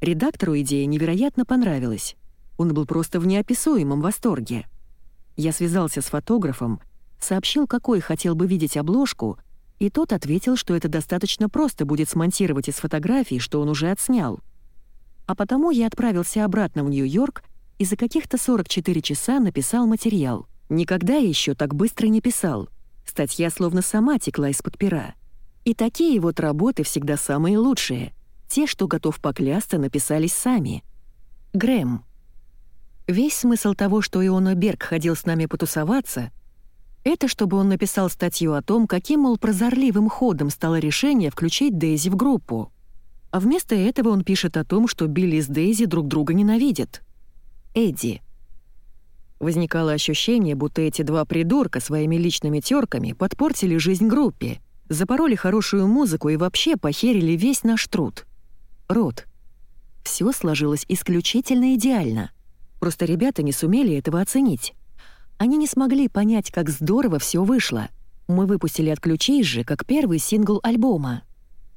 Редактору идея невероятно понравилась. Он был просто в неописуемом восторге. Я связался с фотографом, сообщил, какой хотел бы видеть обложку, и тот ответил, что это достаточно просто будет смонтировать из фотографий, что он уже отснял. А потому я отправился обратно в Нью-Йорк и за каких-то 44 часа написал материал. Никогда еще так быстро не писал. Статья словно сама текла из-под пера. И такие вот работы всегда самые лучшие. Те, что готов поклясться, написались сами. Грэм. Весь смысл того, что Иона Берг ходил с нами потусоваться, это чтобы он написал статью о том, каким, мол, прозорливым ходом стало решение включить Дейзи в группу. А вместо этого он пишет о том, что Билли с Дейзи друг друга ненавидят. Эдди. Возникало ощущение, будто эти два придурка своими личными терками подпортили жизнь группе, запороли хорошую музыку и вообще похерили весь наш труд. Рот. Все сложилось исключительно идеально. Просто ребята не сумели этого оценить. Они не смогли понять, как здорово все вышло. Мы выпустили «От ключей» же как первый сингл альбома.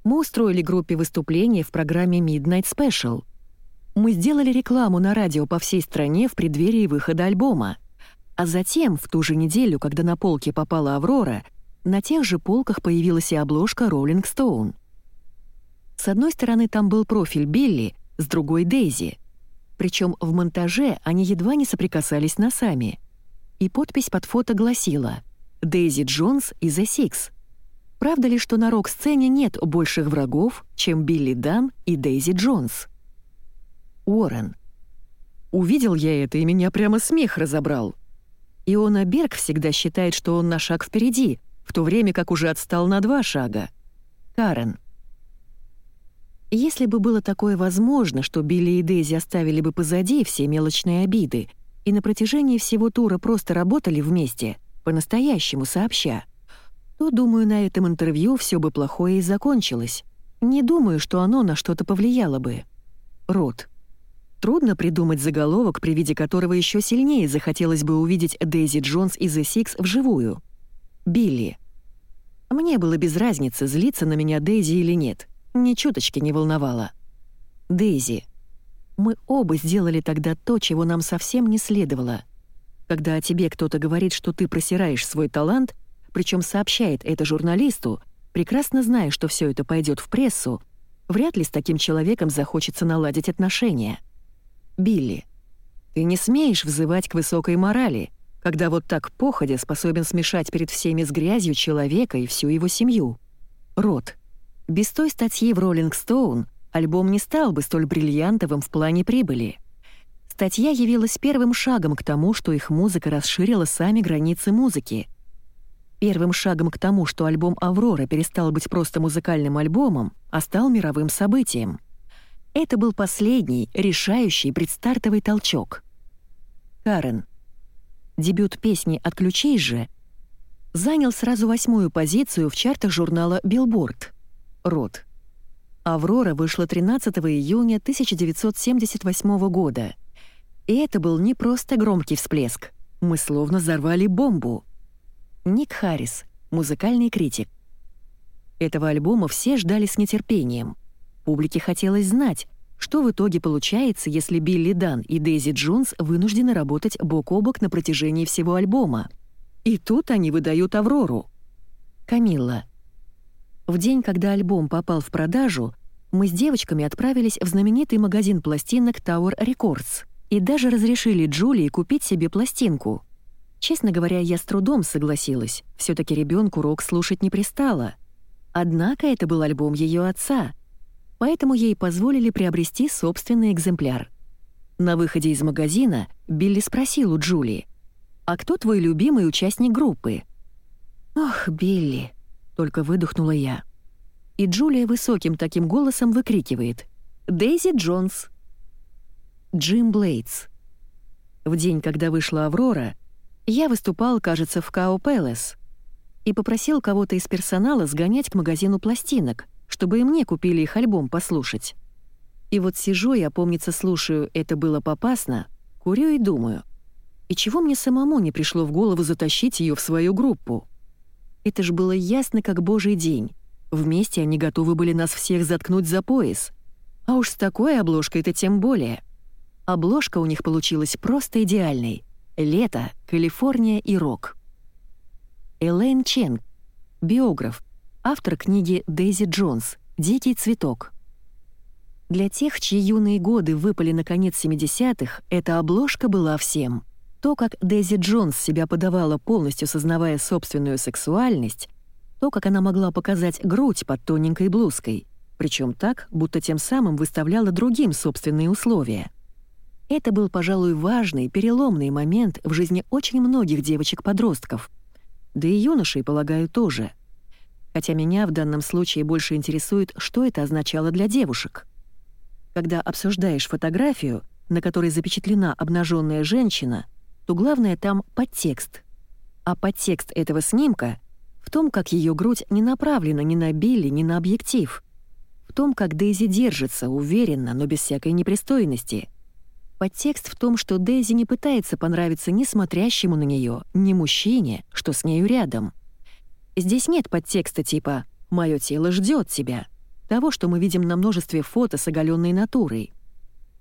Мы устроили группе выступление в программе Midnight Special — мы сделали рекламу на радио по всей стране в преддверии выхода альбома. А затем, в ту же неделю, когда на полке попала «Аврора», на тех же полках появилась и обложка «Роллинг Стоун». С одной стороны там был профиль Билли, с другой — Дейзи. Причем в монтаже они едва не соприкасались носами. И подпись под фото гласила «Дейзи Джонс и The Six». Правда ли, что на рок-сцене нет больших врагов, чем Билли Дан и Дейзи Джонс? Уоррен. Увидел я это, и меня прямо смех разобрал. Иона Берг всегда считает, что он на шаг впереди, в то время как уже отстал на два шага. Карен. Если бы было такое возможно, что Билли и Дейзи оставили бы позади все мелочные обиды и на протяжении всего тура просто работали вместе, по-настоящему сообща, то, думаю, на этом интервью все бы плохое и закончилось. Не думаю, что оно на что-то повлияло бы. Рот. Трудно придумать заголовок, при виде которого еще сильнее захотелось бы увидеть Дейзи Джонс и The Six вживую. Билли. Мне было без разницы, злиться на меня Дейзи или нет. Ни чуточки не волновало. Дейзи. Мы оба сделали тогда то, чего нам совсем не следовало. Когда о тебе кто-то говорит, что ты просираешь свой талант, причем сообщает это журналисту, прекрасно зная, что все это пойдет в прессу, вряд ли с таким человеком захочется наладить отношения. Билли, ты не смеешь взывать к высокой морали, когда вот так походя способен смешать перед всеми с грязью человека и всю его семью. Рот. Без той статьи в «Роллинг Стоун» альбом не стал бы столь бриллиантовым в плане прибыли. Статья явилась первым шагом к тому, что их музыка расширила сами границы музыки. Первым шагом к тому, что альбом «Аврора» перестал быть просто музыкальным альбомом, а стал мировым событием — это был последний, решающий предстартовый толчок. Карен. Дебют песни «От ключей» же занял сразу восьмую позицию в чартах журнала Billboard. Рот. «Аврора» вышла 13 июня 1978 года. И это был не просто громкий всплеск. Мы словно взорвали бомбу. Ник Харрис, музыкальный критик. Этого альбома все ждали с нетерпением. Публике хотелось знать, что в итоге получается, если Билли Дан и Дейзи Джонс вынуждены работать бок о бок на протяжении всего альбома. И тут они выдают «Аврору». Камилла. В день, когда альбом попал в продажу, мы с девочками отправились в знаменитый магазин пластинок Tower Records и даже разрешили Джулии купить себе пластинку. Честно говоря, я с трудом согласилась, все таки ребенку рок слушать не пристало. Однако это был альбом ее отца — поэтому ей позволили приобрести собственный экземпляр. На выходе из магазина Билли спросил у Джулии, «А кто твой любимый участник группы?» «Ох, Билли!» — только выдохнула я. И Джулия высоким таким голосом выкрикивает, «Дейзи Джонс!» Джим Блейдс. В день, когда вышла «Аврора», я выступал, кажется, в Као Пэлас и попросил кого-то из персонала сгонять к магазину пластинок, чтобы и мне купили их альбом послушать. И вот сижу я, помнится, слушаю «Это было попасно», курю и думаю, и чего мне самому не пришло в голову затащить ее в свою группу? Это ж было ясно, как божий день. Вместе они готовы были нас всех заткнуть за пояс. А уж с такой обложкой это тем более. Обложка у них получилась просто идеальной. Лето, Калифорния и рок. Элейн Ченг, биограф, автор книги Дейзи Джонс «Дикий цветок». Для тех, чьи юные годы выпали на конец 70-х, эта обложка была всем. То, как Дейзи Джонс себя подавала, полностью сознавая собственную сексуальность, то, как она могла показать грудь под тоненькой блузкой, причем так, будто тем самым выставляла другим собственные условия. Это был, пожалуй, важный, переломный момент в жизни очень многих девочек-подростков. Да и юношей, полагаю, тоже — хотя меня в данном случае больше интересует, что это означало для девушек. Когда обсуждаешь фотографию, на которой запечатлена обнаженная женщина, то главное там подтекст. А подтекст этого снимка в том, как ее грудь не направлена ни на Билли, ни на объектив. В том, как Дейзи держится, уверенно, но без всякой непристойности. Подтекст в том, что Дейзи не пытается понравиться ни смотрящему на нее, ни мужчине, что с нею рядом — Здесь нет подтекста типа «моё тело ждёт тебя», того, что мы видим на множестве фото с оголённой натурой.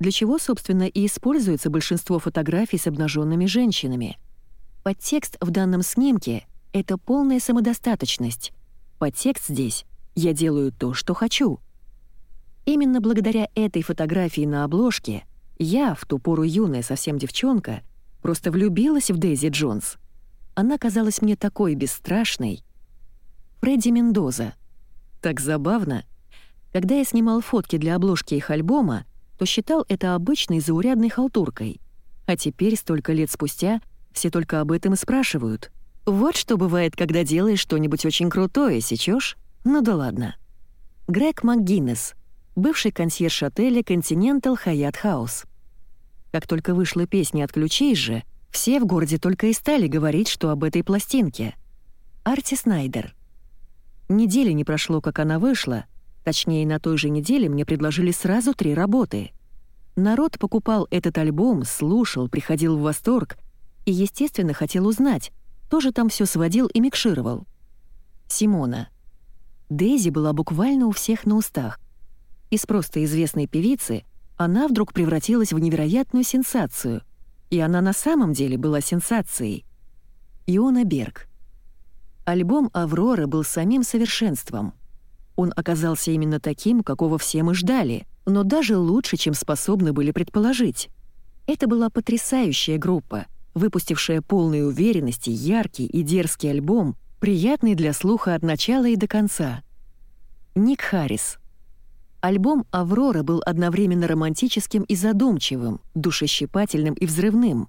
Для чего, собственно, и используется большинство фотографий с обнаженными женщинами. Подтекст в данном снимке — это полная самодостаточность. Подтекст здесь «я делаю то, что хочу». Именно благодаря этой фотографии на обложке я, в ту пору юная совсем девчонка, просто влюбилась в Дейзи Джонс. Она казалась мне такой бесстрашной, Фредди Мендоза. Так забавно. Когда я снимал фотки для обложки их альбома, то считал это обычной заурядной халтуркой. А теперь, столько лет спустя, все только об этом и спрашивают. Вот что бывает, когда делаешь что-нибудь очень крутое, сечешь? Ну да ладно. Грег МакГиннес, бывший консьерж отеля Continental Hyatt House. Как только вышла песня «Отключись же», все в городе только и стали говорить, что об этой пластинке. Арти Снайдер — Недели не прошло, как она вышла. Точнее, на той же неделе мне предложили сразу три работы. Народ покупал этот альбом, слушал, приходил в восторг и, естественно, хотел узнать, тоже там все сводил и микшировал. Симона. Дейзи была буквально у всех на устах. Из просто известной певицы она вдруг превратилась в невероятную сенсацию. И она на самом деле была сенсацией. Иона Берг. Альбом «Аврора» был самим совершенством. Он оказался именно таким, какого все мы ждали, но даже лучше, чем способны были предположить. Это была потрясающая группа, выпустившая полной уверенности яркий и дерзкий альбом, приятный для слуха от начала и до конца. Ник Харрис. Альбом «Аврора» был одновременно романтическим и задумчивым, душещипательным и взрывным.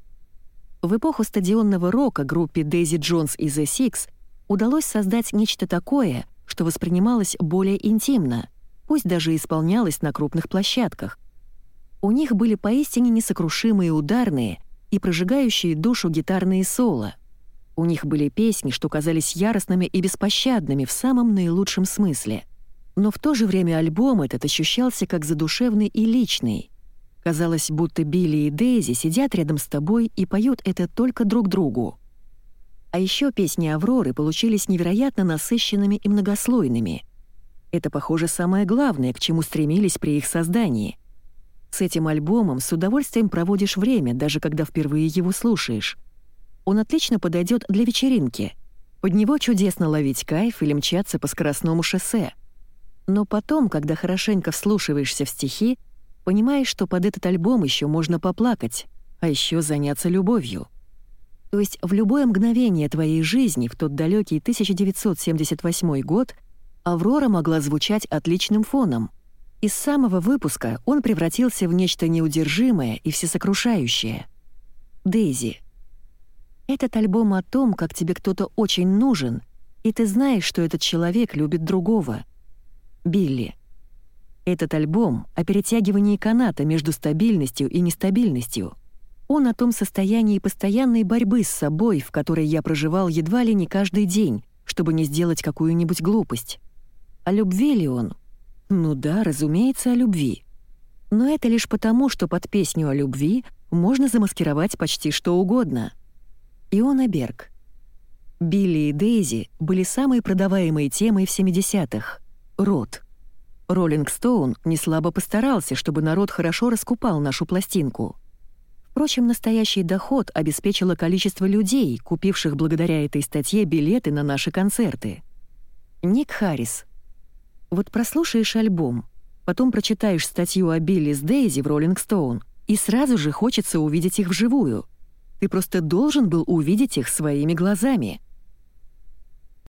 В эпоху стадионного рока группе Дейзи Джонс и The Six удалось создать нечто такое, что воспринималось более интимно, пусть даже исполнялось на крупных площадках. У них были поистине несокрушимые ударные и прожигающие душу гитарные соло. У них были песни, что казались яростными и беспощадными в самом наилучшем смысле. Но в то же время альбом этот ощущался как задушевный и личный. Казалось, будто Билли и Дейзи сидят рядом с тобой и поют это только друг другу. А еще песни Авроры получились невероятно насыщенными и многослойными. Это, похоже, самое главное, к чему стремились при их создании. С этим альбомом с удовольствием проводишь время, даже когда впервые его слушаешь. Он отлично подойдет для вечеринки. Под него чудесно ловить кайф или мчаться по скоростному шоссе. Но потом, когда хорошенько вслушиваешься в стихи, понимаешь, что под этот альбом еще можно поплакать, а еще заняться любовью. То есть в любое мгновение твоей жизни в тот далекий 1978 год «Аврора» могла звучать отличным фоном. Из самого выпуска он превратился в нечто неудержимое и всесокрушающее. Дейзи. Этот альбом о том, как тебе кто-то очень нужен, и ты знаешь, что этот человек любит другого. Билли. Этот альбом о перетягивании каната между стабильностью и нестабильностью. Он о том состоянии постоянной борьбы с собой, в которой я проживал едва ли не каждый день, чтобы не сделать какую-нибудь глупость. О любви ли он? Ну да, разумеется, о любви. Но это лишь потому, что под песню о любви можно замаскировать почти что угодно. Иона Берг. Билли и Дейзи были самой продаваемой темой в 70-х. Рот. Роллинг Стоун неслабо постарался, чтобы народ хорошо раскупал нашу пластинку. Впрочем, настоящий доход обеспечило количество людей, купивших благодаря этой статье билеты на наши концерты. Ник Харрис. Вот прослушаешь альбом, потом прочитаешь статью о Билли с Дейзи в Роллинг Стоун, и сразу же хочется увидеть их вживую. Ты просто должен был увидеть их своими глазами —